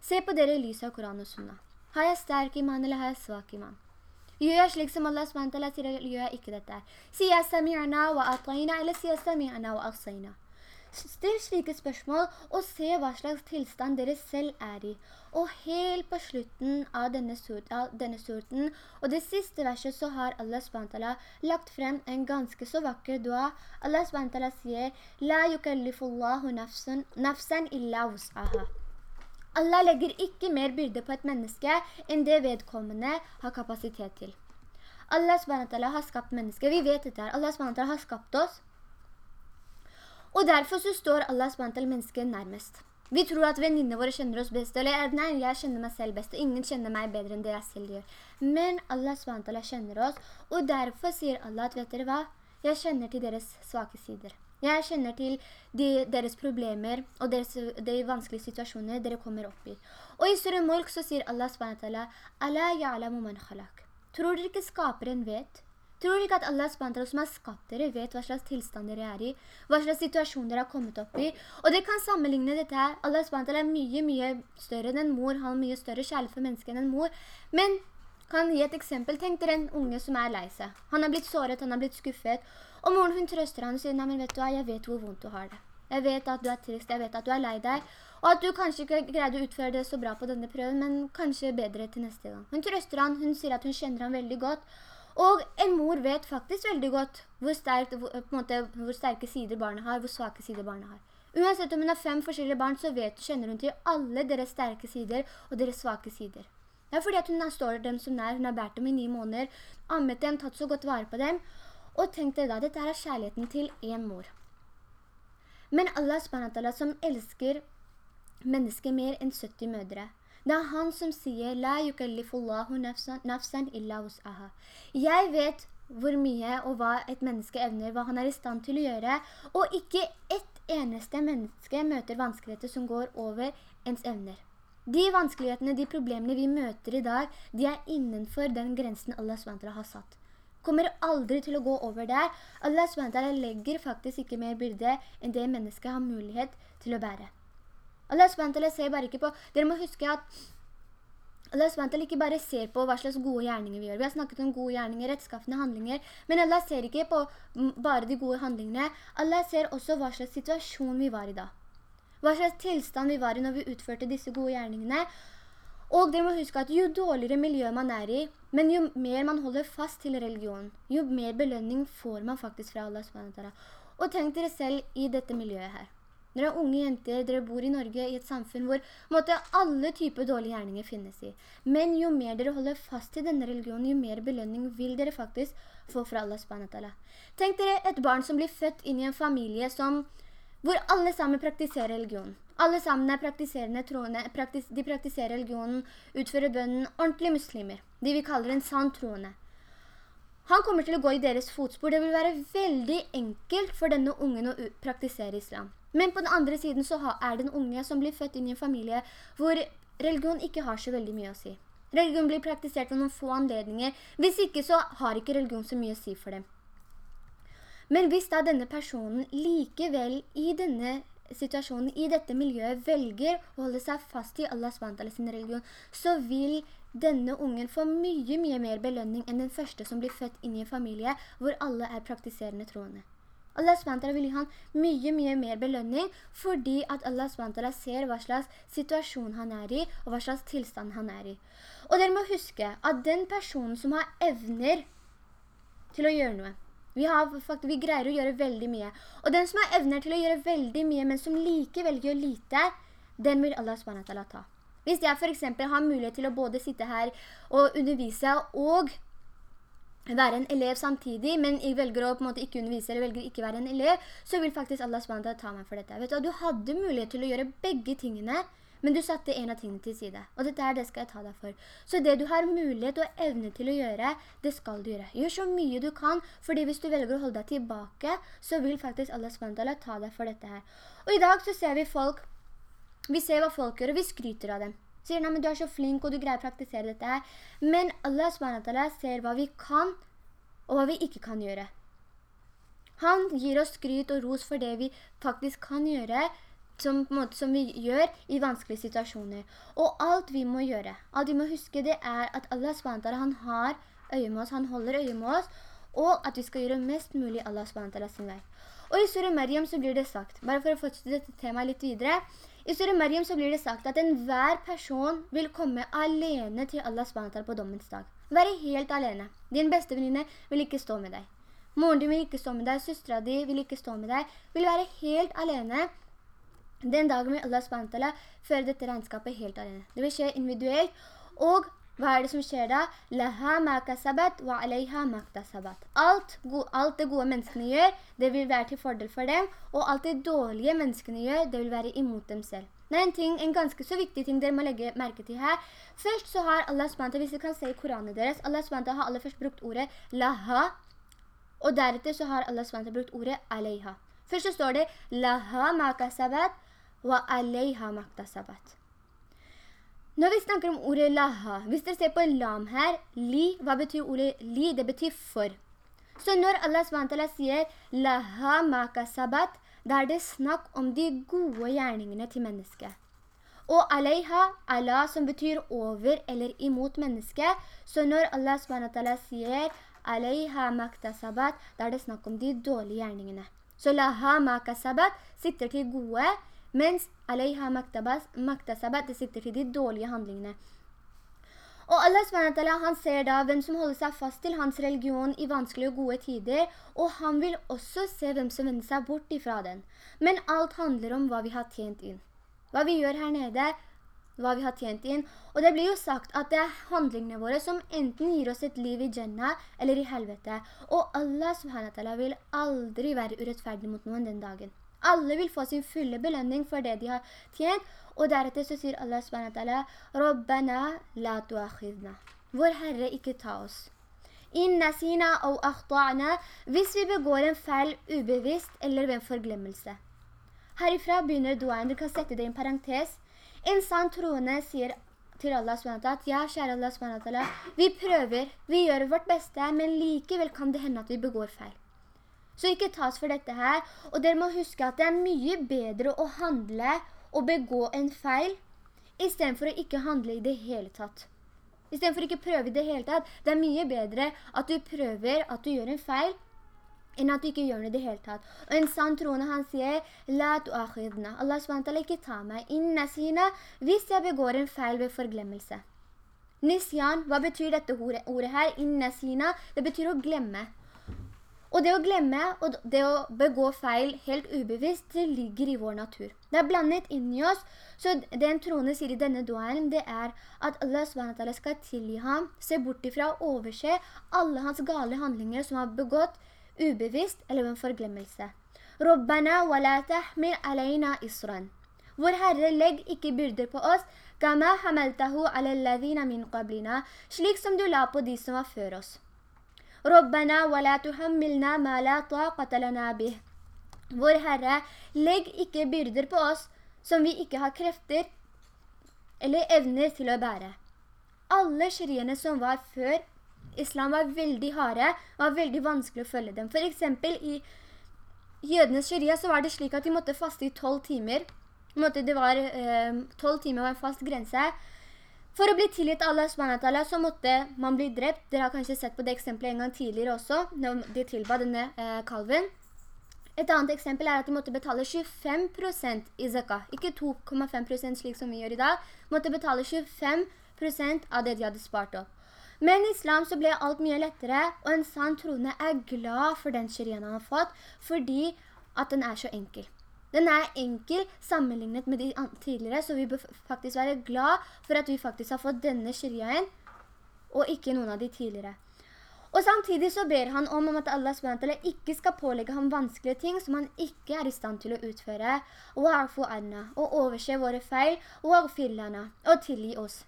Se på dere i lyset av Koran og Sunna. Har jeg sterk iman eller har jeg svak iman? Gjør jeg slik som Allah SWT sier, eller gjør jeg ikke dette her? Sier jeg sami'na wa atayna, eller sier jeg sami'na wa asayna? Still slike spørsmål og se hva slags tilstand dere selv er i. Og helt på slutten av denne, surt, av denne surten, og det siste verset, så har Allah SWT lagt frem en ganske så vakker dua. Allah SWT sier, «La yukallifullahu nafsan, nafsan illa wus'aha». Allah legger ikke mer byrde på et menneske enn det vedkommende har kapasitet til. Allah SWT har skapt mennesker. Vi vet dette her. Allah SWT har skapt oss. Og derfor så står Allah SWT mennesket nærmest. Vi tror at venninne våre kjenner oss best, eller nei, jeg kjenner meg selv best, og ingen kjenner meg bedre enn det jeg selv gjør. Men Allah SWT kjenner oss, og derfor sier Allah at, vet dere hva? Jeg kjenner til deres svake sider. Jeg kjenner til de, deres problemer og deres, de vanskelige situasjoner dere kommer opp i. Og i Surah Mulk så sier Allah SWT, «Allah ya'lamu man khalak». Tror dere ikke skaperen vet? Tror dere ikke at Allah SWT som har skapt dere vet hva slags tilstand dere er i? Hva slags situasjon dere har kommet opp i? Og det kan sammenligne dette her. Allah SWT er mye, mye større enn en mor. Han har mye større kjærlighet for mennesket enn en mor. Men kan gi et eksempel. Tenk dere en unge som er lei seg. Han har blitt såret, han har blitt skuffet. Og moren hun trøster han og sier, nei, men vet du hva, jeg vet hvor vondt du har det. Jeg vet at du er trist, jeg vet at du er lei deg, og at du kanskje ikke greide å utføre det så bra på denne prøven, men kanskje bedre til neste gang. Hun trøster han, hun sier at hun kjenner han veldig godt, og en mor vet faktisk veldig godt hvor, sterkt, hvor, måte, hvor sterke sider barnet har, hvor svake sider barnet har. Uansett om hun har fem forskjellige barn, så vet, kjenner hun til alle deres sterke sider og deres svake sider. Det er fordi at hun står dem som nær, hun har bært dem i ni måneder, ammet dem, tatt så godt vare på dem, og tenk dere da, dette er kjærligheten til en mor. Men Allah som elsker mennesker mer enn 70 mødre, det er han som sier, «La yukallifullahu nafsan, illa wus'aha». Jeg vet hvor mye og hva et menneske evner, hva han er i stand til å gjøre, og ikke ett eneste menneske møter vanskeligheter som går over ens evner. De vanskelighetene, de problemene vi møter i dag, de er innenfor den grensen Allah SWT har satt. Kommer aldri til å gå over der. Allah SWT legger faktisk ikke mer byrde enn det mennesket har mulighet til å bære. Allah SWT ser bare ikke på, dere må huske at Allah SWT ikke bare ser på hva slags gode gjerninger vi gjør. Vi har snakket om gode gjerninger, rettskaffende handlinger, men Allah ser ikke på bare de gode handlingene. Allah ser også hva slags situasjon vi var i da. Hva slags tilstand vi var i når vi utførte disse gode gjerningene. Og dere må huske at jo dårligere miljø man er i, men jo mer man holder fast til religion, jo mer belønning får man faktisk fra Allah SWT. Og tenk dere selv i dette miljøet her. Dere er unge jenter, dere bor i Norge i et samfunn hvor måtte, alle typer dårlige gjerninger finnes i. Men jo mer dere holder fast i denne religionen, jo mer belønning vil dere faktisk få fra Allah SWT. Tenk dere et barn som blir født inn i en familie som, hvor alle sammen praktiserer religionen. Alle sammen er praktiserende troende, praktis, de praktiserer religionen, utfører bønnen, ordentlige muslimer. De vi kaller en sann troende. Han kommer til å gå i deres fotspor. Det vil være veldig enkelt for denne ungen å praktisere islam. Men på den andre siden så er det en unge som blir født inn i en familie hvor religion ikke har så veldig mye å si. Religion blir praktisert ved noen få anledninger. Hvis ikke så har ikke religion så mye å si for dem. Men hvis da denne personen likevel i denne situasjonen, i dette miljøet, velger å holde seg fast i Allah SWT sin religion, så vil denne ungen får mye, mye mer belønning enn den første som blir født inn i en familie hvor alle er praktiserende troende. Allah SWT vil gi han mye, mye mer belønning fordi at Allah SWT ser hva slags situasjon han er i og hva slags tilstand han er i. Og dere må huske at den personen som har evner til å gjøre noe, vi, har, faktisk, vi greier å gjøre veldig mye. Og den som har evner til å gjøre veldig mye, men som likevel gjør lite, den vil Allah SWT ta. Hvis jeg for eksempel har mulighet til å både sitte her og undervise og være en elev samtidig, men jeg velger å på en måte ikke undervise eller velger ikke være en elev, så vil faktisk Allah SWT ta meg for dette. Vet du, du hadde mulighet til å gjøre begge tingene, men du satte en av tingene til side. Og dette her, det skal jeg ta deg for. Så det du har mulighet og evne til å gjøre, det skal du gjøre. Gjør så mye du kan, fordi hvis du velger å holde deg tilbake, så vil faktisk Allah SWT ta deg for dette her. Og i dag så ser vi folk vi ser hva folk gjør, og vi skryter av dem. Sier, nei, men du er så flink, og du greier å praktisere dette her. Men Allah SWT ser hva vi kan, og hva vi ikke kan gjøre. Han gir oss skryt og ros for det vi faktisk kan gjøre, som, måte, som vi gjør i vanskelige situasjoner. Og alt vi må gjøre, alt vi må huske, det er at Allah SWT, har øye med oss, han holder øye med oss, og at vi skal gjøre mest mulig Allah SWT sin vei. Og i Surah Maryam så blir det sagt, bare for å fortsette dette temaet litt videre, i Surah Maryam så blir det sagt at enhver person vil komme alene til Allah SWT på dommens dag. Være helt alene. Din beste venninne vil ikke stå med deg. Moren din vil ikke stå med deg, søstra di vil ikke stå med deg, vil være helt alene. Den dagen vil Allah SWT føre dette regnskapet helt alene. Det vil skje individuelt, og hva er det som skjer da? Laha maka kasabat wa alaiha makta. Alt, alt det gode menneskene gjør, det vil være til fordel for dem, og alt det dårlige menneskene gjør, det vil være imot dem selv. Det er en, ting, en ganske så viktig ting dere må legge merke til her. Først så har Allah SWT, hvis dere kan se i Koranen deres, Allah SWT har aller først brukt ordet laha, og deretter så har Allah SWT brukt ordet alaiha. Først så står det laha ma Når vi snakker om ordet laha, hvis dere ser på lam her, li, hva betyr ordet li? Det betyr for. Så når Allah SWT sier laha ma kasabat, da er det snakk om de gode gjerningene til mennesket. Og alaiha, Allah som betyr over eller imot mennesket, så når Allah SWT sier alaiha maktasabat, da er det snakk om de dårlige gjerningene. Så laha makasabat sitter til gode, mens alaiha maktasabat, det sitter til de dårlige handlingene. Og Allah SWT, han ser da hvem som holder seg fast til hans religion i vanskelige og gode tider, og han vil også se hvem som vender seg bort ifra den. Men alt handler om hva vi har tjent inn. Hva vi gjør her nede, hva vi har tjent inn. Og det blir jo sagt at det er handlingene våre som enten gir oss et liv i Jannah eller i helvete. Og Allah SWT vil aldri være urettferdig mot noen den dagen. Alle vil få sin fulle belønning for det de har tjent, og deretter så sier Allah SWT, «Rabbana la tuakhidna». Vår Herre, ikke ta oss. Inna sina og akhta'na, hvis vi begår en feil ubevisst eller ved en forglemmelse. Herifra begynner duaen, du kan sette det i en parentes. En sann troende sier til Allah SWT, ja, kjære Allah SWT, vi prøver, vi gjør vårt beste, men likevel kan det hende at vi begår feil. Så ikke tas for dette her, og dere må huske at det er mye bedre å handle og begå en feil, i stedet for å ikke handle i det hele tatt. I stedet for å ikke prøve i det hele tatt, det er mye bedre at du prøver at du gjør en feil, enn at du ikke gjør det i det hele tatt. Og en sann troende han sier, La du akhidna. Allah SWT ikke ta meg inna sine hvis jeg begår en feil ved forglemmelse. Nisyan, hva betyr dette ordet her? Inna sina, det betyr å glemme. Og det å glemme og det å begå feil helt ubevisst, det ligger i vår natur. Det er blandet inn i oss, så det en troende sier i denne duaen, det er at Allah SWT skal tilgi ham, se bort ifra og overse alle hans gale handlinger som har begått ubevisst eller en forglemmelse. Rabbana wa la tahmil alayna isran. Vår Herre, legg ikke byrder på oss, kama hamaltahu ala alladhina min qablina, slik som du la på de som var før oss. Rabbana wa la tuhammilna ma la taqata lana. Vår Herre, legg ikke byrder på oss som vi ikke har krefter eller evner til å bære. Alle shariene som var før islam var veldig harde, var veldig vanskelig å følge dem. For eksempel i jødenes sharia så var det slik at de måtte faste i 12 timer. Det var eh, 12 timer var en fast grense. For å bli tilgitt Allah SWT så måtte man bli drept. Dere har kanskje sett på det eksempelet en gang tidligere også, når de tilba denne eh, kalven. Et annet eksempel er at de måtte betale 25% i zakah. Ikke 2,5% slik som vi gjør i dag. De måtte betale 25% av det de hadde spart opp. Men i islam så ble alt mye lettere, og en sann troende er glad for den shariaen han har fått, fordi at den er så enkel. Den er enkel sammenlignet med de tidligere, så vi bør faktisk være glad for at vi faktisk har fått denne shariaen, og ikke noen av de tidligere. Og samtidig så ber han om at Allah SWT ikke skal pålegge ham vanskelige ting som han ikke er i stand til å utføre, og overse våre feil, og tilgi oss.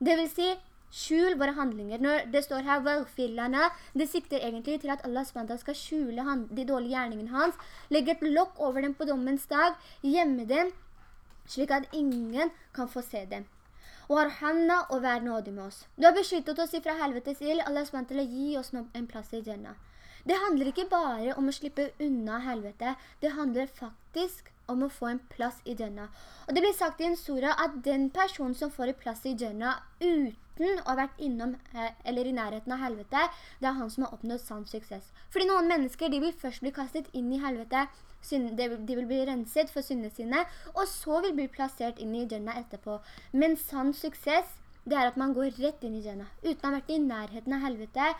Det vil si, Skjul våre handlinger. Når det står her, «Velfillana», det sikter egentlig til at Allah SWT skal skjule de dårlige gjerningene hans, legge et lokk over dem på dommens dag, gjemme dem, slik at ingen kan få se dem. Warhamna og vær nådig med oss. Du har beskyttet oss fra helvetes ild. Allah SWT gi oss en plass i Jannah. Det handler ikke bare om å slippe unna helvete. Det handler faktisk om å få en plass i Jannah. Og det blir sagt i en sura at den personen som får en plass i Jannah uten å og vært innom eh, eller i nærheten av helvete, det er han som har oppnådd sann suksess. Fordi noen mennesker, de vil først bli kastet inn i helvete, de vil bli renset for syndene sine, og så vil bli plassert inn i Jannah etterpå. Men sann suksess, det er at man går rett inn i Jannah, uten å ha vært i nærheten av helvete.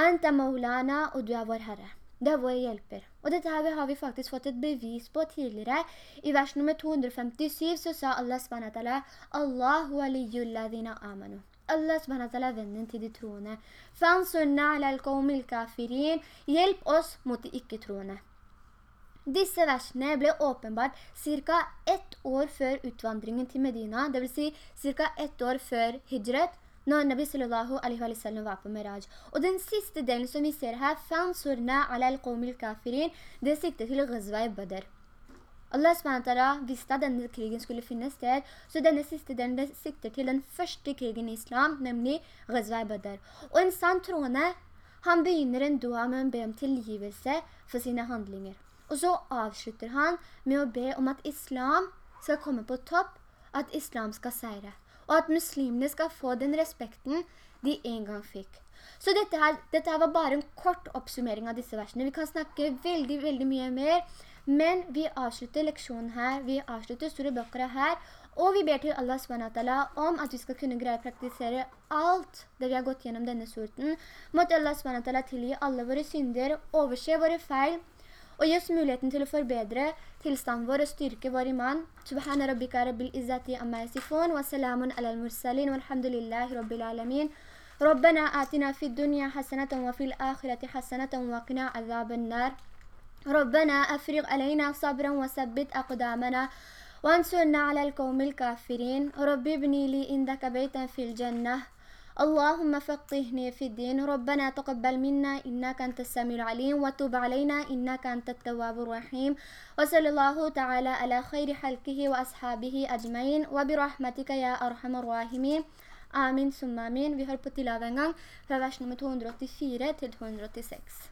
Anta maulana, og du er vår Herre. Det er vår hjelper. Og dette her har vi faktisk fått et bevis på tidligere. I vers nummer 257 så sa Allah SWT, Allahu aliyulladhina amanu. Allah SWT er vennen til de troende. Fansunna ala kafirin. Hjelp oss mot de ikke-troende. Disse versene ble åpenbart cirka ett år før utvandringen til Medina, det vil si cirka ett år før hijret, når Nabi sallallahu alaihi wa sallam var på Miraj. Og den siste delen som vi ser her, «Fansurna ala al-qawmil kafirin», det sikter til Ghazwa i Badr. Allah SWT visste at denne krigen skulle finne sted, så denne siste delen det sikter til den første krigen i islam, nemlig Ghazwa i Badr. Og en sann troende, han begynner en dua med å be om tilgivelse for sine handlinger. Og så avslutter han med å be om at islam skal komme på topp, at islam skal seire, og at muslimene skal få den respekten de en gang fikk. Så dette her, dette her var bare en kort oppsummering av disse versene. Vi kan snakke veldig, veldig mye mer, men vi avslutter leksjonen her, vi avslutter store Bakra her, og vi ber til Allah SWT om at vi skal kunne greie å praktisere alt det vi har gått gjennom denne surten. Måtte Allah SWT tilgi alle våre synder, overse våre feil, og gi oss muligheten til å forbedre tilstanden vår og styrke vår iman. Subhana rabbika rabbil izzati amma yasifun, wa salamun ala al-mursalin, walhamdulillahi rabbil alamin. ربنا آتنا في الدنيا حسنة وفي الآخرة حسنة وقنا عذاب النار ربنا أفرغ علينا صبرا وثبت أقدامنا وانصرنا على القوم الكافرين رب ابني لي عندك بيتا في الجنة اللهم فقهني في الدين ربنا تقبل منا إنك أنت السميع العليم وتب علينا إنك أنت التواب الرحيم وصلى الله تعالى على خير خلقه وأصحابه أجمعين وبرحمتك يا أرحم الراحمين Amin, summa amin. Vi hører på tilave en gang fra vers nummer 284 til 286.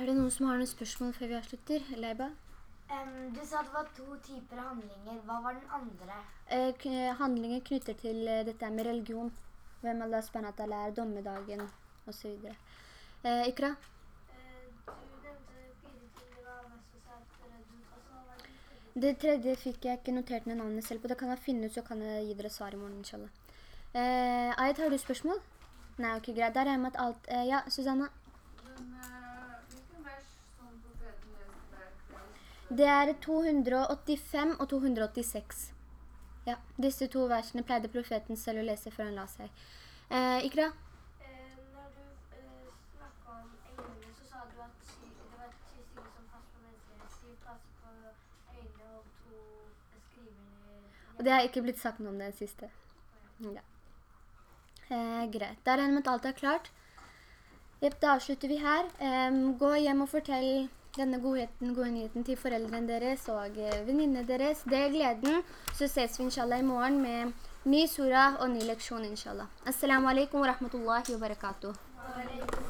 Er det noen som har noen spørsmål før vi avslutter? Leiba? Um, du sa det var to typer handlinger. Hva var den andre? Uh, handlinger knyttet til uh, dette med religion. Hvem Allah SWT er, dommedagen, og så videre. Uh, Ikra? du nevnte fire ting. Det var mest det tredje. Fikk jeg ikke notert ned navnet selv på. Det kan jeg finne ut, så kan jeg gi dere svar i morgen, inshallah. Eh, Ayet, har du spørsmål? Nei, ok, greit. Da regner jeg med at alt... Eh, ja, Susanna? Men eh, hvilken vers som profeten leste hver kveld? Det er 285 og 286. Ja, disse to versene pleide profeten selv å lese før han la seg. Eh, Ikra? Eh, når du eh, snakket om englene, så sa du at det var syv stykker som passet på mennesker. Syv passet på øynene og to skriver ned Og det har ikke blitt sagt noe om den siste. Ja. Eh, greit. Da regner med at alt er klart. Jep, da avslutter vi her. Gå hjem og fortell denne godheten, gode nyheten til foreldrene deres og venninne venninnene deres. Del gleden. Så ses vi inshallah i morgen med ny surah og ny leksjon inshallah. Assalamu alaikum wa rahmatullahi wa barakatuh.